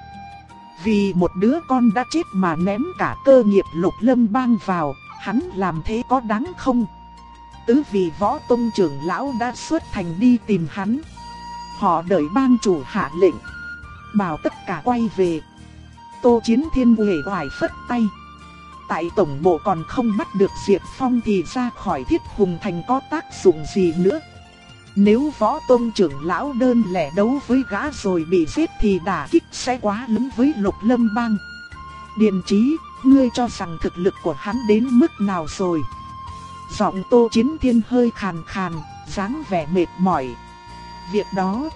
Vì một đứa con đã chết mà ném cả cơ nghiệp lục lâm bang vào, hắn làm thế có đáng không? Tứ vì võ tông trưởng lão đã xuất thành đi tìm hắn. Họ đợi bang chủ hạ lệnh, bảo tất cả quay về. Tô Chiến Thiên uể hoài phất tay. Tại tổng bộ còn không bắt được Diệp Phong thì ra khỏi thiết hùng thành có tác dụng gì nữa. Nếu võ tôn trưởng lão đơn lẻ đấu với gã rồi bị giết thì đả kích sẽ quá lớn với lục lâm bang. Điền trí, ngươi cho rằng thực lực của hắn đến mức nào rồi? Giọng tô chiến thiên hơi khàn khàn, dáng vẻ mệt mỏi. Việc đó,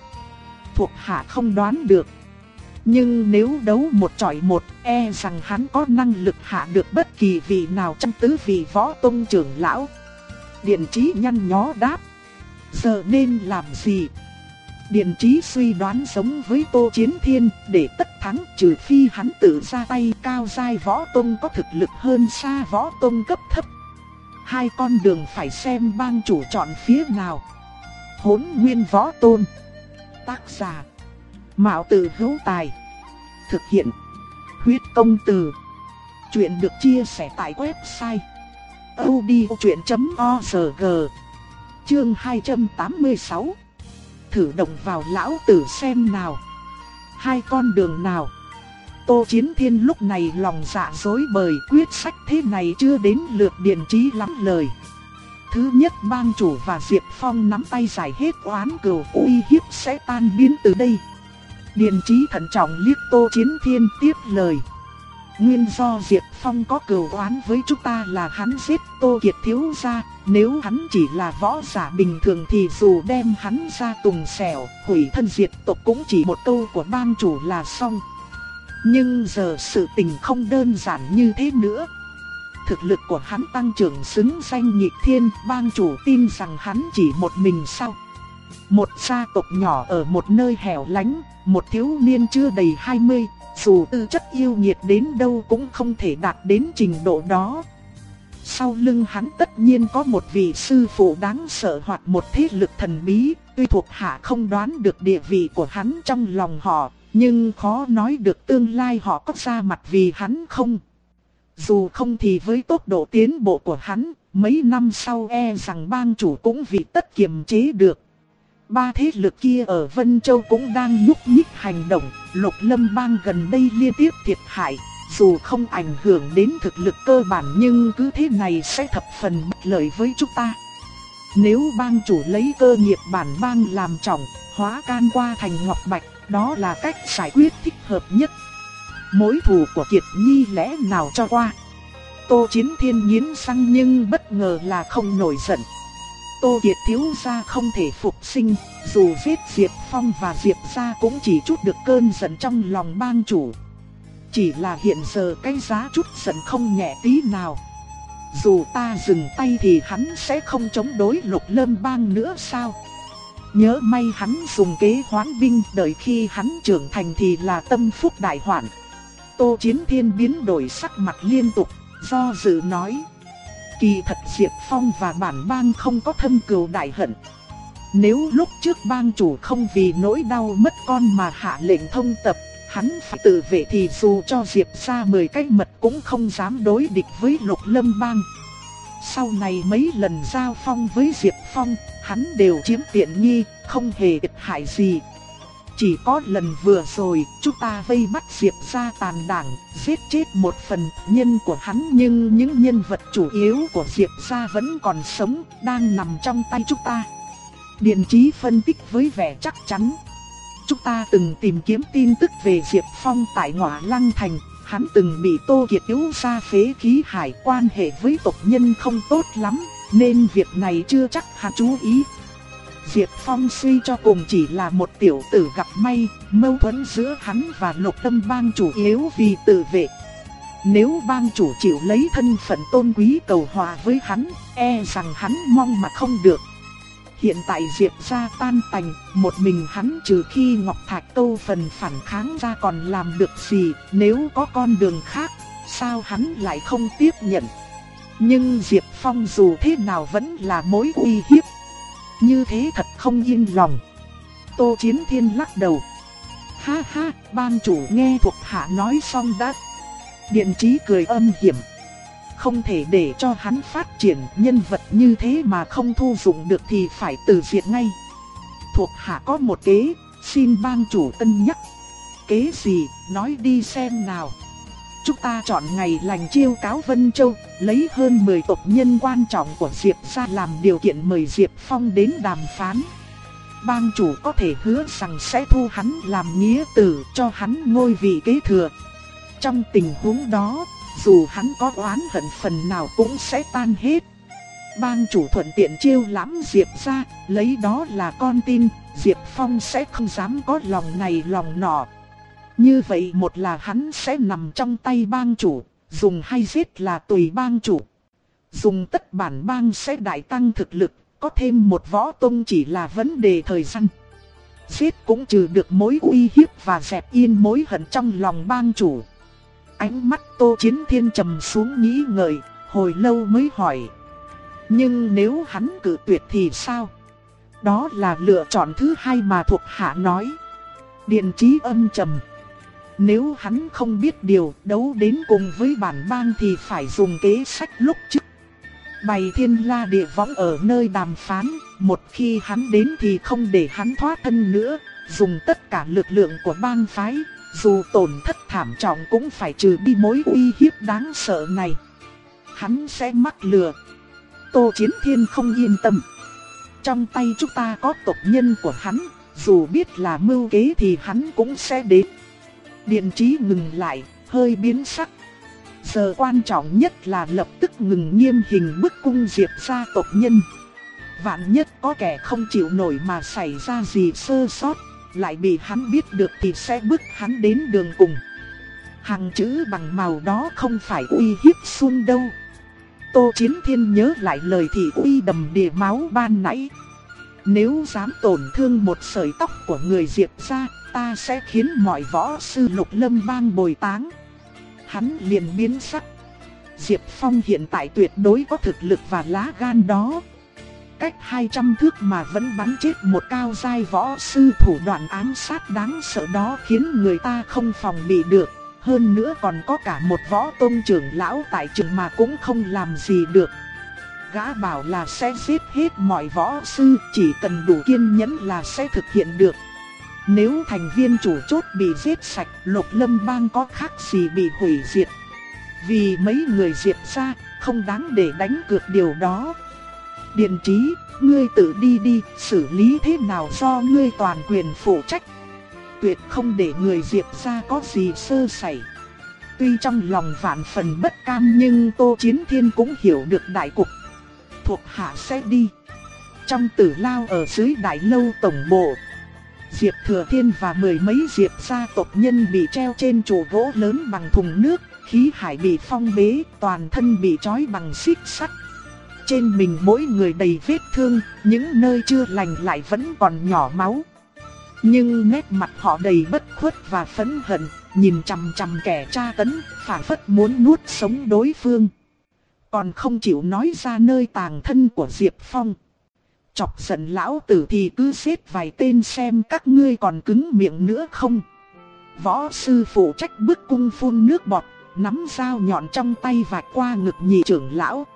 thuộc hạ không đoán được. Nhưng nếu đấu một trọi một, e rằng hắn có năng lực hạ được bất kỳ vị nào trong tứ vị võ tông trưởng lão. Điện trí nhăn nhó đáp. Giờ nên làm gì? Điện trí suy đoán giống với Tô Chiến Thiên để tất thắng trừ phi hắn tự ra tay cao giai võ tông có thực lực hơn xa võ tông cấp thấp. Hai con đường phải xem bang chủ chọn phía nào. Hốn nguyên võ tôn. Tác giả. Mạo tử hữu tài. Thực hiện. Huyết công từ. Chuyện được chia sẻ tại website. odchuyện.org Chương 286 Thử động vào lão tử xem nào. Hai con đường nào. Tô Chiến Thiên lúc này lòng dạ dối bời, quyết sách thế này chưa đến lượt điền trí lắm lời. Thứ nhất bang chủ và Diệp Phong nắm tay giải hết oán cừu uy hiếp sẽ tan biến từ đây. Điền trí thận trọng liếc Tô Chiến Thiên tiếp lời. Nguyên do Diệp Phong có cừu oán với chúng ta là hắn giết Tô Kiệt thiếu gia, nếu hắn chỉ là võ giả bình thường thì dù đem hắn ra tùng xẻo, hủy thân diệt tộc cũng chỉ một câu của bang chủ là xong. Nhưng giờ sự tình không đơn giản như thế nữa. Thực lực của hắn tăng trưởng xứng danh nhị thiên, bang chủ tin rằng hắn chỉ một mình sao. Một gia tộc nhỏ ở một nơi hẻo lánh, một thiếu niên chưa đầy 20, dù tư chất yêu nghiệt đến đâu cũng không thể đạt đến trình độ đó. Sau lưng hắn tất nhiên có một vị sư phụ đáng sợ hoặc một thế lực thần bí, tuy thuộc hạ không đoán được địa vị của hắn trong lòng họ, nhưng khó nói được tương lai họ có ra mặt vì hắn không. Dù không thì với tốc độ tiến bộ của hắn, mấy năm sau e rằng bang chủ cũng vì tất kiềm chế được. Ba thế lực kia ở Vân Châu cũng đang nhúc nhích hành động, lục lâm bang gần đây liên tiếp thiệt hại, dù không ảnh hưởng đến thực lực cơ bản nhưng cứ thế này sẽ thập phần bất lợi với chúng ta. Nếu bang chủ lấy cơ nghiệp bản bang làm trọng, hóa can qua thành ngọc bạch, đó là cách giải quyết thích hợp nhất. Mối thù của Kiệt Nhi lẽ nào cho qua. Tô Chiến Thiên nghiến răng nhưng bất ngờ là không nổi giận. Tô Kiệt thiếu gia không thể phục sinh, dù giết Diệp Phong và Diệp gia cũng chỉ chút được cơn giận trong lòng bang chủ. Chỉ là hiện giờ cái giá chút giận không nhẹ tí nào. Dù ta dừng tay thì hắn sẽ không chống đối lục lâm bang nữa sao? Nhớ may hắn dùng kế hoán binh đợi khi hắn trưởng thành thì là tâm phúc đại hoạn. Tô Chiến Thiên biến đổi sắc mặt liên tục, do dự nói. Kỳ thật Diệp Phong và bản bang không có thâm cừu đại hận. Nếu lúc trước bang chủ không vì nỗi đau mất con mà hạ lệnh thông tập, hắn phải tự vệ thì dù cho Diệp ra 10 cái mật cũng không dám đối địch với lục lâm bang. Sau này mấy lần giao phong với Diệp Phong, hắn đều chiếm tiện nghi, không hề ít hại gì. Chỉ có lần vừa rồi, chúng ta vây bắt Diệp gia tàn đảng, giết chết một phần nhân của hắn nhưng những nhân vật chủ yếu của Diệp gia vẫn còn sống, đang nằm trong tay chúng ta. Điện trí phân tích với vẻ chắc chắn. Chúng ta từng tìm kiếm tin tức về Diệp Phong tại ngọa lăng thành, hắn từng bị Tô Kiệt yếu ra phế khí hải quan hệ với tộc nhân không tốt lắm, nên việc này chưa chắc hắn chú ý. Diệp Phong suy cho cùng chỉ là một tiểu tử gặp may, mâu thuẫn giữa hắn và lục tâm bang chủ yếu vì tự vệ. Nếu bang chủ chịu lấy thân phận tôn quý cầu hòa với hắn, e rằng hắn mong mà không được. Hiện tại Diệp gia tan tành, một mình hắn trừ khi Ngọc Thạch Tô phần phản kháng ra còn làm được gì, nếu có con đường khác, sao hắn lại không tiếp nhận. Nhưng Diệp Phong dù thế nào vẫn là mối uy hiếp. Như thế thật không yên lòng. Tô Chiến Thiên lắc đầu. Ha ha, ban chủ nghe thuộc hạ nói xong đã. Điện trí cười âm hiểm. Không thể để cho hắn phát triển nhân vật như thế mà không thu dụng được thì phải từ diệt ngay. Thuộc hạ có một kế, xin ban chủ cân nhắc. Kế gì, nói đi xem nào. Chúng ta chọn ngày lành chiêu cáo Vân Châu, lấy hơn 10 tộc nhân quan trọng của Diệp ra làm điều kiện mời Diệp Phong đến đàm phán. Bang chủ có thể hứa rằng sẽ thu hắn làm nghĩa tử cho hắn ngôi vị kế thừa. Trong tình huống đó, dù hắn có oán hận phần nào cũng sẽ tan hết. Bang chủ thuận tiện chiêu lãm Diệp ra, lấy đó là con tin, Diệp Phong sẽ không dám có lòng này lòng nọ. Như vậy một là hắn sẽ nằm trong tay bang chủ, dùng hay giết là tùy bang chủ. Dùng tất bản bang sẽ đại tăng thực lực, có thêm một võ tông chỉ là vấn đề thời gian. Giết cũng trừ được mối uy hiếp và dẹp yên mối hận trong lòng bang chủ. Ánh mắt Tô Chiến Thiên trầm xuống nghĩ ngợi, hồi lâu mới hỏi. Nhưng nếu hắn cử tuyệt thì sao? Đó là lựa chọn thứ hai mà thuộc hạ nói. Điện trí âm trầm. Nếu hắn không biết điều đấu đến cùng với bản bang thì phải dùng kế sách lúc trước. Bày thiên la địa võng ở nơi đàm phán, một khi hắn đến thì không để hắn thoát thân nữa, dùng tất cả lực lượng của bang phái, dù tổn thất thảm trọng cũng phải trừ đi mối uy hiếp đáng sợ này. Hắn sẽ mắc lừa. Tô Chiến Thiên không yên tâm. Trong tay chúng ta có tộc nhân của hắn, dù biết là mưu kế thì hắn cũng sẽ đến. Điện trí ngừng lại, hơi biến sắc. Giờ quan trọng nhất là lập tức ngừng nghiêm hình bức cung diệt gia tộc nhân. Vạn nhất có kẻ không chịu nổi mà xảy ra gì sơ sót, lại bị hắn biết được thì sẽ bức hắn đến đường cùng. Hàng chữ bằng màu đó không phải uy hiếp xuân đâu. Tô Chiến Thiên nhớ lại lời thị uy đầm đìa máu ban nãy. Nếu dám tổn thương một sợi tóc của người Diệp gia, ta sẽ khiến mọi võ sư lục lâm bang bồi táng. Hắn liền biến sắc. Diệp Phong hiện tại tuyệt đối có thực lực và lá gan đó. Cách 200 thước mà vẫn bắn chết một cao giai võ sư thủ đoạn ám sát đáng sợ đó khiến người ta không phòng bị được. Hơn nữa còn có cả một võ tôn trưởng lão tại trường mà cũng không làm gì được. Gã bảo là sẽ giết hết mọi võ sư, chỉ cần đủ kiên nhẫn là sẽ thực hiện được. Nếu thành viên chủ chốt bị giết sạch, lục lâm bang có khác gì bị hủy diệt. Vì mấy người diệt ra, không đáng để đánh cược điều đó. Điện trí, ngươi tự đi đi, xử lý thế nào do ngươi toàn quyền phụ trách. Tuyệt không để người diệt ra có gì sơ sẩy. Tuy trong lòng vạn phần bất cam nhưng Tô Chiến Thiên cũng hiểu được đại cục. Thuộc hạ sẽ đi. Trong tử lao ở dưới đại lâu tổng bộ, Diệp Thừa Thiên và mười mấy Diệp gia tộc nhân bị treo trên trụ gỗ lớn bằng thùng nước, khí hải bị phong bế, toàn thân bị trói bằng xích sắt. Trên mình mỗi người đầy vết thương, những nơi chưa lành lại vẫn còn nhỏ máu. Nhưng nét mặt họ đầy bất khuất và phẫn hận, nhìn chằm chằm kẻ tra tấn, phản phất muốn nuốt sống đối phương. Còn không chịu nói ra nơi tàng thân của Diệp Phong. Chọc giận lão tử thì cứ xếp vài tên xem các ngươi còn cứng miệng nữa không. Võ sư phụ trách bước cung phun nước bọt, nắm dao nhọn trong tay vạch qua ngực nhị trưởng lão.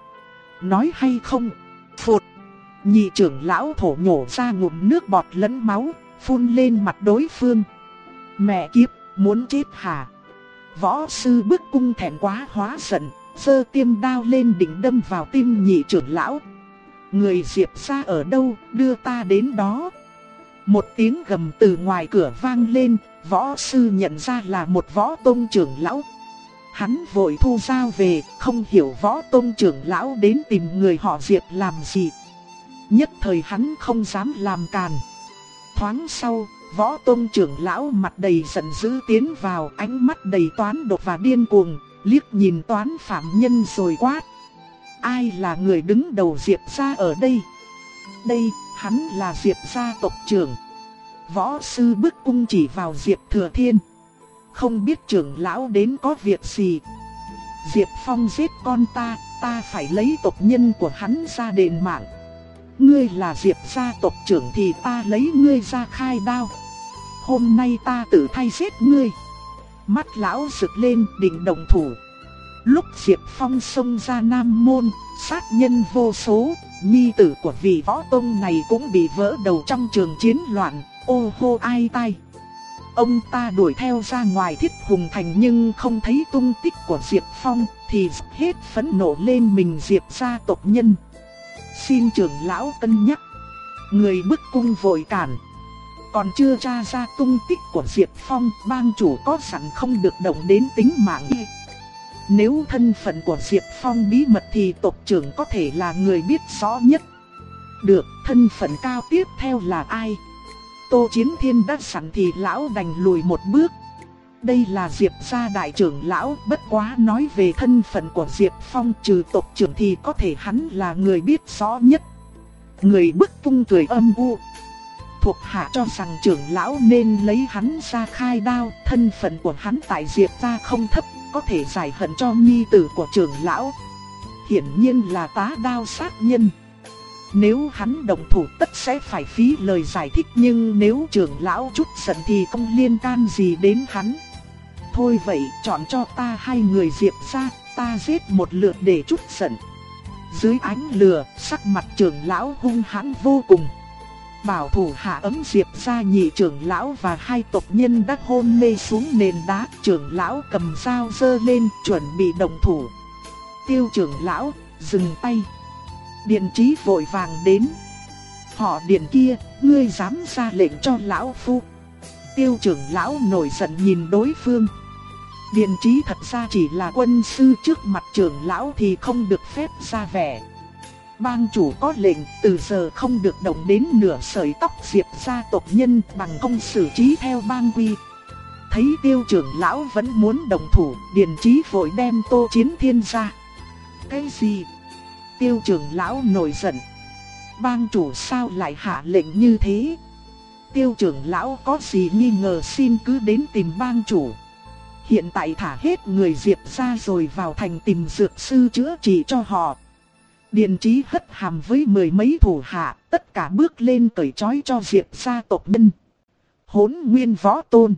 Nói hay không? Phụt! Nhị trưởng lão thổ nhổ ra ngụm nước bọt lẫn máu, phun lên mặt đối phương. Mẹ kiếp, muốn chết hả? Võ sư bước cung thẹn quá hóa giận, sơ tiêm đao lên đỉnh đâm vào tim nhị trưởng lão. Người diệp ra ở đâu, đưa ta đến đó. Một tiếng gầm từ ngoài cửa vang lên, võ sư nhận ra là một võ tôn trưởng lão. Hắn vội thu dao về, không hiểu võ tôn trưởng lão đến tìm người họ diệp làm gì. Nhất thời hắn không dám làm càn. Thoáng sau, võ tôn trưởng lão mặt đầy giận dữ tiến vào ánh mắt đầy toán độc và điên cuồng, liếc nhìn toán phạm nhân rồi quát. Ai là người đứng đầu Diệp gia ở đây? Đây, hắn là Diệp gia tộc trưởng. Võ sư bức cung chỉ vào Diệp Thừa Thiên. Không biết trưởng lão đến có việc gì. Diệp Phong giết con ta, ta phải lấy tộc nhân của hắn ra đền mạng. Ngươi là Diệp gia tộc trưởng thì ta lấy ngươi ra khai đao. Hôm nay ta tự thay giết ngươi. Mắt lão rực lên định đồng thủ. Lúc Diệp Phong xông ra Nam Môn, sát nhân vô số, nhi tử của vị võ tông này cũng bị vỡ đầu trong trường chiến loạn, ô hô ai tai. Ông ta đuổi theo ra ngoài thiết hùng thành nhưng không thấy tung tích của Diệp Phong, thì hết phẫn nộ lên mình Diệp gia tộc nhân. Xin trưởng lão cân nhắc. Người bức cung vội cản. Còn chưa tra ra tung tích của Diệp Phong, bang chủ có sẵn không được động đến tính mạng y. Nếu thân phận của Diệp Phong bí mật thì tộc trưởng có thể là người biết rõ nhất. Được, thân phận cao tiếp theo là ai? Tô Chiến Thiên đã sẵn thì lão đành lùi một bước. Đây là Diệp gia đại trưởng lão, bất quá nói về thân phận của Diệp Phong trừ tộc trưởng thì có thể hắn là người biết rõ nhất. Người bức cung cười âm u. Thuộc hạ cho rằng trưởng lão nên lấy hắn ra khai đao, thân phận của hắn tại Diệp gia không thấp, có thể giải hận cho nhi tử của trưởng lão. Hiển nhiên là tá đao sát nhân. Nếu hắn đồng thủ tất sẽ phải phí lời giải thích nhưng nếu trưởng lão chút giận thì không liên can gì đến hắn. Thôi vậy chọn cho ta hai người diệp gia ta giết một lượt để chút giận. Dưới ánh lửa, sắc mặt trưởng lão hung hãn vô cùng. Bảo thủ hạ ấm diệp ra nhị trưởng lão và hai tộc nhân đã hôn mê xuống nền đá. Trưởng lão cầm dao dơ lên chuẩn bị động thủ. Tiêu trưởng lão, dừng tay. Điện trí vội vàng đến. Họ điện kia, ngươi dám ra lệnh cho lão phu. Tiêu trưởng lão nổi giận nhìn đối phương. Điện trí thật ra chỉ là quân sư trước mặt trưởng lão thì không được phép ra vẻ. Bang chủ có lệnh từ giờ không được động đến nửa sợi tóc diệp gia tộc nhân bằng không xử trí theo bang quy. Thấy tiêu trưởng lão vẫn muốn đồng thủ, điền trí vội đem tô chiến thiên ra. Cái gì? Tiêu trưởng lão nổi giận. Bang chủ sao lại hạ lệnh như thế? Tiêu trưởng lão có gì nghi ngờ xin cứ đến tìm bang chủ. Hiện tại thả hết người Diệp ra rồi vào thành tìm dược sư chữa trị cho họ. Điền trí hất hàm với mười mấy thủ hạ, tất cả bước lên cởi trói cho Diệp gia tộc nhân. Hốn nguyên võ tôn.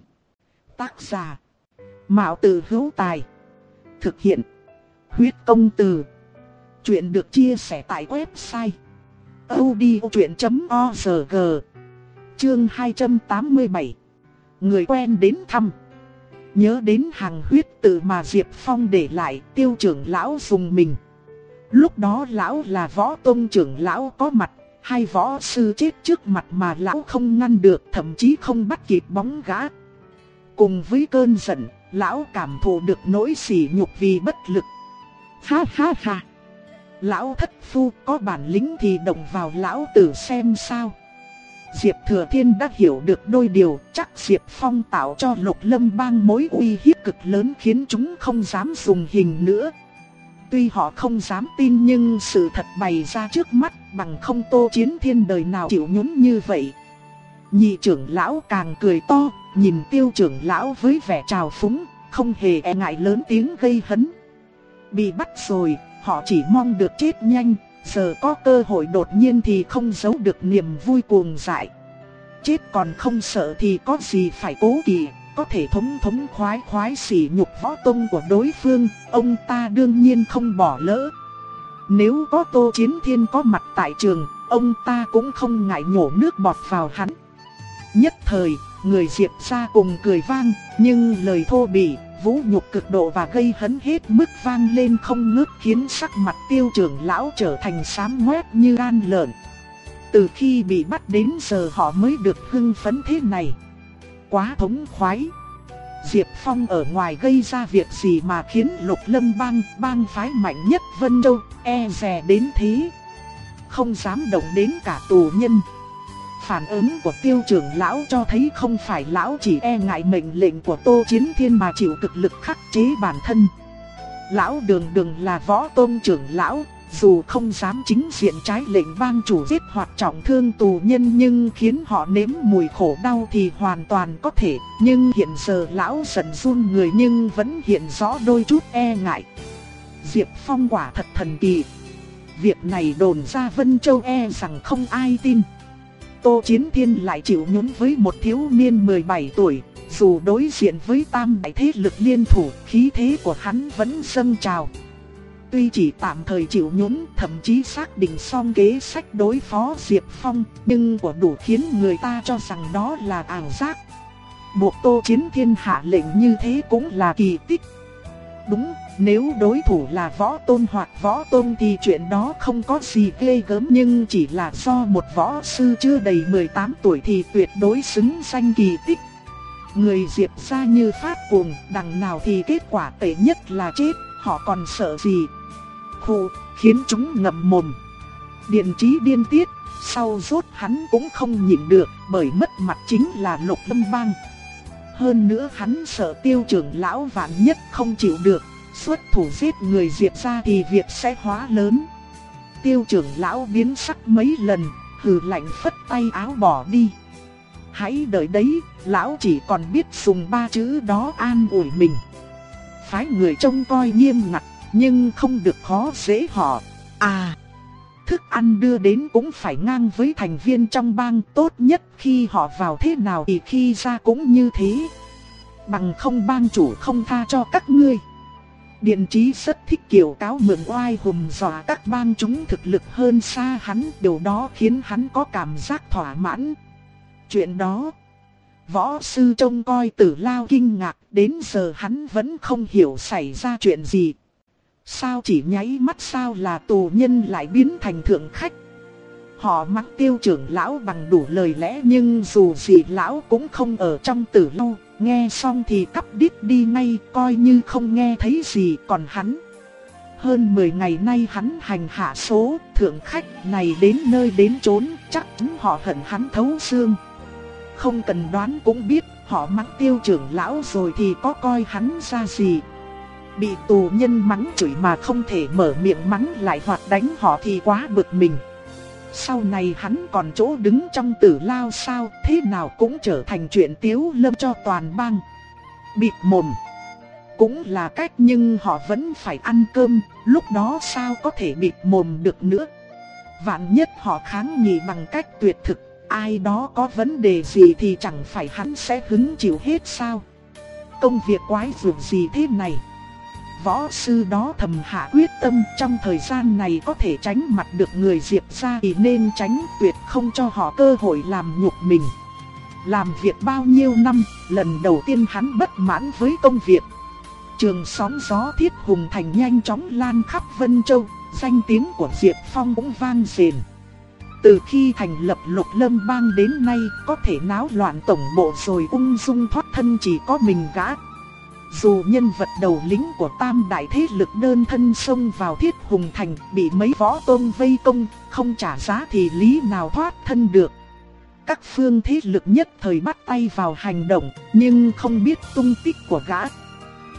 Tác giả. Mạo tử hữu tài. Thực hiện. Huyết công từ. Chuyện được chia sẻ tại website. odchuyện.org Chương 287 Người quen đến thăm Nhớ đến hàng huyết tự mà Diệp Phong để lại tiêu trưởng lão dùng mình Lúc đó lão là võ tôn trưởng lão có mặt, hai võ sư chết trước mặt mà lão không ngăn được, thậm chí không bắt kịp bóng gã. Cùng với cơn giận, lão cảm thụ được nỗi sỉ nhục vì bất lực. Ha ha ha! Lão thất phu có bản lĩnh thì động vào lão tử xem sao. Diệp Thừa Thiên đã hiểu được đôi điều, chắc Diệp Phong tạo cho lục lâm bang mối uy hiếp cực lớn khiến chúng không dám dùng hình nữa. Tuy họ không dám tin nhưng sự thật bày ra trước mắt bằng không tô chiến thiên đời nào chịu nhún như vậy. Nhị trưởng lão càng cười to, nhìn tiêu trưởng lão với vẻ trào phúng, không hề e ngại lớn tiếng gây hấn. Bị bắt rồi, họ chỉ mong được chết nhanh, giờ có cơ hội đột nhiên thì không giấu được niềm vui cuồng dại. Chết còn không sợ thì có gì phải cố kỵ, có thể thống thống khoái khoái sỉ nhục võ tông của đối phương, ông ta đương nhiên không bỏ lỡ. Nếu có Tô Chiến Thiên có mặt tại trường, ông ta cũng không ngại nhổ nước bọt vào hắn. Nhất thời, người Diệp ra cùng cười vang, nhưng lời thô bỉ, vũ nhục cực độ và gây hấn hết mức vang lên không ngớt khiến sắc mặt tiêu trưởng lão trở thành xám ngoét như gan lợn. Từ khi bị bắt đến giờ họ mới được hưng phấn thế này. Quá thống khoái. Diệp Phong ở ngoài gây ra việc gì mà khiến lục lâm bang, bang phái mạnh nhất Vân Châu, e rè đến thế. Không dám động đến cả tù nhân. Phản ứng của tiêu trưởng lão cho thấy không phải lão chỉ e ngại mệnh lệnh của Tô Chiến Thiên mà chịu cực lực khắc chế bản thân. Lão đường đường là võ tôn trưởng lão, dù không dám chính diện trái lệnh bang chủ giết hoặc trọng thương tù nhân nhưng khiến họ nếm mùi khổ đau thì hoàn toàn có thể. Nhưng hiện giờ lão giận run người nhưng vẫn hiện rõ đôi chút e ngại. Diệp Phong quả thật thần kỳ. Việc này đồn ra Vân Châu e rằng không ai tin. Tô Chiến Thiên lại chịu nhún với một thiếu niên 17 tuổi, dù đối diện với tam đại thế lực liên thủ, khí thế của hắn vẫn dâng trào. Tuy chỉ tạm thời chịu nhún, thậm chí xác định xong kế sách đối phó Diệp Phong, nhưng của đủ khiến người ta cho rằng đó là ảo giác. Buộc Tô Chiến Thiên hạ lệnh như thế cũng là kỳ tích. Đúng, nếu đối thủ là võ tôn hoặc võ tôn thì chuyện đó không có gì ghê gớm nhưng chỉ là do một võ sư chưa đầy 18 tuổi thì tuyệt đối xứng danh kỳ tích. Người diệp ra như phát cuồng, đằng nào thì kết quả tệ nhất là chết, họ còn sợ gì. Khổ, khiến chúng ngậm mồm. Điện trí điên tiết, sau rốt hắn cũng không nhịn được bởi mất mặt chính là lục lâm bang. Hơn nữa hắn sợ tiêu trưởng lão vạn nhất không chịu được, xuất thủ giết người diệt ra thì việc sẽ hóa lớn. Tiêu trưởng lão biến sắc mấy lần, hừ lạnh phất tay áo bỏ đi. Hãy đợi đấy, lão chỉ còn biết dùng ba chữ đó an ủi mình. Phái người trông coi nghiêm ngặt, nhưng không được khó dễ họ. À, thức ăn đưa đến cũng phải ngang với thành viên trong bang tốt nhất khi họ vào thế nào thì khi ra cũng như thế. Bằng không bang chủ không tha cho các ngươi. Điện trí rất thích kiểu cáo mượn oai hùm dọa các bang chúng thực lực hơn xa hắn, điều đó khiến hắn có cảm giác thỏa mãn. Chuyện đó, võ sư trông coi tử lao kinh ngạc, đến giờ hắn vẫn không hiểu xảy ra chuyện gì. Sao chỉ nháy mắt sao là tù nhân lại biến thành thượng khách? Họ mắng tiêu trưởng lão bằng đủ lời lẽ nhưng dù gì lão cũng không ở trong tử lâu. Nghe xong thì cắp đít đi ngay coi như không nghe thấy gì còn hắn. Hơn 10 ngày nay hắn hành hạ số thượng khách này đến nơi đến chốn chắc họ hận hắn thấu xương. Không cần đoán cũng biết họ mắng tiêu trưởng lão rồi thì có coi hắn ra gì. Bị tù nhân mắng chửi mà không thể mở miệng mắng lại hoặc đánh họ thì quá bực mình. Sau này hắn còn chỗ đứng trong tử lao sao thế nào cũng trở thành chuyện tiếu lâm cho toàn bang. Bịt mồm. Cũng là cách nhưng họ vẫn phải ăn cơm, lúc đó sao có thể bịt mồm được nữa. Vạn nhất họ kháng nghị bằng cách tuyệt thực, ai đó có vấn đề gì thì chẳng phải hắn sẽ hứng chịu hết sao. Công việc quái dường gì thế này võ sư đó thầm hạ quyết tâm trong thời gian này có thể tránh mặt được người Diệp ra thì nên tránh tuyệt không cho họ cơ hội làm nhục mình. Làm việc bao nhiêu năm, lần đầu tiên hắn bất mãn với công việc. Trường sóng gió thiết hùng thành nhanh chóng lan khắp Vân Châu, danh tiếng của Diệp Phong cũng vang dền. Từ khi thành lập lục lâm bang đến nay có thể náo loạn tổng bộ rồi ung dung thoát thân chỉ có mình gã dù nhân vật đầu lính của tam đại thế lực đơn thân xông vào thiết hùng thành bị mấy võ tôn vây công, không trả giá thì lý nào thoát thân được. Các phương thế lực nhất thời bắt tay vào hành động, nhưng không biết tung tích của gã.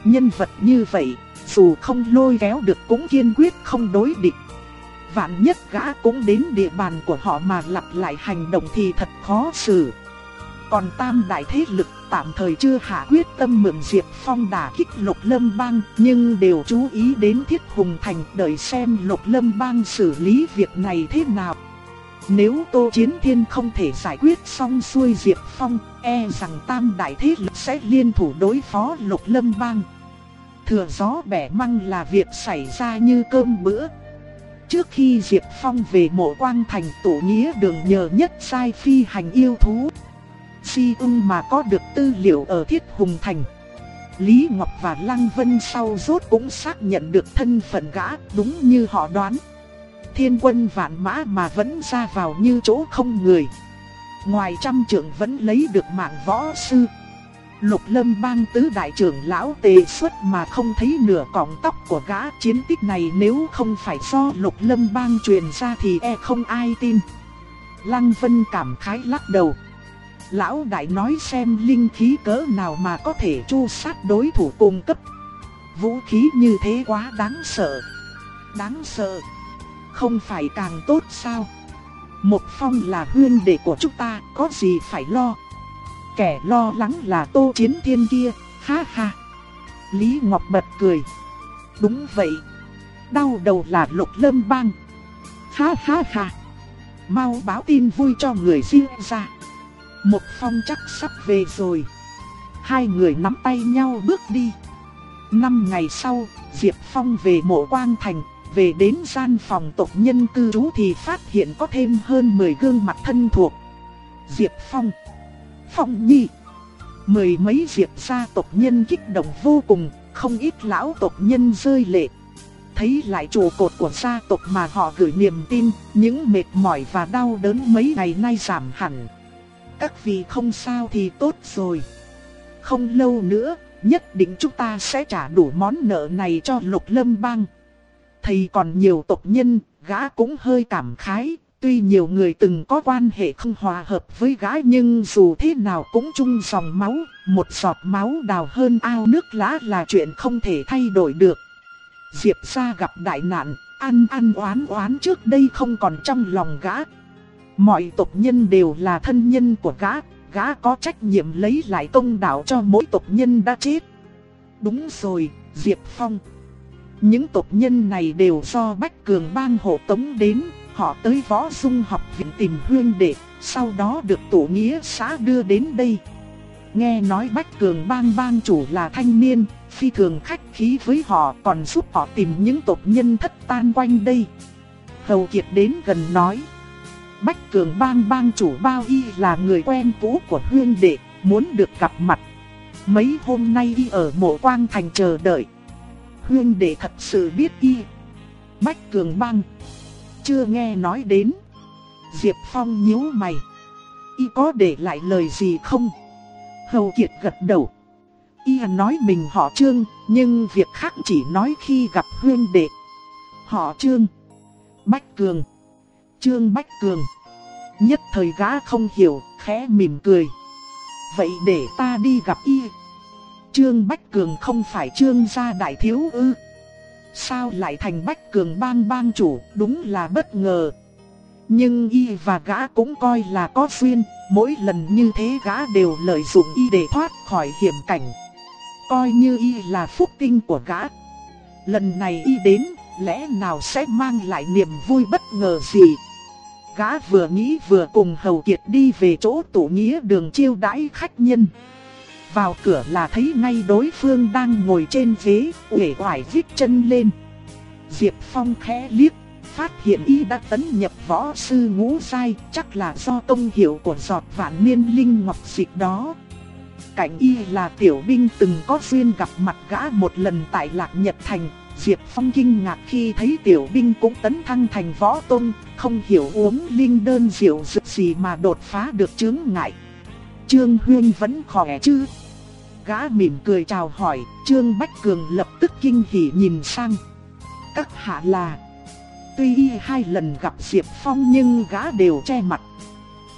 Nhân vật như vậy, dù không lôi kéo được cũng kiên quyết không đối địch. Vạn nhất gã cũng đến địa bàn của họ mà lặp lại hành động thì thật khó xử. Còn tam đại thế lực tạm thời chưa hạ quyết tâm mượn Diệp Phong đả kích Lục Lâm Bang, nhưng đều chú ý đến Thiết Hùng Thành đợi xem Lục Lâm Bang xử lý việc này thế nào. Nếu Tô Chiến Thiên không thể giải quyết xong xuôi Diệp Phong, e rằng tam đại thế lực sẽ liên thủ đối phó Lục Lâm Bang. Thừa gió bẻ măng là việc xảy ra như cơm bữa. Trước khi Diệp Phong về mộ quang thành tổ nghĩa đường nhờ nhất sai phi hành yêu thú. Si ung mà có được tư liệu ở Thiết Hùng Thành. Lý Ngọc và Lăng Vân sau rốt cũng xác nhận được thân phận gã, đúng như họ đoán. Thiên quân vạn mã mà vẫn ra vào như chỗ không người. Ngoài trăm trưởng vẫn lấy được mạng võ sư. Lục lâm bang tứ đại trưởng lão tề xuất mà không thấy nửa cọng tóc của gã chiến tích này nếu không phải do lục lâm bang truyền ra thì e không ai tin. Lăng Vân cảm khái lắc đầu. Lão đại nói xem linh khí cỡ nào mà có thể chu sát đối thủ cung cấp. Vũ khí như thế quá đáng sợ. Đáng sợ. Không phải càng tốt sao? Một phong là huyên đệ của chúng ta, có gì phải lo? Kẻ lo lắng là tô chiến thiên kia, ha ha. Lý Ngọc bật cười. Đúng vậy. Đau đầu là lục lâm bang. Ha ha ha. Mau báo tin vui cho người riêng ra. Một phong chắc sắp về rồi. Hai người nắm tay nhau bước đi. Năm ngày sau, Diệp Phong về mộ quang thành, về đến gian phòng tộc nhân cư trú thì phát hiện có thêm hơn 10 gương mặt thân thuộc. Diệp Phong Phong Nhi Mười mấy việc gia tộc nhân kích động vô cùng, không ít lão tộc nhân rơi lệ. Thấy lại trụ cột của gia tộc mà họ gửi niềm tin, những mệt mỏi và đau đớn mấy ngày nay giảm hẳn. Các vị không sao thì tốt rồi. Không lâu nữa, nhất định chúng ta sẽ trả đủ món nợ này cho lục lâm bang. Thầy còn nhiều tộc nhân, gã cũng hơi cảm khái, tuy nhiều người từng có quan hệ không hòa hợp với gã nhưng dù thế nào cũng chung dòng máu, một giọt máu đào hơn ao nước lá là chuyện không thể thay đổi được. Diệp gia gặp đại nạn, ăn ăn oán oán trước đây không còn trong lòng gã. Mọi tộc nhân đều là thân nhân của gã, gã có trách nhiệm lấy lại công đạo cho mỗi tộc nhân đã chết. Đúng rồi, Diệp Phong. Những tộc nhân này đều do Bách Cường bang hộ tống đến, họ tới võ dung học viện tìm huyên đệ, sau đó được tổ nghĩa xã đưa đến đây. Nghe nói Bách Cường bang bang chủ là thanh niên, phi thường khách khí với họ còn giúp họ tìm những tộc nhân thất tan quanh đây. Hầu Kiệt đến gần nói. Bách Cường bang bang chủ bao y là người quen cũ của huyên đệ, muốn được gặp mặt. Mấy hôm nay y ở mộ quang thành chờ đợi huyên đệ thật sự biết y. Bách Cường Bang. Chưa nghe nói đến. Diệp Phong nhíu mày. Y có để lại lời gì không? Hầu Kiệt gật đầu. Y nói mình họ Trương, nhưng việc khác chỉ nói khi gặp huyên đệ. Họ Trương. Bách Cường. Trương Bách Cường. Nhất thời gã không hiểu, khẽ mỉm cười. Vậy để ta đi gặp y. Trương Bách Cường không phải trương gia đại thiếu ư. Sao lại thành Bách Cường bang bang chủ, đúng là bất ngờ. Nhưng y và gã cũng coi là có duyên, mỗi lần như thế gã đều lợi dụng y để thoát khỏi hiểm cảnh. Coi như y là phúc tinh của gã. Lần này y đến, lẽ nào sẽ mang lại niềm vui bất ngờ gì? Gã vừa nghĩ vừa cùng Hầu Kiệt đi về chỗ tổ nghĩa đường chiêu đãi khách nhân. Vào cửa là thấy ngay đối phương đang ngồi trên ghế, uể oải viết chân lên. Diệp Phong khẽ liếc, phát hiện y đã tấn nhập võ sư ngũ sai, chắc là do công hiệu của giọt vạn niên linh ngọc dịch đó. Cảnh y là tiểu binh từng có duyên gặp mặt gã một lần tại Lạc Nhật Thành, Diệp Phong kinh ngạc khi thấy tiểu binh cũng tấn thăng thành võ tôn, không hiểu uống linh đơn diệu dược gì mà đột phá được chướng ngại. Trương Huyên vẫn khỏe chứ? Gã mỉm cười chào hỏi, Trương Bách Cường lập tức kinh hỉ nhìn sang. Các hạ là... Tuy y hai lần gặp Diệp Phong nhưng gã đều che mặt.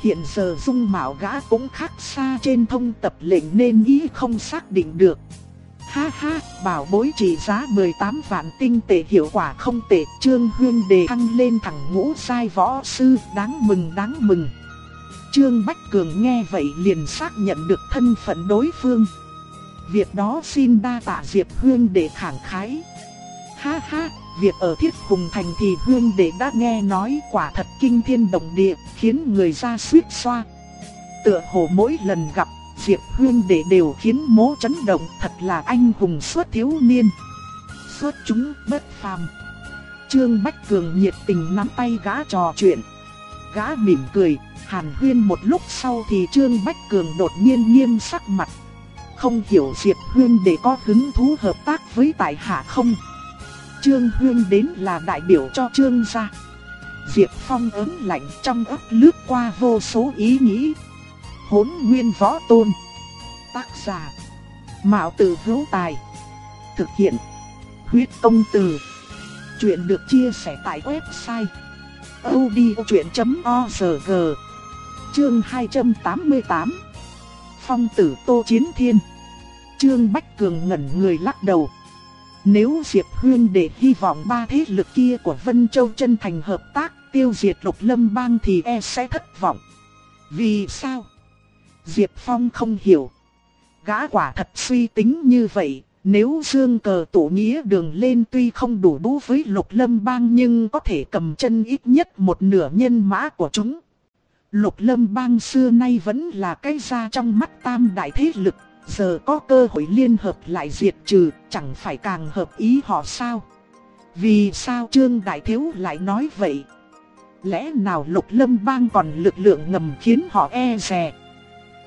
Hiện giờ dung mạo gã cũng khác xa trên thông tập lệnh nên y không xác định được. Ha ha, bảo bối trị giá 18 vạn tinh tệ hiệu quả không tệ, Trương Huyên đề thăng lên thẳng ngũ sai võ sư, đáng mừng đáng mừng. Trương Bách Cường nghe vậy liền xác nhận được thân phận đối phương. Việc đó xin đa tạ Diệp Hương để khẳng khái. Ha ha, việc ở Thiết Hùng Thành thì Hương đệ đã nghe nói quả thật kinh thiên động địa, khiến người ra suýt xoa. Tựa hồ mỗi lần gặp, Diệp Hương đệ đều khiến mố chấn động thật là anh hùng suốt thiếu niên. Suốt chúng bất phàm. Trương Bách Cường nhiệt tình nắm tay gã trò chuyện. Gã mỉm cười, hàn huyên một lúc sau thì Trương Bách Cường đột nhiên nghiêm sắc mặt. Không hiểu Diệp Huyên để có hứng thú hợp tác với tại hạ không? Trương Huyên đến là đại biểu cho Trương gia. Diệp Phong ớn lạnh trong ấp lướt qua vô số ý nghĩ. Hốn nguyên võ tôn. Tác giả. Mạo tử hữu tài. Thực hiện. Huyết công từ. Chuyện được chia sẻ tại website. odchuyện.org Chương 288 Phong tử Tô Chiến Thiên Trương Bách Cường ngẩn người lắc đầu Nếu Diệp Huyên để hy vọng ba thế lực kia của Vân Châu chân thành hợp tác, tiêu diệt lục lâm bang thì e sẽ thất vọng Vì sao? Diệp Phong không hiểu Gã quả thật suy tính như vậy, nếu dương cờ tổ nghĩa đường lên tuy không đủ bú với lục lâm bang nhưng có thể cầm chân ít nhất một nửa nhân mã của chúng. Lục lâm bang xưa nay vẫn là cái gia trong mắt tam đại thế lực, giờ có cơ hội liên hợp lại diệt trừ, chẳng phải càng hợp ý họ sao? Vì sao Trương Đại Thiếu lại nói vậy? Lẽ nào lục lâm bang còn lực lượng ngầm khiến họ e rè?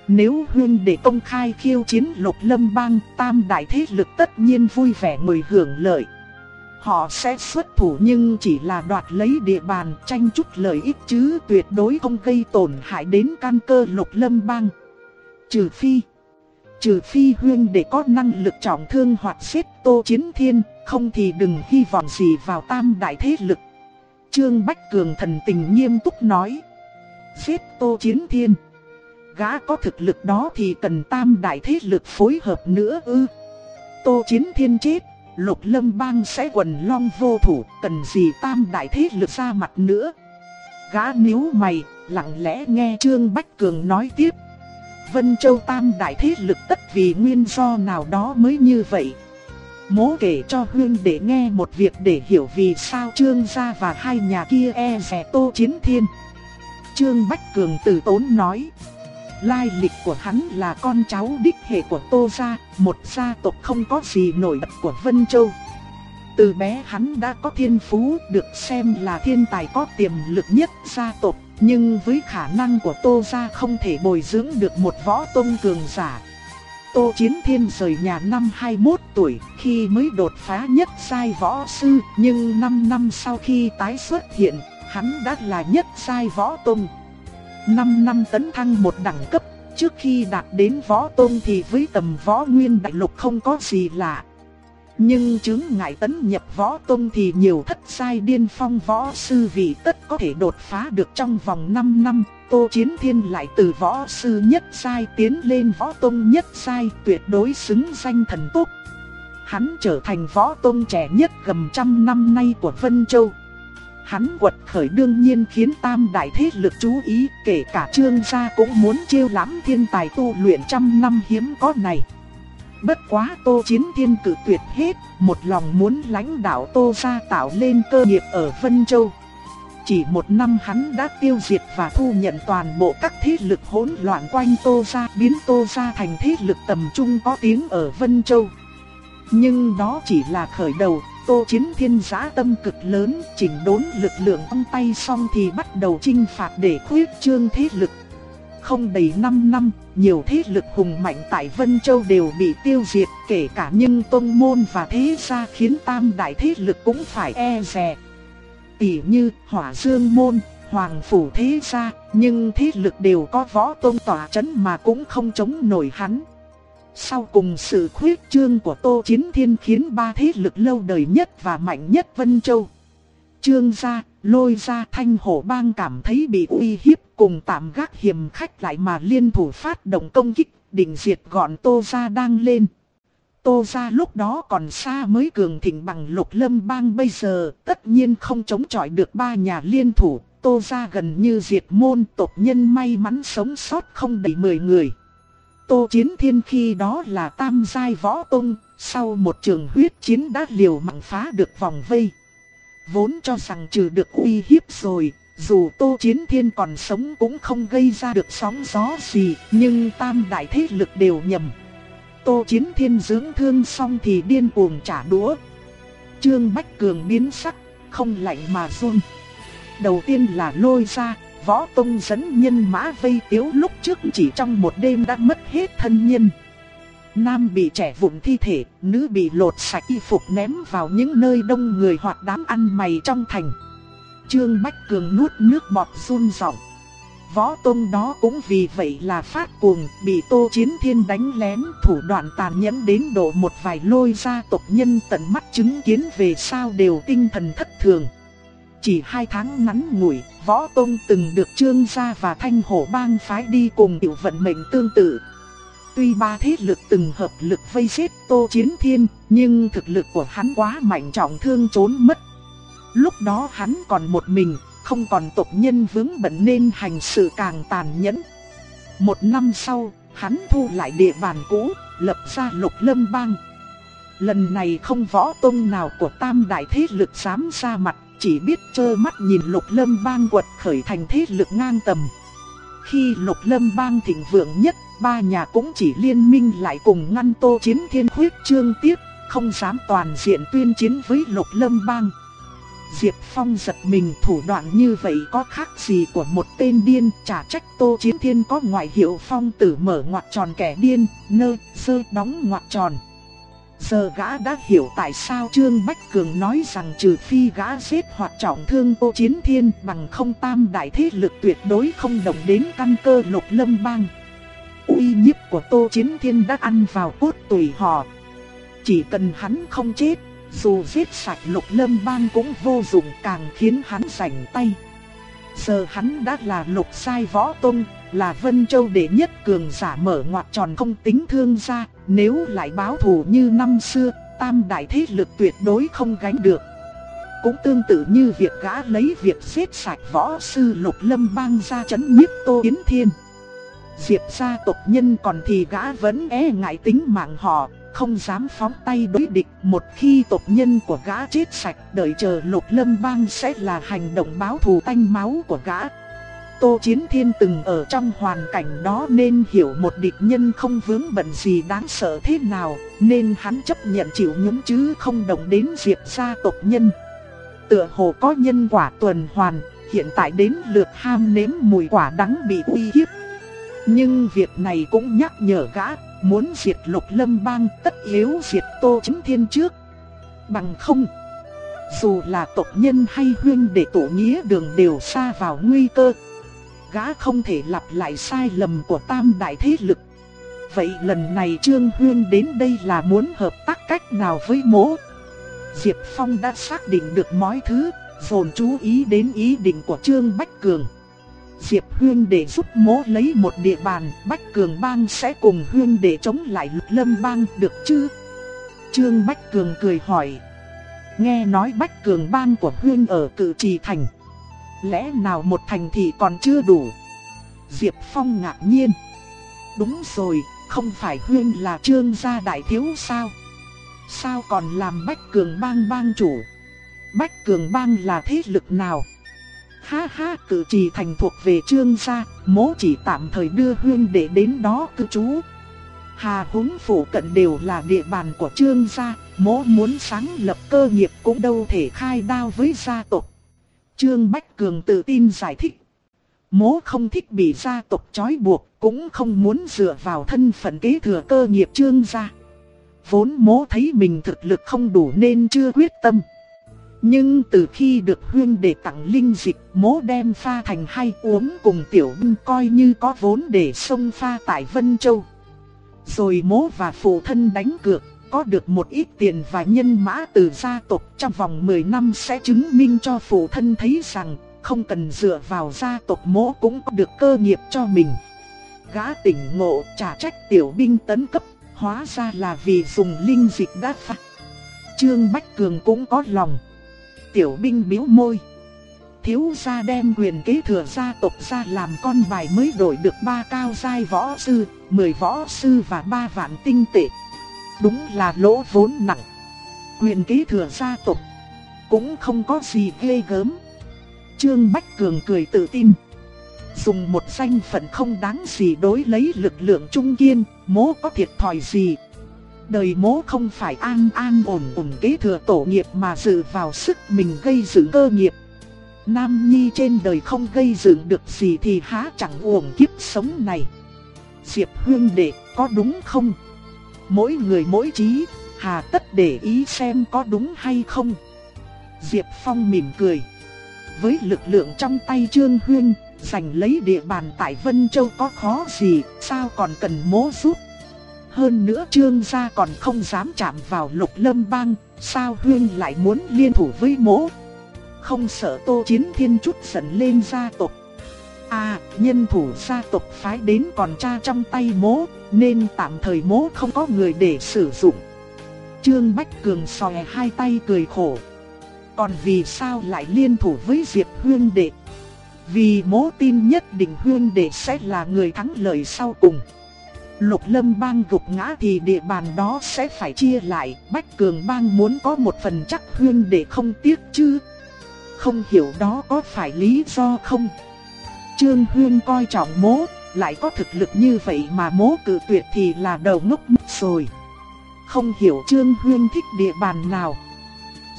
Nếu huyên để công khai khiêu chiến lục lâm bang, tam đại thế lực tất nhiên vui vẻ mời hưởng lợi. Họ sẽ xuất thủ nhưng chỉ là đoạt lấy địa bàn tranh chút lợi ích chứ tuyệt đối không gây tổn hại đến căn cơ lục lâm bang. Trừ phi, trừ phi huyên để có năng lực trọng thương hoặc giết tô chiến thiên, không thì đừng hy vọng gì vào tam đại thế lực. Trương Bách Cường thần tình nghiêm túc nói. Giết tô chiến thiên. Gã có thực lực đó thì cần tam đại thế lực phối hợp nữa ư. Tô chiến thiên chết lục lâm bang sẽ quần long vô thủ, cần gì tam đại thế lực ra mặt nữa. Gã níu mày, lặng lẽ nghe Trương Bách Cường nói tiếp. Vân Châu tam đại thế lực tất vì nguyên do nào đó mới như vậy. Mố kể cho Hương để nghe một việc để hiểu vì sao Trương gia và hai nhà kia e rẻ Tô Chiến Thiên. Trương Bách Cường từ tốn nói. Lai lịch của hắn là con cháu đích hệ của Tô Gia, một gia tộc không có gì nổi bật của Vân Châu. Từ bé hắn đã có thiên phú, được xem là thiên tài có tiềm lực nhất gia tộc, nhưng với khả năng của Tô Gia không thể bồi dưỡng được một võ tông cường giả. Tô Chiến Thiên rời nhà năm 21 tuổi, khi mới đột phá nhất sai võ sư, nhưng 5 năm sau khi tái xuất hiện, hắn đã là nhất sai võ tông. 5 năm tấn thăng một đẳng cấp, trước khi đạt đến võ tôn thì với tầm võ nguyên đại lục không có gì lạ. Nhưng chứng ngại tấn nhập võ tôn thì nhiều thất sai điên phong võ sư vị tất có thể đột phá được trong vòng 5 năm. Tô Chiến Thiên lại từ võ sư nhất sai tiến lên võ tôn nhất sai tuyệt đối xứng danh thần tốt. Hắn trở thành võ tôn trẻ nhất gần trăm năm nay của Vân Châu. Hắn quật khởi đương nhiên khiến tam đại thế lực chú ý, kể cả trương gia cũng muốn chiêu lãm thiên tài tu luyện trăm năm hiếm có này. Bất quá Tô Chiến Thiên cử tuyệt hết, một lòng muốn lãnh đạo Tô gia tạo lên cơ nghiệp ở Vân Châu. Chỉ một năm hắn đã tiêu diệt và thu nhận toàn bộ các thế lực hỗn loạn quanh Tô gia, biến Tô gia thành thế lực tầm trung có tiếng ở Vân Châu. Nhưng đó chỉ là khởi đầu, Tô Chiến Thiên giá tâm cực lớn, chỉnh đốn lực lượng trong tay xong thì bắt đầu chinh phạt để khuyết trương thế lực. Không đầy 5 năm, nhiều thế lực hùng mạnh tại Vân Châu đều bị tiêu diệt, kể cả nhưng tôn môn và thế gia khiến tam đại thế lực cũng phải e dè. Tỷ như Hỏa Dương môn, Hoàng phủ thế gia, nhưng thế lực đều có võ tôn tỏa chấn mà cũng không chống nổi hắn. Sau cùng sự khuyết trương của Tô Chiến Thiên khiến ba thế lực lâu đời nhất và mạnh nhất Vân Châu. Trương gia, lôi gia thanh hổ bang cảm thấy bị uy hiếp cùng tạm gác hiểm khách lại mà liên thủ phát động công kích, định diệt gọn Tô gia đang lên. Tô gia lúc đó còn xa mới cường thịnh bằng lục lâm bang bây giờ, tất nhiên không chống chọi được ba nhà liên thủ, Tô gia gần như diệt môn tộc nhân may mắn sống sót không đầy 10 người. Tô Chiến Thiên khi đó là tam giai võ tông, sau một trường huyết chiến đã liều mạng phá được vòng vây. Vốn cho rằng trừ được uy hiếp rồi, dù Tô Chiến Thiên còn sống cũng không gây ra được sóng gió gì, nhưng tam đại thế lực đều nhầm. Tô Chiến Thiên dưỡng thương xong thì điên cuồng trả đũa. Trương Bách Cường biến sắc, không lạnh mà run. Đầu tiên là lôi ra, võ tông dẫn nhân mã vây tiếu lúc trước chỉ trong một đêm đã mất hết thân nhân. Nam bị trẻ vụn thi thể, nữ bị lột sạch y phục ném vào những nơi đông người hoặc đám ăn mày trong thành. Trương Bách Cường nuốt nước bọt run rộng. Võ Tông đó cũng vì vậy là phát cuồng, bị Tô Chiến Thiên đánh lén, thủ đoạn tàn nhẫn đến độ một vài lôi gia tộc nhân tận mắt chứng kiến về sao đều tinh thần thất thường. Chỉ hai tháng ngắn ngủi, Võ Tông từng được Trương Gia và Thanh Hổ Bang phái đi cùng biểu vận mệnh tương tự. Tuy ba thế lực từng hợp lực vây giết Tô Chiến Thiên, nhưng thực lực của hắn quá mạnh trọng thương trốn mất. Lúc đó hắn còn một mình, không còn tộc nhân vướng bận nên hành sự càng tàn nhẫn. Một năm sau, hắn thu lại địa bàn cũ, lập ra lục lâm bang. Lần này không võ tông nào của tam đại thế lực dám ra mặt, chỉ biết trơ mắt nhìn lục lâm bang quật khởi thành thế lực ngang tầm. Khi lục lâm bang thịnh vượng nhất, ba nhà cũng chỉ liên minh lại cùng ngăn tô chiến thiên khuyết trương tiếp, không dám toàn diện tuyên chiến với lục lâm bang. Diệp Phong giật mình thủ đoạn như vậy có khác gì của một tên điên trả trách Tô Chiến Thiên có ngoại hiệu Phong tử mở ngoặt tròn kẻ điên, nơ, sơ đóng ngoặt tròn. Giờ gã đã hiểu tại sao Trương Bách Cường nói rằng trừ phi gã giết hoặc trọng thương Tô Chiến Thiên bằng không tam đại thế lực tuyệt đối không động đến căn cơ lục lâm bang. uy nhiếp của Tô Chiến Thiên đã ăn vào cốt tùy họ. Chỉ cần hắn không chết dù giết sạch lục lâm bang cũng vô dụng càng khiến hắn rảnh tay. Giờ hắn đã là lục sai võ tôn, là Vân Châu đệ nhất cường giả mở ngoặt tròn không tính thương ra, nếu lại báo thù như năm xưa, tam đại thế lực tuyệt đối không gánh được. Cũng tương tự như việc gã lấy việc giết sạch võ sư lục lâm bang ra chấn nhiếp Tô Yến Thiên. Diệp gia tộc nhân còn thì gã vẫn e ngại tính mạng họ, không dám phóng tay đối địch một khi tộc nhân của gã chết sạch đợi chờ lục lâm bang sẽ là hành động báo thù tanh máu của gã. Tô Chiến Thiên từng ở trong hoàn cảnh đó nên hiểu một địch nhân không vướng bận gì đáng sợ thế nào, nên hắn chấp nhận chịu nhúng chứ không động đến diệp gia tộc nhân. Tựa hồ có nhân quả tuần hoàn, hiện tại đến lượt ham nếm mùi quả đắng bị uy hiếp. Nhưng việc này cũng nhắc nhở gã Muốn diệt lục lâm bang tất yếu diệt tô Chiến thiên trước Bằng không Dù là tộc nhân hay huyên để tổ nghĩa đường đều xa vào nguy cơ Gã không thể lặp lại sai lầm của tam đại thế lực Vậy lần này Trương Huyên đến đây là muốn hợp tác cách nào với mỗ Diệp Phong đã xác định được mọi thứ Dồn chú ý đến ý định của Trương Bách Cường Diệp Huyên để giúp mỗ lấy một địa bàn, Bách Cường Bang sẽ cùng Huyên để chống lại Lục Lâm Bang được chứ? Trương Bách Cường cười hỏi. Nghe nói Bách Cường Bang của Huyên ở cự trì thành. Lẽ nào một thành thị còn chưa đủ? Diệp Phong ngạc nhiên. Đúng rồi, không phải Huyên là trương gia đại thiếu sao? Sao còn làm Bách Cường Bang bang chủ? Bách Cường Bang là thế lực nào? Ha ha cử trì thành thuộc về trương gia, mố chỉ tạm thời đưa huyên để đến đó cư trú. Hà húng phủ cận đều là địa bàn của trương gia, mố muốn sáng lập cơ nghiệp cũng đâu thể khai đao với gia tộc. Trương Bách Cường tự tin giải thích. Mố không thích bị gia tộc trói buộc, cũng không muốn dựa vào thân phận kế thừa cơ nghiệp trương gia. Vốn mố thấy mình thực lực không đủ nên chưa quyết tâm. Nhưng từ khi được huyên để tặng linh dịch, mố đem pha thành hay uống cùng tiểu binh coi như có vốn để sông pha tại Vân Châu. Rồi mố và phụ thân đánh cược, có được một ít tiền và nhân mã từ gia tộc trong vòng 10 năm sẽ chứng minh cho phụ thân thấy rằng không cần dựa vào gia tộc mỗ cũng có được cơ nghiệp cho mình. Gã tỉnh ngộ trả trách tiểu binh tấn cấp, hóa ra là vì dùng linh dịch đã phạt. Trương Bách Cường cũng có lòng. Tiểu binh biếu môi. thiếu gia đem quyền kế thừa gia tộc ra làm con bài mới đổi được ba cao giai võ sư, 10 võ sư và ba vạn tinh tệ. Đúng là lỗ vốn nặng. Quyền kế thừa gia tộc cũng không có gì ghê gớm. Trương Bách Cường cười tự tin. Dùng một danh phận không đáng gì đối lấy lực lượng trung kiên, mố có thiệt thòi gì. Đời mố không phải an an ổn ổn kế thừa tổ nghiệp mà dự vào sức mình gây dựng cơ nghiệp. Nam Nhi trên đời không gây dựng được gì thì há chẳng uổng kiếp sống này. Diệp Hương Đệ có đúng không? Mỗi người mỗi trí, hà tất để ý xem có đúng hay không. Diệp Phong mỉm cười. Với lực lượng trong tay Trương Huyên, giành lấy địa bàn tại Vân Châu có khó gì, sao còn cần mố giúp. Hơn nữa Trương gia còn không dám chạm vào lục lâm bang, sao Huyên lại muốn liên thủ với mố. Không sợ Tô Chiến Thiên chút giận lên gia tộc. À, nhân thủ gia tộc phái đến còn cha trong tay mố, nên tạm thời mố không có người để sử dụng. Trương Bách Cường sòe hai tay cười khổ. Còn vì sao lại liên thủ với Diệp Hương Đệ? Vì mố tin nhất định Hương Đệ sẽ là người thắng lợi sau cùng. Lục lâm bang gục ngã thì địa bàn đó sẽ phải chia lại, Bách Cường bang muốn có một phần chắc Hương Đệ không tiếc chứ. Không hiểu đó có phải lý do không? Trương Hương coi trọng mố, lại có thực lực như vậy mà mố cự tuyệt thì là đầu ngốc mất rồi. Không hiểu Trương Hương thích địa bàn nào.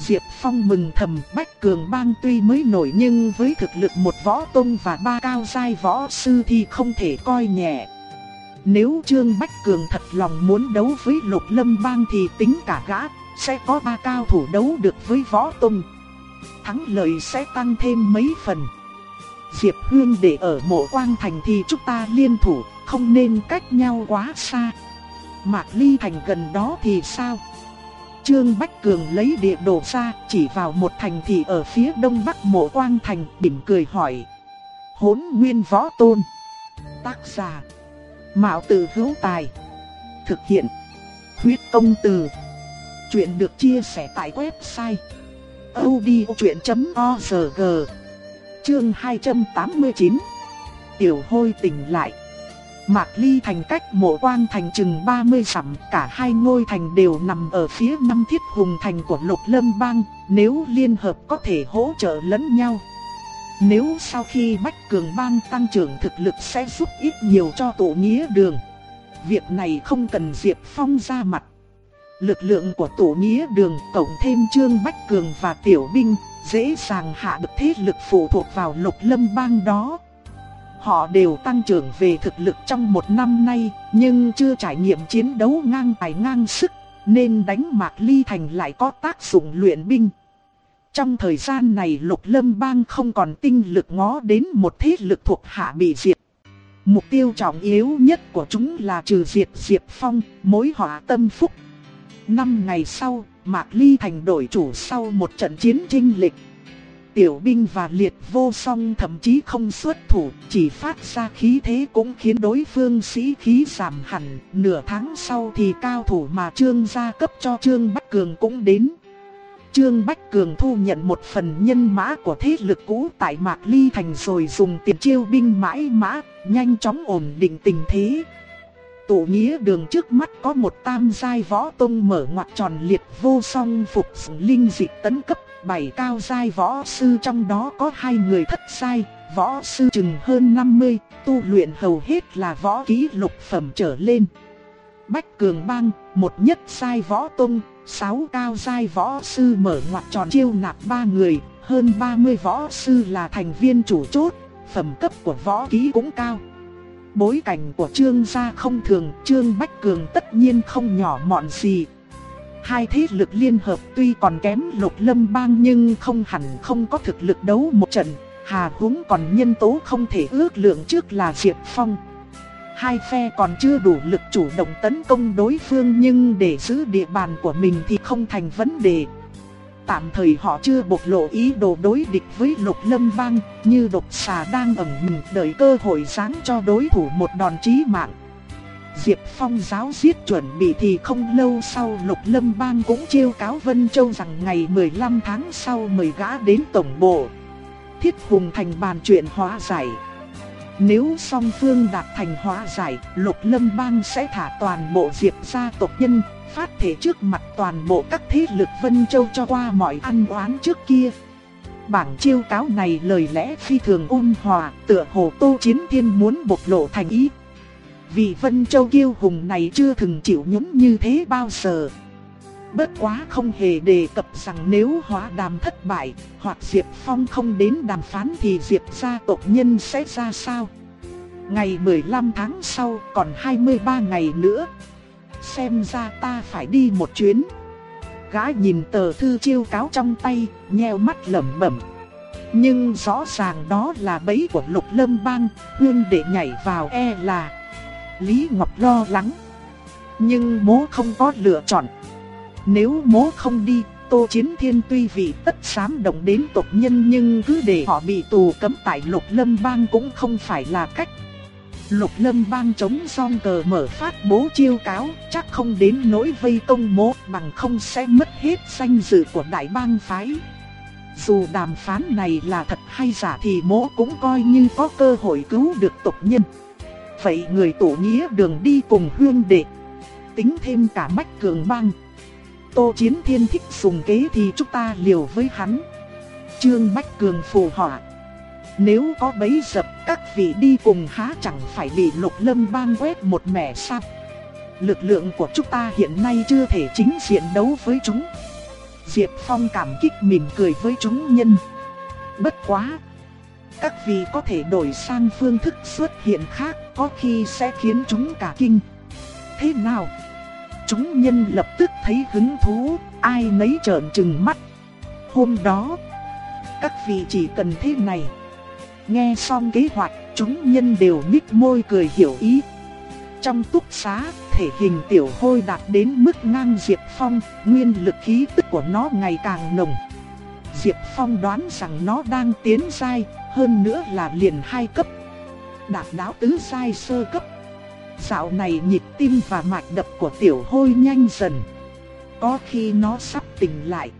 Diệp Phong mừng thầm Bách Cường Bang tuy mới nổi nhưng với thực lực một võ tông và ba cao giai võ sư thì không thể coi nhẹ. Nếu Trương Bách Cường thật lòng muốn đấu với Lục Lâm Bang thì tính cả gã, sẽ có ba cao thủ đấu được với võ tông. Thắng lợi sẽ tăng thêm mấy phần. Diệp Hương để ở mộ quang thành thì chúng ta liên thủ, không nên cách nhau quá xa. Mạc Ly Thành gần đó thì sao? Trương Bách Cường lấy địa đồ ra, chỉ vào một thành thị ở phía đông bắc mộ quang thành, bỉm cười hỏi. Hốn nguyên võ tôn. Tác giả. Mạo tử hữu tài. Thực hiện. Huyết công từ. Chuyện được chia sẻ tại website. odchuyện.org Chương 289 Tiểu hôi tỉnh lại Mạc Ly thành cách mộ quang thành chừng 30 sẵm cả hai ngôi thành đều nằm ở phía năm thiết hùng thành của lục lâm bang, nếu liên hợp có thể hỗ trợ lẫn nhau. Nếu sau khi Bách Cường bang tăng trưởng thực lực sẽ giúp ít nhiều cho tổ nghĩa đường. Việc này không cần Diệp Phong ra mặt. Lực lượng của tổ nghĩa đường cộng thêm Trương Bách Cường và Tiểu Binh, dễ dàng hạ được thế lực phụ thuộc vào lục lâm bang đó. Họ đều tăng trưởng về thực lực trong một năm nay, nhưng chưa trải nghiệm chiến đấu ngang tài ngang sức, nên đánh Mạc Ly Thành lại có tác dụng luyện binh. Trong thời gian này Lục Lâm Bang không còn tinh lực ngó đến một thế lực thuộc hạ bị diệt. Mục tiêu trọng yếu nhất của chúng là trừ diệt Diệp Phong, mối họa tâm phúc. Năm ngày sau, Mạc Ly Thành đổi chủ sau một trận chiến trinh lịch tiểu binh và liệt vô song thậm chí không xuất thủ, chỉ phát ra khí thế cũng khiến đối phương sĩ khí giảm hẳn. Nửa tháng sau thì cao thủ mà Trương gia cấp cho Trương Bách Cường cũng đến. Trương Bách Cường thu nhận một phần nhân mã của thế lực cũ tại Mạc Ly Thành rồi dùng tiền chiêu binh mãi mã, nhanh chóng ổn định tình thế tụ nghĩa đường trước mắt có một tam giai võ tông mở ngoặt tròn liệt vô song phục linh dịch tấn cấp bảy cao giai võ sư trong đó có hai người thất giai, võ sư chừng hơn 50, tu luyện hầu hết là võ kỹ lục phẩm trở lên. Bách Cường Bang, một nhất giai võ tông, sáu cao giai võ sư mở ngoặt tròn chiêu nạp ba người, hơn 30 võ sư là thành viên chủ chốt, phẩm cấp của võ kỹ cũng cao. Bối cảnh của Trương gia không thường, Trương Bách Cường tất nhiên không nhỏ mọn gì, Hai thế lực liên hợp tuy còn kém lục lâm bang nhưng không hẳn không có thực lực đấu một trận, hà húng còn nhân tố không thể ước lượng trước là Diệp Phong. Hai phe còn chưa đủ lực chủ động tấn công đối phương nhưng để giữ địa bàn của mình thì không thành vấn đề. Tạm thời họ chưa bộc lộ ý đồ đối địch với lục lâm bang, như độc xà đang ẩn mình đợi cơ hội sáng cho đối thủ một đòn chí mạng. Diệp Phong giáo giết chuẩn bị thì không lâu sau Lục Lâm Bang cũng chiêu cáo Vân Châu rằng ngày 15 tháng sau mời gã đến tổng bộ. Thiết Hùng Thành bàn chuyện hóa giải. Nếu song phương đạt thành hóa giải, Lục Lâm Bang sẽ thả toàn bộ Diệp gia tộc nhân, phát thể trước mặt toàn bộ các thế lực Vân Châu cho qua mọi ăn oán trước kia. Bảng chiêu cáo này lời lẽ phi thường ôn hòa, tựa hồ Tô Chiến Thiên muốn bộc lộ thành ý. Vì Vân Châu kiêu hùng này chưa từng chịu nhũng như thế bao giờ. Bất quá không hề đề cập rằng nếu hóa đàm thất bại, hoặc Diệp Phong không đến đàm phán thì Diệp gia tộc nhân sẽ ra sao. Ngày 15 tháng sau còn 23 ngày nữa. Xem ra ta phải đi một chuyến. Gã nhìn tờ thư chiêu cáo trong tay, nheo mắt lẩm bẩm. Nhưng rõ ràng đó là bẫy của lục lâm bang, hương để nhảy vào e là Lý Ngọc lo lắng. Nhưng bố không có lựa chọn. Nếu bố không đi, Tô Chiến Thiên tuy vì tất sám động đến tộc nhân nhưng cứ để họ bị tù cấm tại lục lâm bang cũng không phải là cách. Lục lâm bang chống song cờ mở phát bố chiêu cáo, chắc không đến nỗi vây công mố bằng không sẽ mất hết danh dự của đại bang phái. Dù đàm phán này là thật hay giả thì mố cũng coi như có cơ hội cứu được tộc nhân. Vậy người tổ nghĩa đường đi cùng hương đệ. Tính thêm cả bách cường bang. Tô Chiến Thiên thích dùng kế thì chúng ta liều với hắn. Trương Bách Cường phù họa. Nếu có bấy dập các vị đi cùng há chẳng phải bị lục lâm bang quét một mẻ sao. Lực lượng của chúng ta hiện nay chưa thể chính diện đấu với chúng. Diệp Phong cảm kích mỉm cười với chúng nhân. Bất quá! Các vị có thể đổi sang phương thức xuất hiện khác có khi sẽ khiến chúng cả kinh. Thế nào? Chúng nhân lập tức thấy hứng thú, ai nấy trợn trừng mắt. Hôm đó, các vị chỉ cần thế này. Nghe xong kế hoạch, chúng nhân đều nhích môi cười hiểu ý. Trong túc xá, thể hình tiểu hôi đạt đến mức ngang Diệp Phong, nguyên lực khí tức của nó ngày càng nồng. Diệp Phong đoán rằng nó đang tiến dai, hơn nữa là liền hai cấp. Đạt đáo tứ sai sơ cấp. Dạo này nhịp tim và mạch đập của tiểu hôi nhanh dần. Có khi nó sắp tỉnh lại.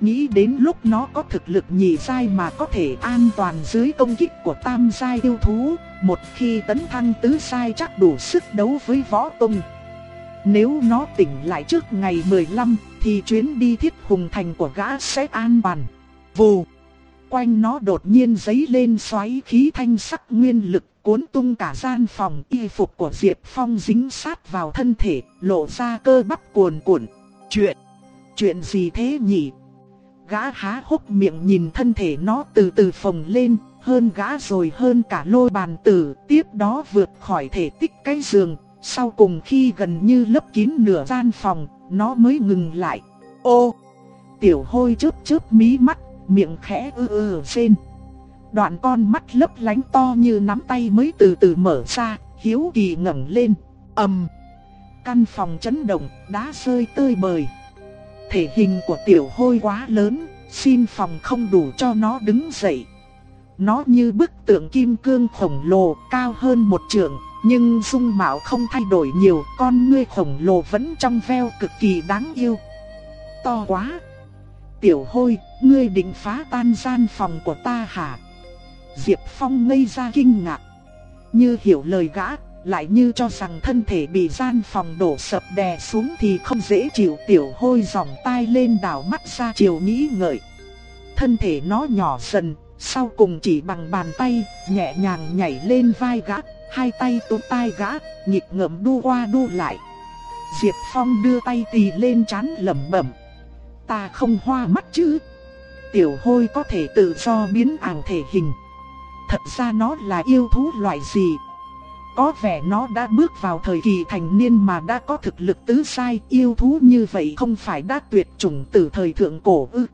Nghĩ đến lúc nó có thực lực nhị sai mà có thể an toàn dưới công kích của tam sai yêu thú, một khi tấn thăng tứ sai chắc đủ sức đấu với võ tông. Nếu nó tỉnh lại trước ngày 15 thì chuyến đi thiết hùng thành của gã sẽ an toàn. Vù! Quanh nó đột nhiên giấy lên xoáy khí thanh sắc nguyên lực cuốn tung cả gian phòng y phục của Diệp Phong dính sát vào thân thể, lộ ra cơ bắp cuồn cuộn. Chuyện, chuyện gì thế nhỉ? Gã há hốc miệng nhìn thân thể nó từ từ phồng lên, hơn gã rồi hơn cả lôi bàn tử, tiếp đó vượt khỏi thể tích cái giường, sau cùng khi gần như lấp kín nửa gian phòng, nó mới ngừng lại. Ô! Tiểu hôi chớp chớp mí mắt, miệng khẽ ư ư rên. Đoạn con mắt lấp lánh to như nắm tay mới từ từ mở ra, hiếu kỳ ngẩng lên, ầm. Căn phòng chấn động, đá rơi tơi bời. Thể hình của tiểu hôi quá lớn, xin phòng không đủ cho nó đứng dậy. Nó như bức tượng kim cương khổng lồ, cao hơn một trượng, nhưng dung mạo không thay đổi nhiều, con ngươi khổng lồ vẫn trong veo cực kỳ đáng yêu. To quá! Tiểu hôi, ngươi định phá tan gian phòng của ta hả? Diệp Phong ngây ra kinh ngạc. Như hiểu lời gã, lại như cho rằng thân thể bị gian phòng đổ sập đè xuống thì không dễ chịu tiểu hôi dòng tai lên đảo mắt ra chiều nghĩ ngợi. Thân thể nó nhỏ dần, sau cùng chỉ bằng bàn tay, nhẹ nhàng nhảy lên vai gã, hai tay túm tai gã, nhịp ngậm đu qua đu lại. Diệp Phong đưa tay tì lên chán lẩm bẩm. Ta không hoa mắt chứ? Tiểu hôi có thể tự do biến ảo thể hình. Thật ra nó là yêu thú loại gì? Có vẻ nó đã bước vào thời kỳ thành niên mà đã có thực lực tứ sai yêu thú như vậy không phải đã tuyệt chủng từ thời thượng cổ ư.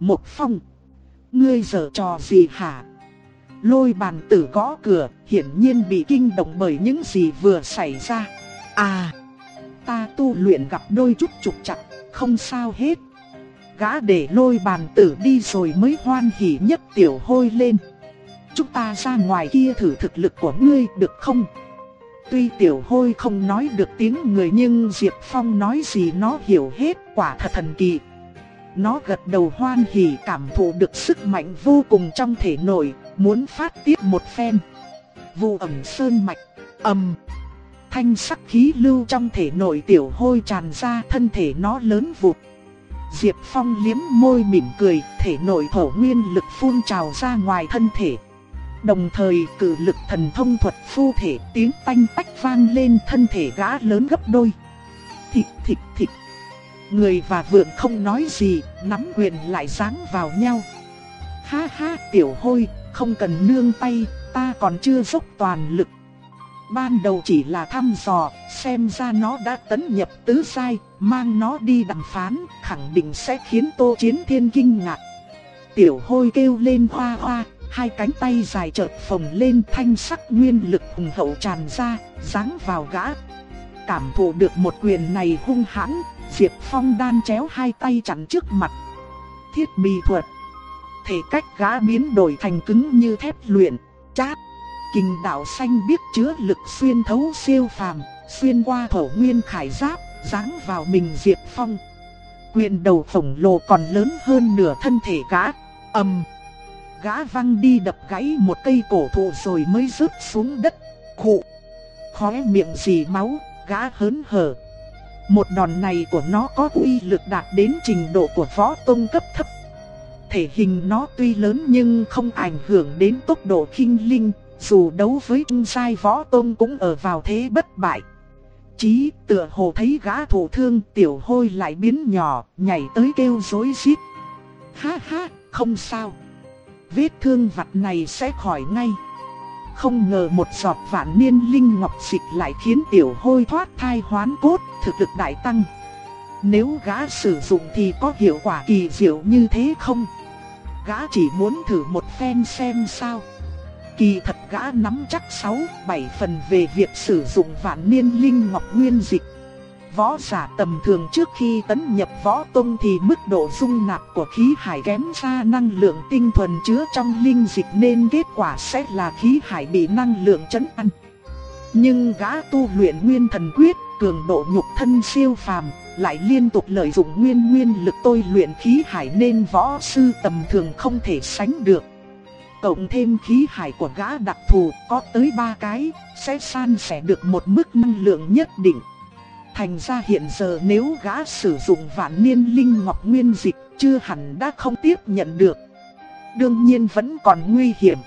Một phong. Ngươi giờ trò gì hả? Lôi bàn tử gõ cửa, hiển nhiên bị kinh động bởi những gì vừa xảy ra. À, ta tu luyện gặp đôi chút trục chặt, không sao hết. Gã để lôi bàn tử đi rồi mới hoan hỉ nhất tiểu hôi lên. Chúng ta ra ngoài kia thử thực lực của ngươi được không? Tuy tiểu hôi không nói được tiếng người nhưng Diệp Phong nói gì nó hiểu hết quả thật thần kỳ. nó gật đầu hoan hỉ cảm thụ được sức mạnh vô cùng trong thể nội, muốn phát tiết một phen. Vụ ẩm sơn mạch, ầm. Thanh sắc khí lưu trong thể nội tiểu hôi tràn ra thân thể nó lớn vụt. Diệp Phong liếm môi mỉm cười, thể nội thổ nguyên lực phun trào ra ngoài thân thể. Đồng thời cử lực thần thông thuật phu thể tiếng tanh tách vang lên thân thể gã lớn gấp đôi. Thịt thịt thịt. Người và vượng không nói gì, nắm quyền lại giáng vào nhau. Ha ha tiểu hôi, không cần nương tay, ta còn chưa dốc toàn lực. Ban đầu chỉ là thăm dò, xem ra nó đã tấn nhập tứ sai, mang nó đi đàm phán, khẳng định sẽ khiến Tô Chiến Thiên kinh ngạc. Tiểu hôi kêu lên hoa hoa, hai cánh tay dài chợt phồng lên thanh sắc nguyên lực hùng hậu tràn ra, giáng vào gã. Cảm thụ được một quyền này hung hãn, Diệp Phong đan chéo hai tay chắn trước mặt. Thiết bị thuật. Thể cách gã biến đổi thành cứng như thép luyện, chát. Kình đạo xanh biết chứa lực xuyên thấu siêu phàm, xuyên qua thổ nguyên khải giáp, giáng vào mình Diệp Phong. Quyền đầu khổng lồ còn lớn hơn nửa thân thể gã, ầm. Gã văng đi đập gãy một cây cổ thụ rồi mới rớt xuống đất, khụ. Khóe miệng dì máu, gã hớn hở. Một đòn này của nó có uy lực đạt đến trình độ của võ tông cấp thấp. Thể hình nó tuy lớn nhưng không ảnh hưởng đến tốc độ khinh linh, dù đấu với trung sai võ tôn cũng ở vào thế bất bại. Chí tựa hồ thấy gã thủ thương tiểu hôi lại biến nhỏ, nhảy tới kêu dối rít. Ha ha, không sao. Vết thương vặt này sẽ khỏi ngay. Không ngờ một giọt vạn niên linh ngọc dịch lại khiến tiểu hôi thoát thai hoán cốt, thực lực đại tăng. Nếu gã sử dụng thì có hiệu quả kỳ diệu như thế không? Gã chỉ muốn thử một phen xem sao. Kỳ thật gã nắm chắc 6, 7 phần về việc sử dụng vạn niên linh ngọc nguyên dịch. Võ giả tầm thường trước khi tấn nhập võ tông thì mức độ dung nạp của khí hải kém xa năng lượng tinh thuần chứa trong linh dịch nên kết quả sẽ là khí hải bị năng lượng chấn ăn. Nhưng gã tu luyện nguyên thần quyết, cường độ nhục thân siêu phàm, lại liên tục lợi dụng nguyên nguyên lực tôi luyện khí hải nên võ sư tầm thường không thể sánh được. Cộng thêm khí hải của gã đặc thù có tới 3 cái, sẽ san sẻ được một mức năng lượng nhất định. Thành ra hiện giờ nếu gã sử dụng vạn niên linh ngọc nguyên dịch chưa hẳn đã không tiếp nhận được. Đương nhiên vẫn còn nguy hiểm.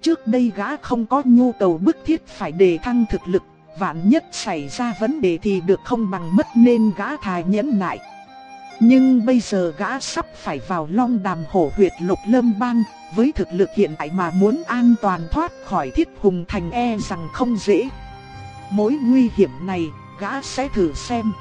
Trước đây gã không có nhu cầu bức thiết phải đề thăng thực lực, vạn nhất xảy ra vấn đề thì được không bằng mất nên gã thà nhẫn nại. Nhưng bây giờ gã sắp phải vào long đàm hổ huyệt lục lâm bang, với thực lực hiện tại mà muốn an toàn thoát khỏi thiết hùng thành e rằng không dễ. Mối nguy hiểm này, gã sẽ thử xem.